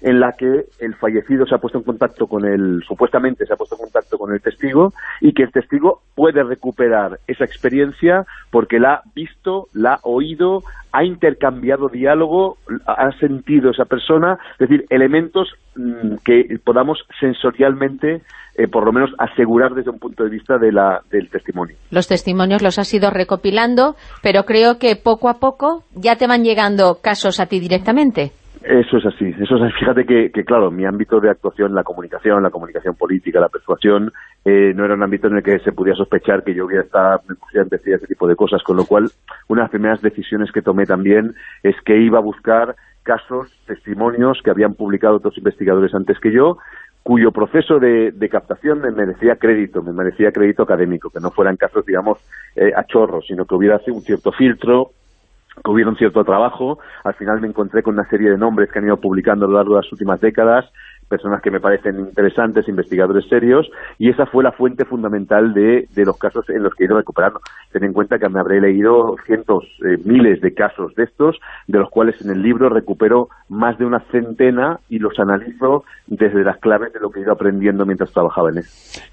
en la que el fallecido se ha puesto en contacto con el, supuestamente se ha puesto en contacto con el testigo y que el testigo puede recuperar esa experiencia porque la ha visto, la ha oído, ha intercambiado diálogo, ha sentido esa persona, es decir, elementos mm, que podamos sensorialmente eh, por lo menos asegurar desde un punto de vista de la, del testimonio. Los testimonios los has ido recopilando, pero creo que poco a poco ya te van llegando casos a ti directamente. Eso es así, eso es Fíjate que, que, claro, mi ámbito de actuación, la comunicación, la comunicación política, la persuasión, eh, no era un ámbito en el que se pudiera sospechar que yo hubiera estado, me decir ese tipo de cosas, con lo cual, una de las primeras decisiones que tomé también es que iba a buscar casos, testimonios que habían publicado otros investigadores antes que yo, cuyo proceso de, captación me merecía crédito, me merecía crédito académico, que no fueran casos, digamos, eh, a chorros, sino que hubiera un cierto filtro, un cierto trabajo. Al final me encontré con una serie de nombres que han ido publicando a lo largo de las últimas décadas, personas que me parecen interesantes, investigadores serios, y esa fue la fuente fundamental de, de los casos en los que he ido recuperando. Ten en cuenta que me habré leído cientos, eh, miles de casos de estos, de los cuales en el libro recupero más de una centena y los analizo desde las claves de lo que he ido aprendiendo mientras trabajaba en él.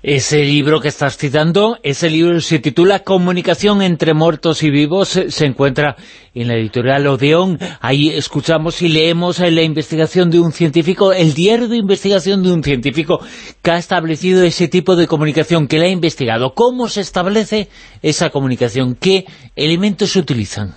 Ese libro que estás citando, ese libro se titula Comunicación entre muertos y vivos, se encuentra en la editorial Odeón. Ahí escuchamos y leemos la investigación de un científico, el diario de investigación de un científico que ha establecido ese tipo de comunicación, que la ha investigado. ¿Cómo se establece esa comunicación? ¿Qué elementos se utilizan?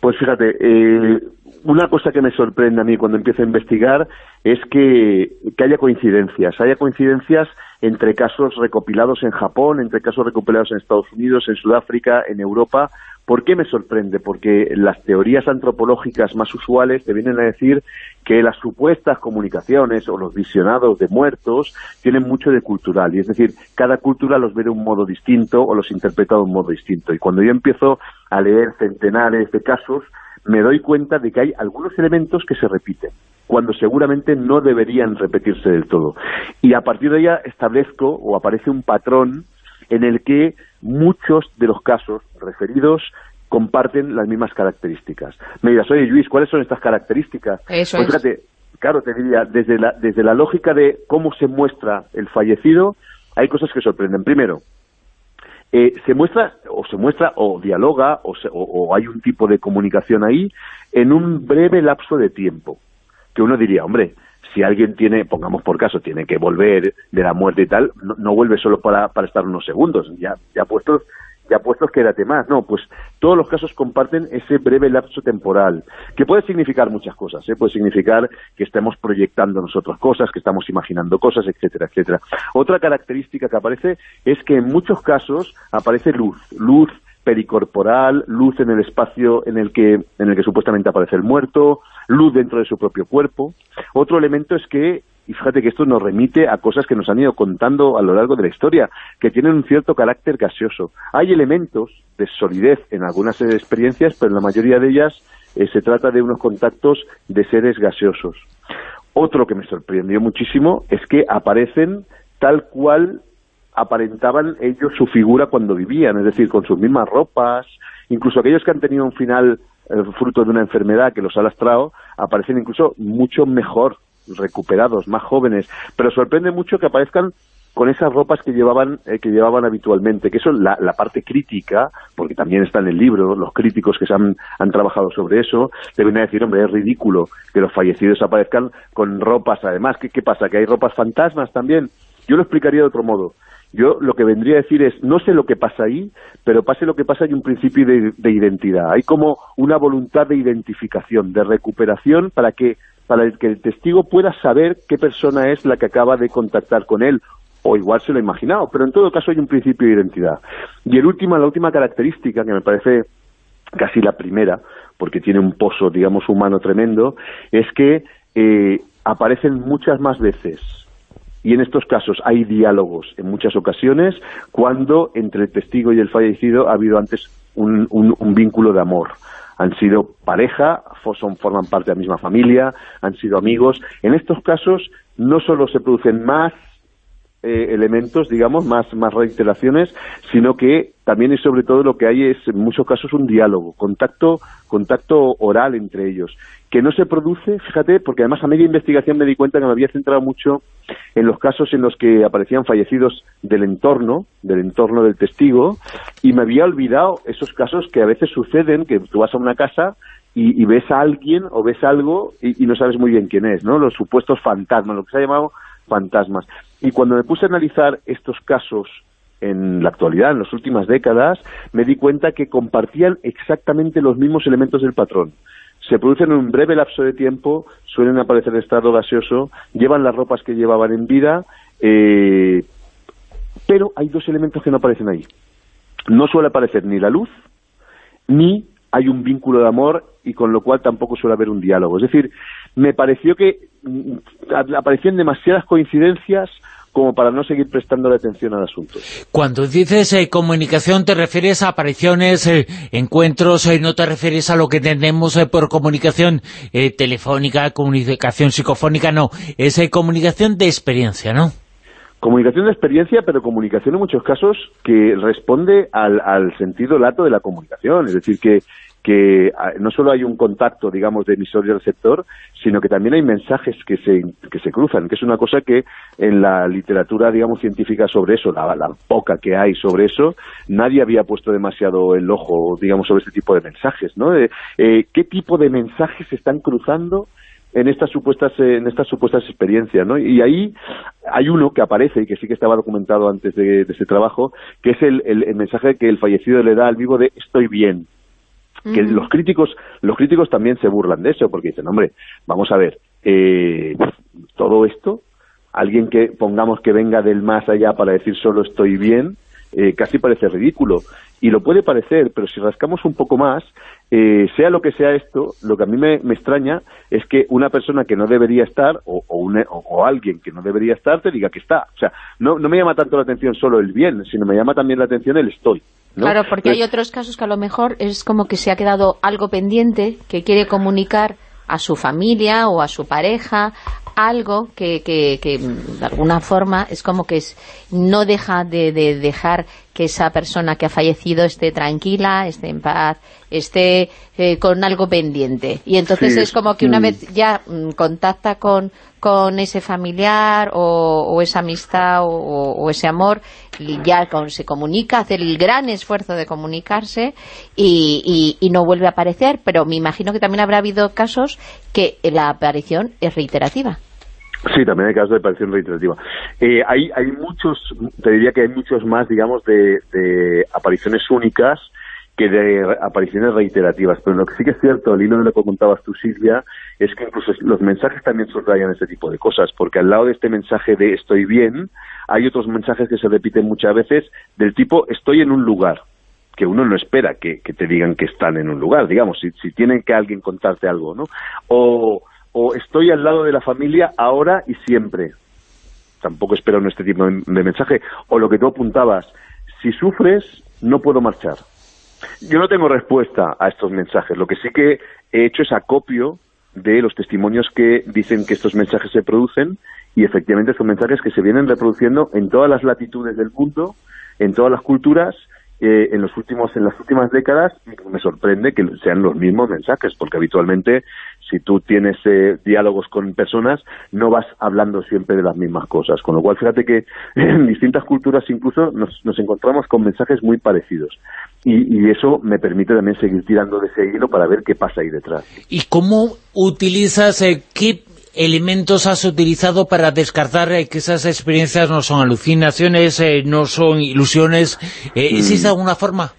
Pues fíjate, eh, una cosa que me sorprende a mí cuando empiezo a investigar es que, haya coincidencias, haya coincidencias entre casos recopilados en Japón, entre casos recopilados en Estados Unidos, en Sudáfrica, en Europa. ¿Por qué me sorprende? Porque las teorías antropológicas más usuales te vienen a decir que las supuestas comunicaciones o los visionados de muertos tienen mucho de cultural, y es decir, cada cultura los ve de un modo distinto o los interpreta de un modo distinto. Y cuando yo empiezo a leer centenares de casos, me doy cuenta de que hay algunos elementos que se repiten cuando seguramente no deberían repetirse del todo. Y a partir de ahí establezco o aparece un patrón en el que muchos de los casos referidos comparten las mismas características. Me dirás, oye Luis, ¿cuáles son estas características? Eso pues es. fíjate, claro, te diría, desde la, desde la lógica de cómo se muestra el fallecido, hay cosas que sorprenden. Primero, eh, se muestra o se muestra o dialoga o, se- o- o hay un tipo de comunicación ahí en un breve lapso de tiempo que uno diría, hombre, si alguien tiene, pongamos por caso, tiene que volver de la muerte y tal, no, no vuelve solo para, para estar unos segundos, ya, ya puestos ya puestos quédate más, no, pues todos los casos comparten ese breve lapso temporal, que puede significar muchas cosas, ¿eh? puede significar que estemos proyectando nosotros cosas, que estamos imaginando cosas, etcétera, etcétera. Otra característica que aparece es que en muchos casos aparece luz, luz pericorporal, luz en el espacio en el que en el que supuestamente aparece el muerto, luz dentro de su propio cuerpo. Otro elemento es que y fíjate que esto nos remite a cosas que nos han ido contando a lo largo de la historia, que tienen un cierto carácter gaseoso. Hay elementos de solidez en algunas experiencias, pero en la mayoría de ellas eh, se trata de unos contactos de seres gaseosos. Otro que me sorprendió muchísimo es que aparecen tal cual aparentaban ellos su figura cuando vivían, es decir, con sus mismas ropas, incluso aquellos que han tenido un final eh, fruto de una enfermedad que los ha lastrado, aparecen incluso mucho mejor recuperados, más jóvenes, pero sorprende mucho que aparezcan con esas ropas que llevaban eh, que llevaban habitualmente, que eso la, la parte crítica, porque también está en el libro, los críticos que se han, han trabajado sobre eso, deben decir, hombre, es ridículo que los fallecidos aparezcan con ropas, además, ¿qué, qué pasa? ¿Que hay ropas fantasmas también? Yo lo explicaría de otro modo. Yo lo que vendría a decir es, no sé lo que pasa ahí, pero pase lo que pasa hay un principio de, de identidad. Hay como una voluntad de identificación, de recuperación para que para el que el testigo pueda saber qué persona es la que acaba de contactar con él o igual se lo ha imaginado, pero en todo caso hay un principio de identidad. Y el último, la última característica, que me parece casi la primera, porque tiene un pozo, digamos, humano tremendo, es que eh, aparecen muchas más veces y en estos casos hay diálogos en muchas ocasiones cuando entre el testigo y el fallecido ha habido antes un, un- un vínculo de amor. Han sido pareja, forman parte de la misma familia, han sido amigos. En estos casos no solo se producen más eh, elementos, digamos, más, más reiteraciones, sino que también y sobre todo lo que hay es en muchos casos un diálogo, contacto, contacto oral entre ellos, que no se produce, fíjate, porque además a media investigación me di cuenta que me había centrado mucho en los casos en los que aparecían fallecidos del entorno, del entorno del testigo, y me había olvidado esos casos que a veces suceden, que tú vas a una casa y, y ves a alguien o ves algo y, y no sabes muy bien quién es, ¿no? Los supuestos fantasmas, lo que se ha llamado fantasmas. Y cuando me puse a analizar estos casos en la actualidad, en las últimas décadas, me di cuenta que compartían exactamente los mismos elementos del patrón. Se producen en un breve lapso de tiempo, suelen aparecer en estado gaseoso, llevan las ropas que llevaban en vida, eh, pero hay dos elementos que no aparecen ahí. No suele aparecer ni la luz, ni hay un vínculo de amor y con lo cual tampoco suele haber un diálogo. Es decir, me pareció que mm, aparecían demasiadas coincidencias como para no seguir prestando atención al asunto. Cuando dices eh, comunicación, ¿te refieres a apariciones, eh, encuentros, eh, no te refieres a lo que entendemos eh, por comunicación telefónica, comunicación psicofónica? No, es comunicación de experiencia, ¿no? Comunicación de experiencia, pero comunicación en muchos casos que responde al, al sentido lato de la comunicación. Es decir, que, que ah, no solo hay un contacto, digamos, de emisor y receptor, sino que también hay mensajes que se, que se cruzan, que es una cosa que en la literatura, digamos, científica sobre eso, la, poca que hay sobre eso, nadie había puesto demasiado el ojo, digamos, sobre este tipo de mensajes, ¿no? Eh, eh, ¿Qué tipo de mensajes se están cruzando en estas supuestas en estas supuestas experiencias, ¿no? Y ahí hay uno que aparece y que sí que estaba documentado antes de, ese trabajo, que es el- el mensaje que el fallecido le da al vivo de estoy bien. Que los críticos los críticos también se burlan de eso porque dicen, hombre, vamos a ver, eh, todo esto alguien que pongamos que venga del más allá para decir solo estoy bien, eh, casi parece ridículo. Y lo puede parecer, pero si rascamos un poco más, eh, sea lo que sea esto, lo que a mí me, me extraña es que una persona que no debería estar, o, o, un- o- o alguien que no debería estar, te diga que está. O sea, no, no me llama tanto la atención solo el bien, sino me llama también la atención el estoy. ¿No? Claro, porque hay Entonces, otros casos que a lo mejor es como que se ha quedado algo pendiente, que quiere comunicar a su familia o a su pareja algo que, que, que, mm, de alguna forma es como que es, no deja de, de dejar que esa persona que ha fallecido esté tranquila, esté en paz, esté eh, con algo pendiente. Y entonces Sí, es como que una vez ya mm, contacta con, con ese familiar o, o esa amistad o, o ese amor, y ya con- se comunica, hace el gran esfuerzo de comunicarse y, y- y no vuelve a aparecer, pero me imagino que también habrá habido casos que la aparición es reiterativa. Sí, también hay casos de aparición reiterativa. Eh, hay, hay muchos, te diría que hay muchos más, digamos, de, de apariciones únicas que de apariciones reiterativas. Pero lo que sí que es cierto, al hilo de lo que contabas tú, Silvia, es que incluso los mensajes también subrayan ese tipo de cosas, porque al lado de este mensaje de estoy bien, hay otros mensajes que se repiten muchas veces del tipo estoy en un lugar que uno no espera que, que te digan que están en un lugar, digamos, si, si tienen que alguien contarte algo, ¿no? O, o estoy al lado de la familia ahora y siempre. Tampoco espero en este tipo de, de mensaje. O lo que tú apuntabas, si sufres, no puedo marchar. Yo no tengo respuesta a estos mensajes. Lo que sí que he hecho es acopio de los testimonios que dicen que estos mensajes se producen y efectivamente son mensajes que se vienen reproduciendo en todas las latitudes del mundo, en todas las culturas, eh, en los últimos en las últimas décadas me sorprende que sean los mismos mensajes porque habitualmente si tú tienes eh, diálogos con personas no vas hablando siempre de las mismas cosas. Con lo cual fíjate que en distintas culturas incluso nos, nos encontramos con mensajes muy parecidos. Y, y eso me permite también seguir tirando de ese hilo para ver qué pasa ahí detrás. ¿Y cómo utilizas, eh, qué elementos has utilizado para descartar eh, que esas experiencias no son alucinaciones, eh, no son ilusiones? Eh, Mm. ¿Existe alguna forma?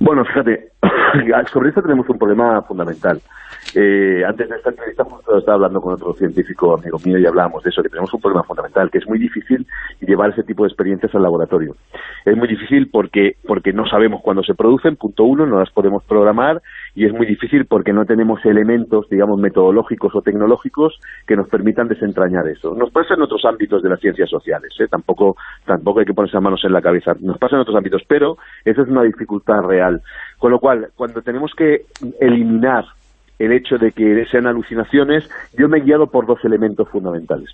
Bueno, fíjate, sobre esto tenemos un problema fundamental. Eh, antes de esta entrevista justo estaba hablando con otro científico amigo mío y hablábamos de eso, que tenemos un problema fundamental, que es muy difícil llevar ese tipo de experiencias al laboratorio. Es muy difícil porque, porque no sabemos cuándo se producen, punto uno, no las podemos programar, y es muy difícil porque no tenemos elementos, digamos, metodológicos o tecnológicos que nos permitan desentrañar eso. Nos pasa en otros ámbitos de las ciencias sociales, ¿eh? tampoco, tampoco hay que ponerse manos en la cabeza, nos pasa en otros ámbitos, pero esa es una dificultad real. Con lo cual, cuando tenemos que eliminar el hecho de que sean alucinaciones, yo me he guiado por dos elementos fundamentales.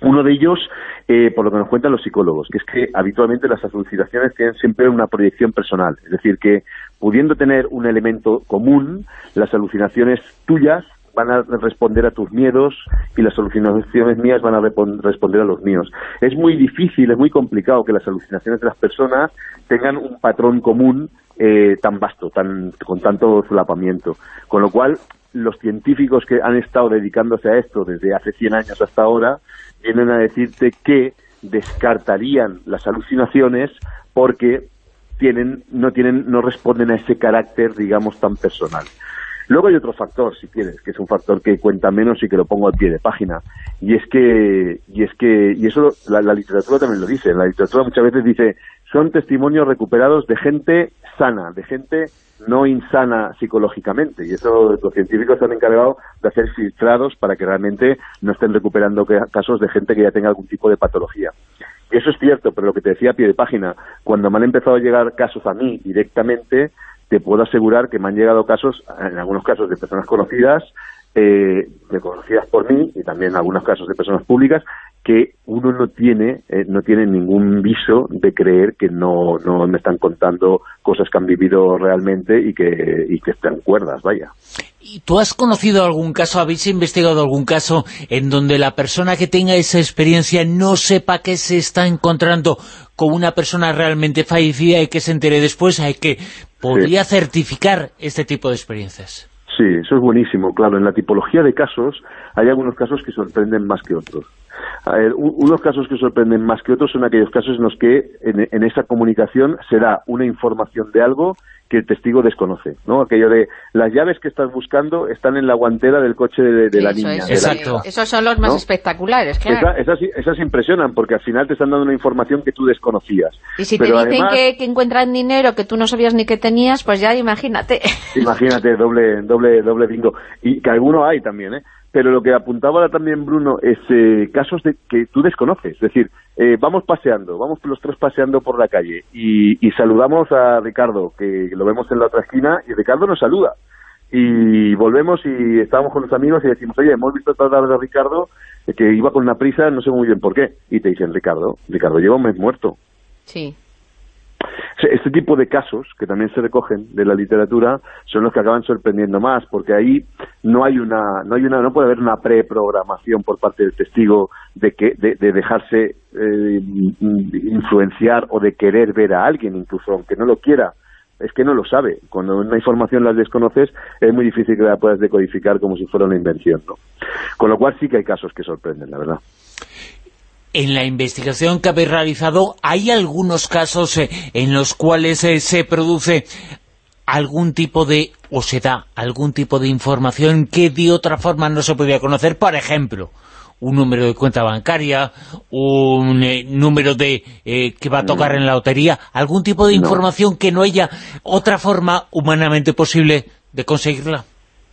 Uno de ellos, eh, por lo que nos cuentan los psicólogos, que es que habitualmente las alucinaciones tienen siempre una proyección personal. Es decir, que pudiendo tener un elemento común, las alucinaciones tuyas van a responder a tus miedos y las alucinaciones mías van a responder a los míos. Es muy difícil, es muy complicado que las alucinaciones de las personas tengan un patrón común eh, tan vasto, tan, con tanto solapamiento. Con lo cual, los científicos que han estado dedicándose a esto desde hace 100 años hasta ahora vienen a decirte que descartarían las alucinaciones porque tienen, no tienen, no responden a ese carácter, digamos, tan personal. Luego hay otro factor, si quieres, que es un factor que cuenta menos y que lo pongo al pie de página. Y es que, y es que, y eso la, la literatura también lo dice. La literatura muchas veces dice, son testimonios recuperados de gente sana, de gente no insana psicológicamente. Y eso los científicos se han encargado de hacer filtrados para que realmente no estén recuperando casos de gente que ya tenga algún tipo de patología. Eso es cierto, pero lo que te decía a pie de página, cuando me han empezado a llegar casos a mí directamente, te puedo asegurar que me han llegado casos, en algunos casos de personas conocidas, eh, de conocidas por mí y también en algunos casos de personas públicas que uno no tiene eh, no tiene ningún viso de creer que no, no me están contando cosas que han vivido realmente y que, y que están cuerdas, vaya. ¿Y ¿Tú has conocido algún caso, habéis investigado algún caso en donde la persona que tenga esa experiencia no sepa que se está encontrando con una persona realmente fallecida y que se entere después hay que podría certificar este tipo de experiencias? Sí, eso es buenísimo, claro. En la tipología de casos hay algunos casos que sorprenden más que otros. A ver, u- unos casos que sorprenden más que otros son aquellos casos en los que en, en esa comunicación se da una información de algo que el testigo desconoce, ¿no? Aquello de las llaves que estás buscando están en la guantera del coche de, de la Eso niña. es, de la sí. hija. Esos son los más ¿No? espectaculares, claro. Esa- esas, esas impresionan porque al final te están dando una información que tú desconocías. Y si Pero te dicen además, que, que encuentran dinero que tú no sabías ni que tenías, pues ya imagínate. Imagínate, doble, doble, doble bingo. Y que alguno hay también, ¿eh? Pero lo que apuntaba ahora también Bruno es eh, casos de que tú desconoces. Es decir, eh, vamos paseando, vamos los tres paseando por la calle y, saludamos a Ricardo, que lo vemos en la otra esquina, y Ricardo nos saluda. Y volvemos y estamos con los amigos y decimos, oye, hemos visto esta tarde a Ricardo eh, que iba con una prisa, no sé muy bien por qué. Y te dicen, Ricardo, Ricardo lleva un mes muerto. Sí. Este tipo de casos, que también se recogen de la literatura, son los que acaban sorprendiendo más, porque ahí no hay una, no hay una, no puede haber una preprogramación por parte del testigo de que, de, de dejarse eh, influenciar o de querer ver a alguien, incluso aunque no lo quiera. Es que no lo sabe. Cuando una información la desconoces, es muy difícil que la puedas decodificar como si fuera una invención, ¿no? Con lo cual sí que hay casos que sorprenden, la verdad. En la investigación que habéis realizado, ¿hay algunos casos eh, en los cuales eh, se produce algún tipo de, o se da algún tipo de información que de otra forma no se podía conocer? Por ejemplo, un número de cuenta bancaria, un eh, número de eh, que va a tocar en la lotería, algún tipo de No. información que no haya otra forma humanamente posible de conseguirla.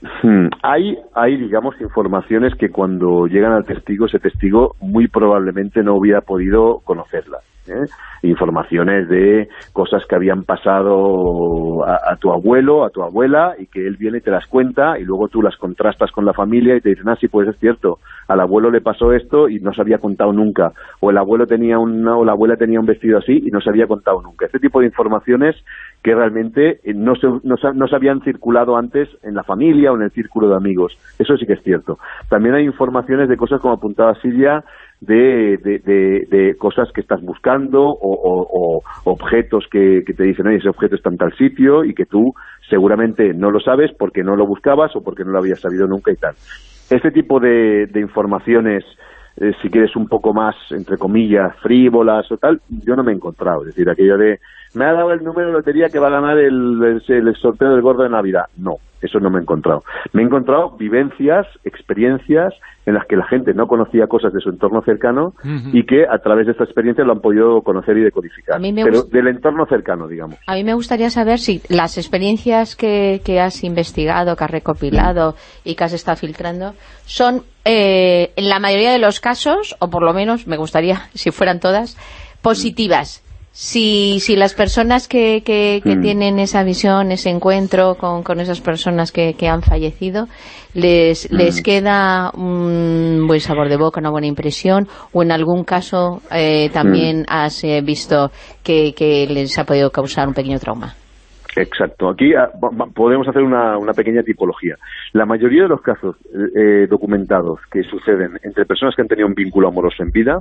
Hmm, Hay, hay, digamos, informaciones que cuando llegan al testigo, ese testigo muy probablemente no hubiera podido conocerlas. ¿Eh? Informaciones de cosas que habían pasado a, tu abuelo, a tu abuela, y que él viene y te las cuenta, y luego tú las contrastas con la familia y te dicen, ah, sí, pues es cierto, al abuelo le pasó esto y no se había contado nunca, o el abuelo tenía una, o la abuela tenía un vestido así y no se había contado nunca. Este tipo de informaciones que realmente eh, no se, no, no se habían circulado antes en la familia o en el círculo de amigos. Eso sí que es cierto. También hay informaciones de cosas como apuntaba Silvia, de, de, de- cosas que estás buscando o, objetos que, que te dicen, oye, ese objeto está en tal sitio y que tú seguramente no lo sabes porque no lo buscabas o porque no lo habías sabido nunca y tal. Este tipo de, de informaciones, eh, si quieres un poco más, entre comillas, frívolas o tal, yo no me he encontrado. Es decir, aquello de, me ha dado el número de lotería que va a ganar el, el, el sorteo del gordo de Navidad. No, eso no me he encontrado. Me he encontrado vivencias, experiencias en las que la gente no conocía cosas de su entorno cercano y que a través de esta experiencia lo han podido conocer y decodificar. Pero del entorno cercano, digamos. A mí me gustaría saber si las experiencias que, que has investigado, que has recopilado y que has estado filtrando, son, eh, en la mayoría de los casos, o por lo menos me gustaría, si fueran todas, positivas. Si, si las personas que, que, que Mm. tienen esa visión, ese encuentro con, con esas personas que, que han fallecido, les, Mm. les queda un buen sabor de boca, una buena impresión, o en algún caso eh, también has eh, visto que, que les ha podido causar un pequeño trauma. Exacto. Aquí ah, podemos hacer una, pequeña tipología. La mayoría de los casos eh, documentados que suceden entre personas que han tenido un vínculo amoroso en vida,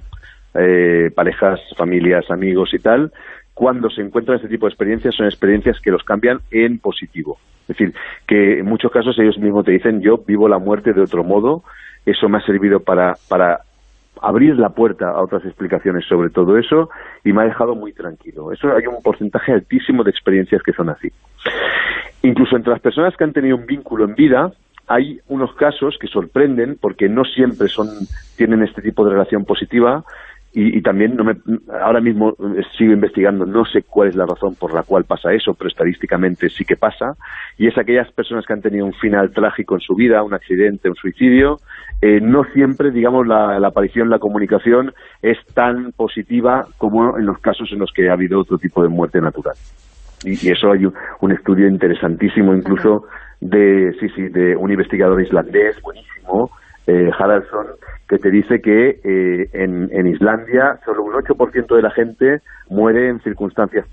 eh, parejas, familias, amigos y tal, cuando se encuentran este tipo de experiencias son experiencias que los cambian en positivo. Es decir, que en muchos casos ellos mismos te dicen yo vivo la muerte de otro modo, eso me ha servido para, para abrir la puerta a otras explicaciones sobre todo eso y me ha dejado muy tranquilo. Eso hay un porcentaje altísimo de experiencias que son así. Incluso entre las personas que han tenido un vínculo en vida, hay unos casos que sorprenden porque no siempre son tienen este tipo de relación positiva y, también no me, ahora mismo sigo investigando, no sé cuál es la razón por la cual pasa eso, pero estadísticamente sí que pasa, y es aquellas personas que han tenido un final trágico en su vida, un accidente, un suicidio, eh, no siempre, digamos, la, la aparición, la comunicación es tan positiva como en los casos en los que ha habido otro tipo de muerte natural. Y, eso hay un, estudio interesantísimo incluso de, sí, sí, de un investigador islandés buenísimo, eh, Haraldsson, que te dice que eh, en, Islandia solo un 8% de la gente muere en circunstancias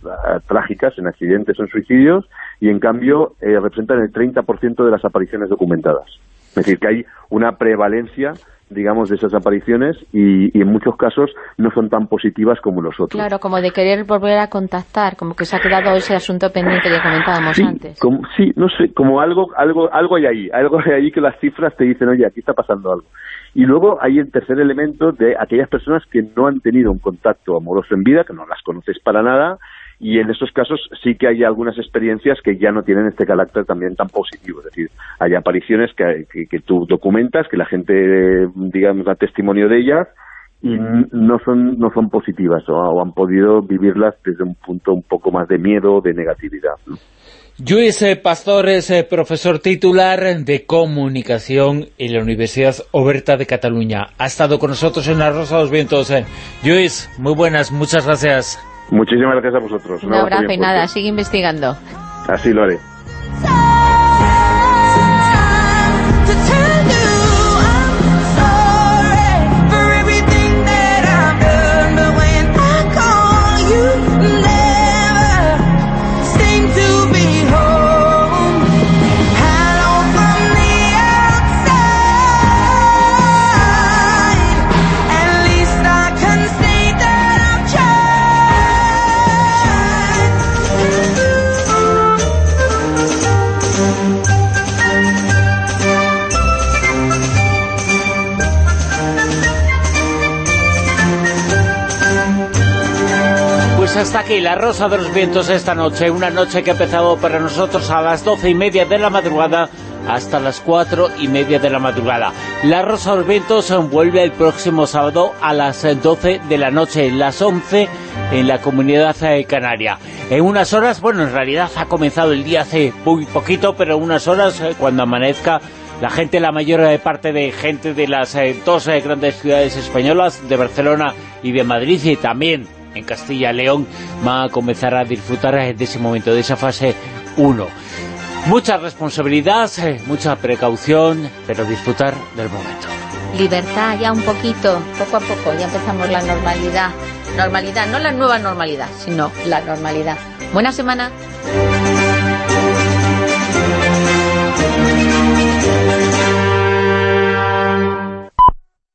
trágicas, en accidentes o en suicidios, y en cambio eh, representan el 30% de las apariciones documentadas. Es decir, que hay una prevalencia digamos, de esas apariciones y, y en muchos casos no son tan positivas como los otros. Claro, como de querer volver a contactar, como que se ha quedado ese asunto pendiente que comentábamos sí, antes. Como, sí, no sé, como algo, algo, algo hay ahí, algo hay ahí que las cifras te dicen, oye, aquí está pasando algo. Y luego hay el tercer elemento de aquellas personas que no han tenido un contacto amoroso en vida, que no las conoces para nada, y en esos casos sí que hay algunas experiencias que ya no tienen este carácter también tan positivo, es decir, hay apariciones que, que, que tú documentas, que la gente, digamos, da testimonio de ellas, y no son no son positivas o, o, han podido vivirlas desde un punto un poco más de miedo, de negatividad. ¿no? Lluís Pastor es eh, profesor titular de Comunicación en la Universidad Oberta de Cataluña. Ha estado con nosotros en La Rosa de los Vientos. Eh. Lluís, muy buenas, muchas gracias. Muchísimas gracias a vosotros. Un abrazo y nada, sigue investigando. Así lo haré. Hasta aquí la Rosa de los Vientos esta noche, una noche que ha empezado para nosotros a las doce y media de la madrugada hasta las cuatro y media de la madrugada. La Rosa de los Vientos vuelve el próximo sábado a las doce de la noche, las once en la Comunidad Canaria. En unas horas, bueno, en realidad ha comenzado el día hace muy poquito, pero unas horas, cuando amanezca, la gente, la mayor parte de gente de las eh, dos eh, grandes ciudades españolas, de Barcelona y de Madrid, y también en Castilla y León, va a comenzar a disfrutar de ese momento, de esa fase 1. Mucha responsabilidad, eh, mucha precaución, pero disfrutar del momento. Libertad ya un poquito, poco a poco, ya empezamos la normalidad. Normalidad, no la nueva normalidad, sino la normalidad. Buena semana.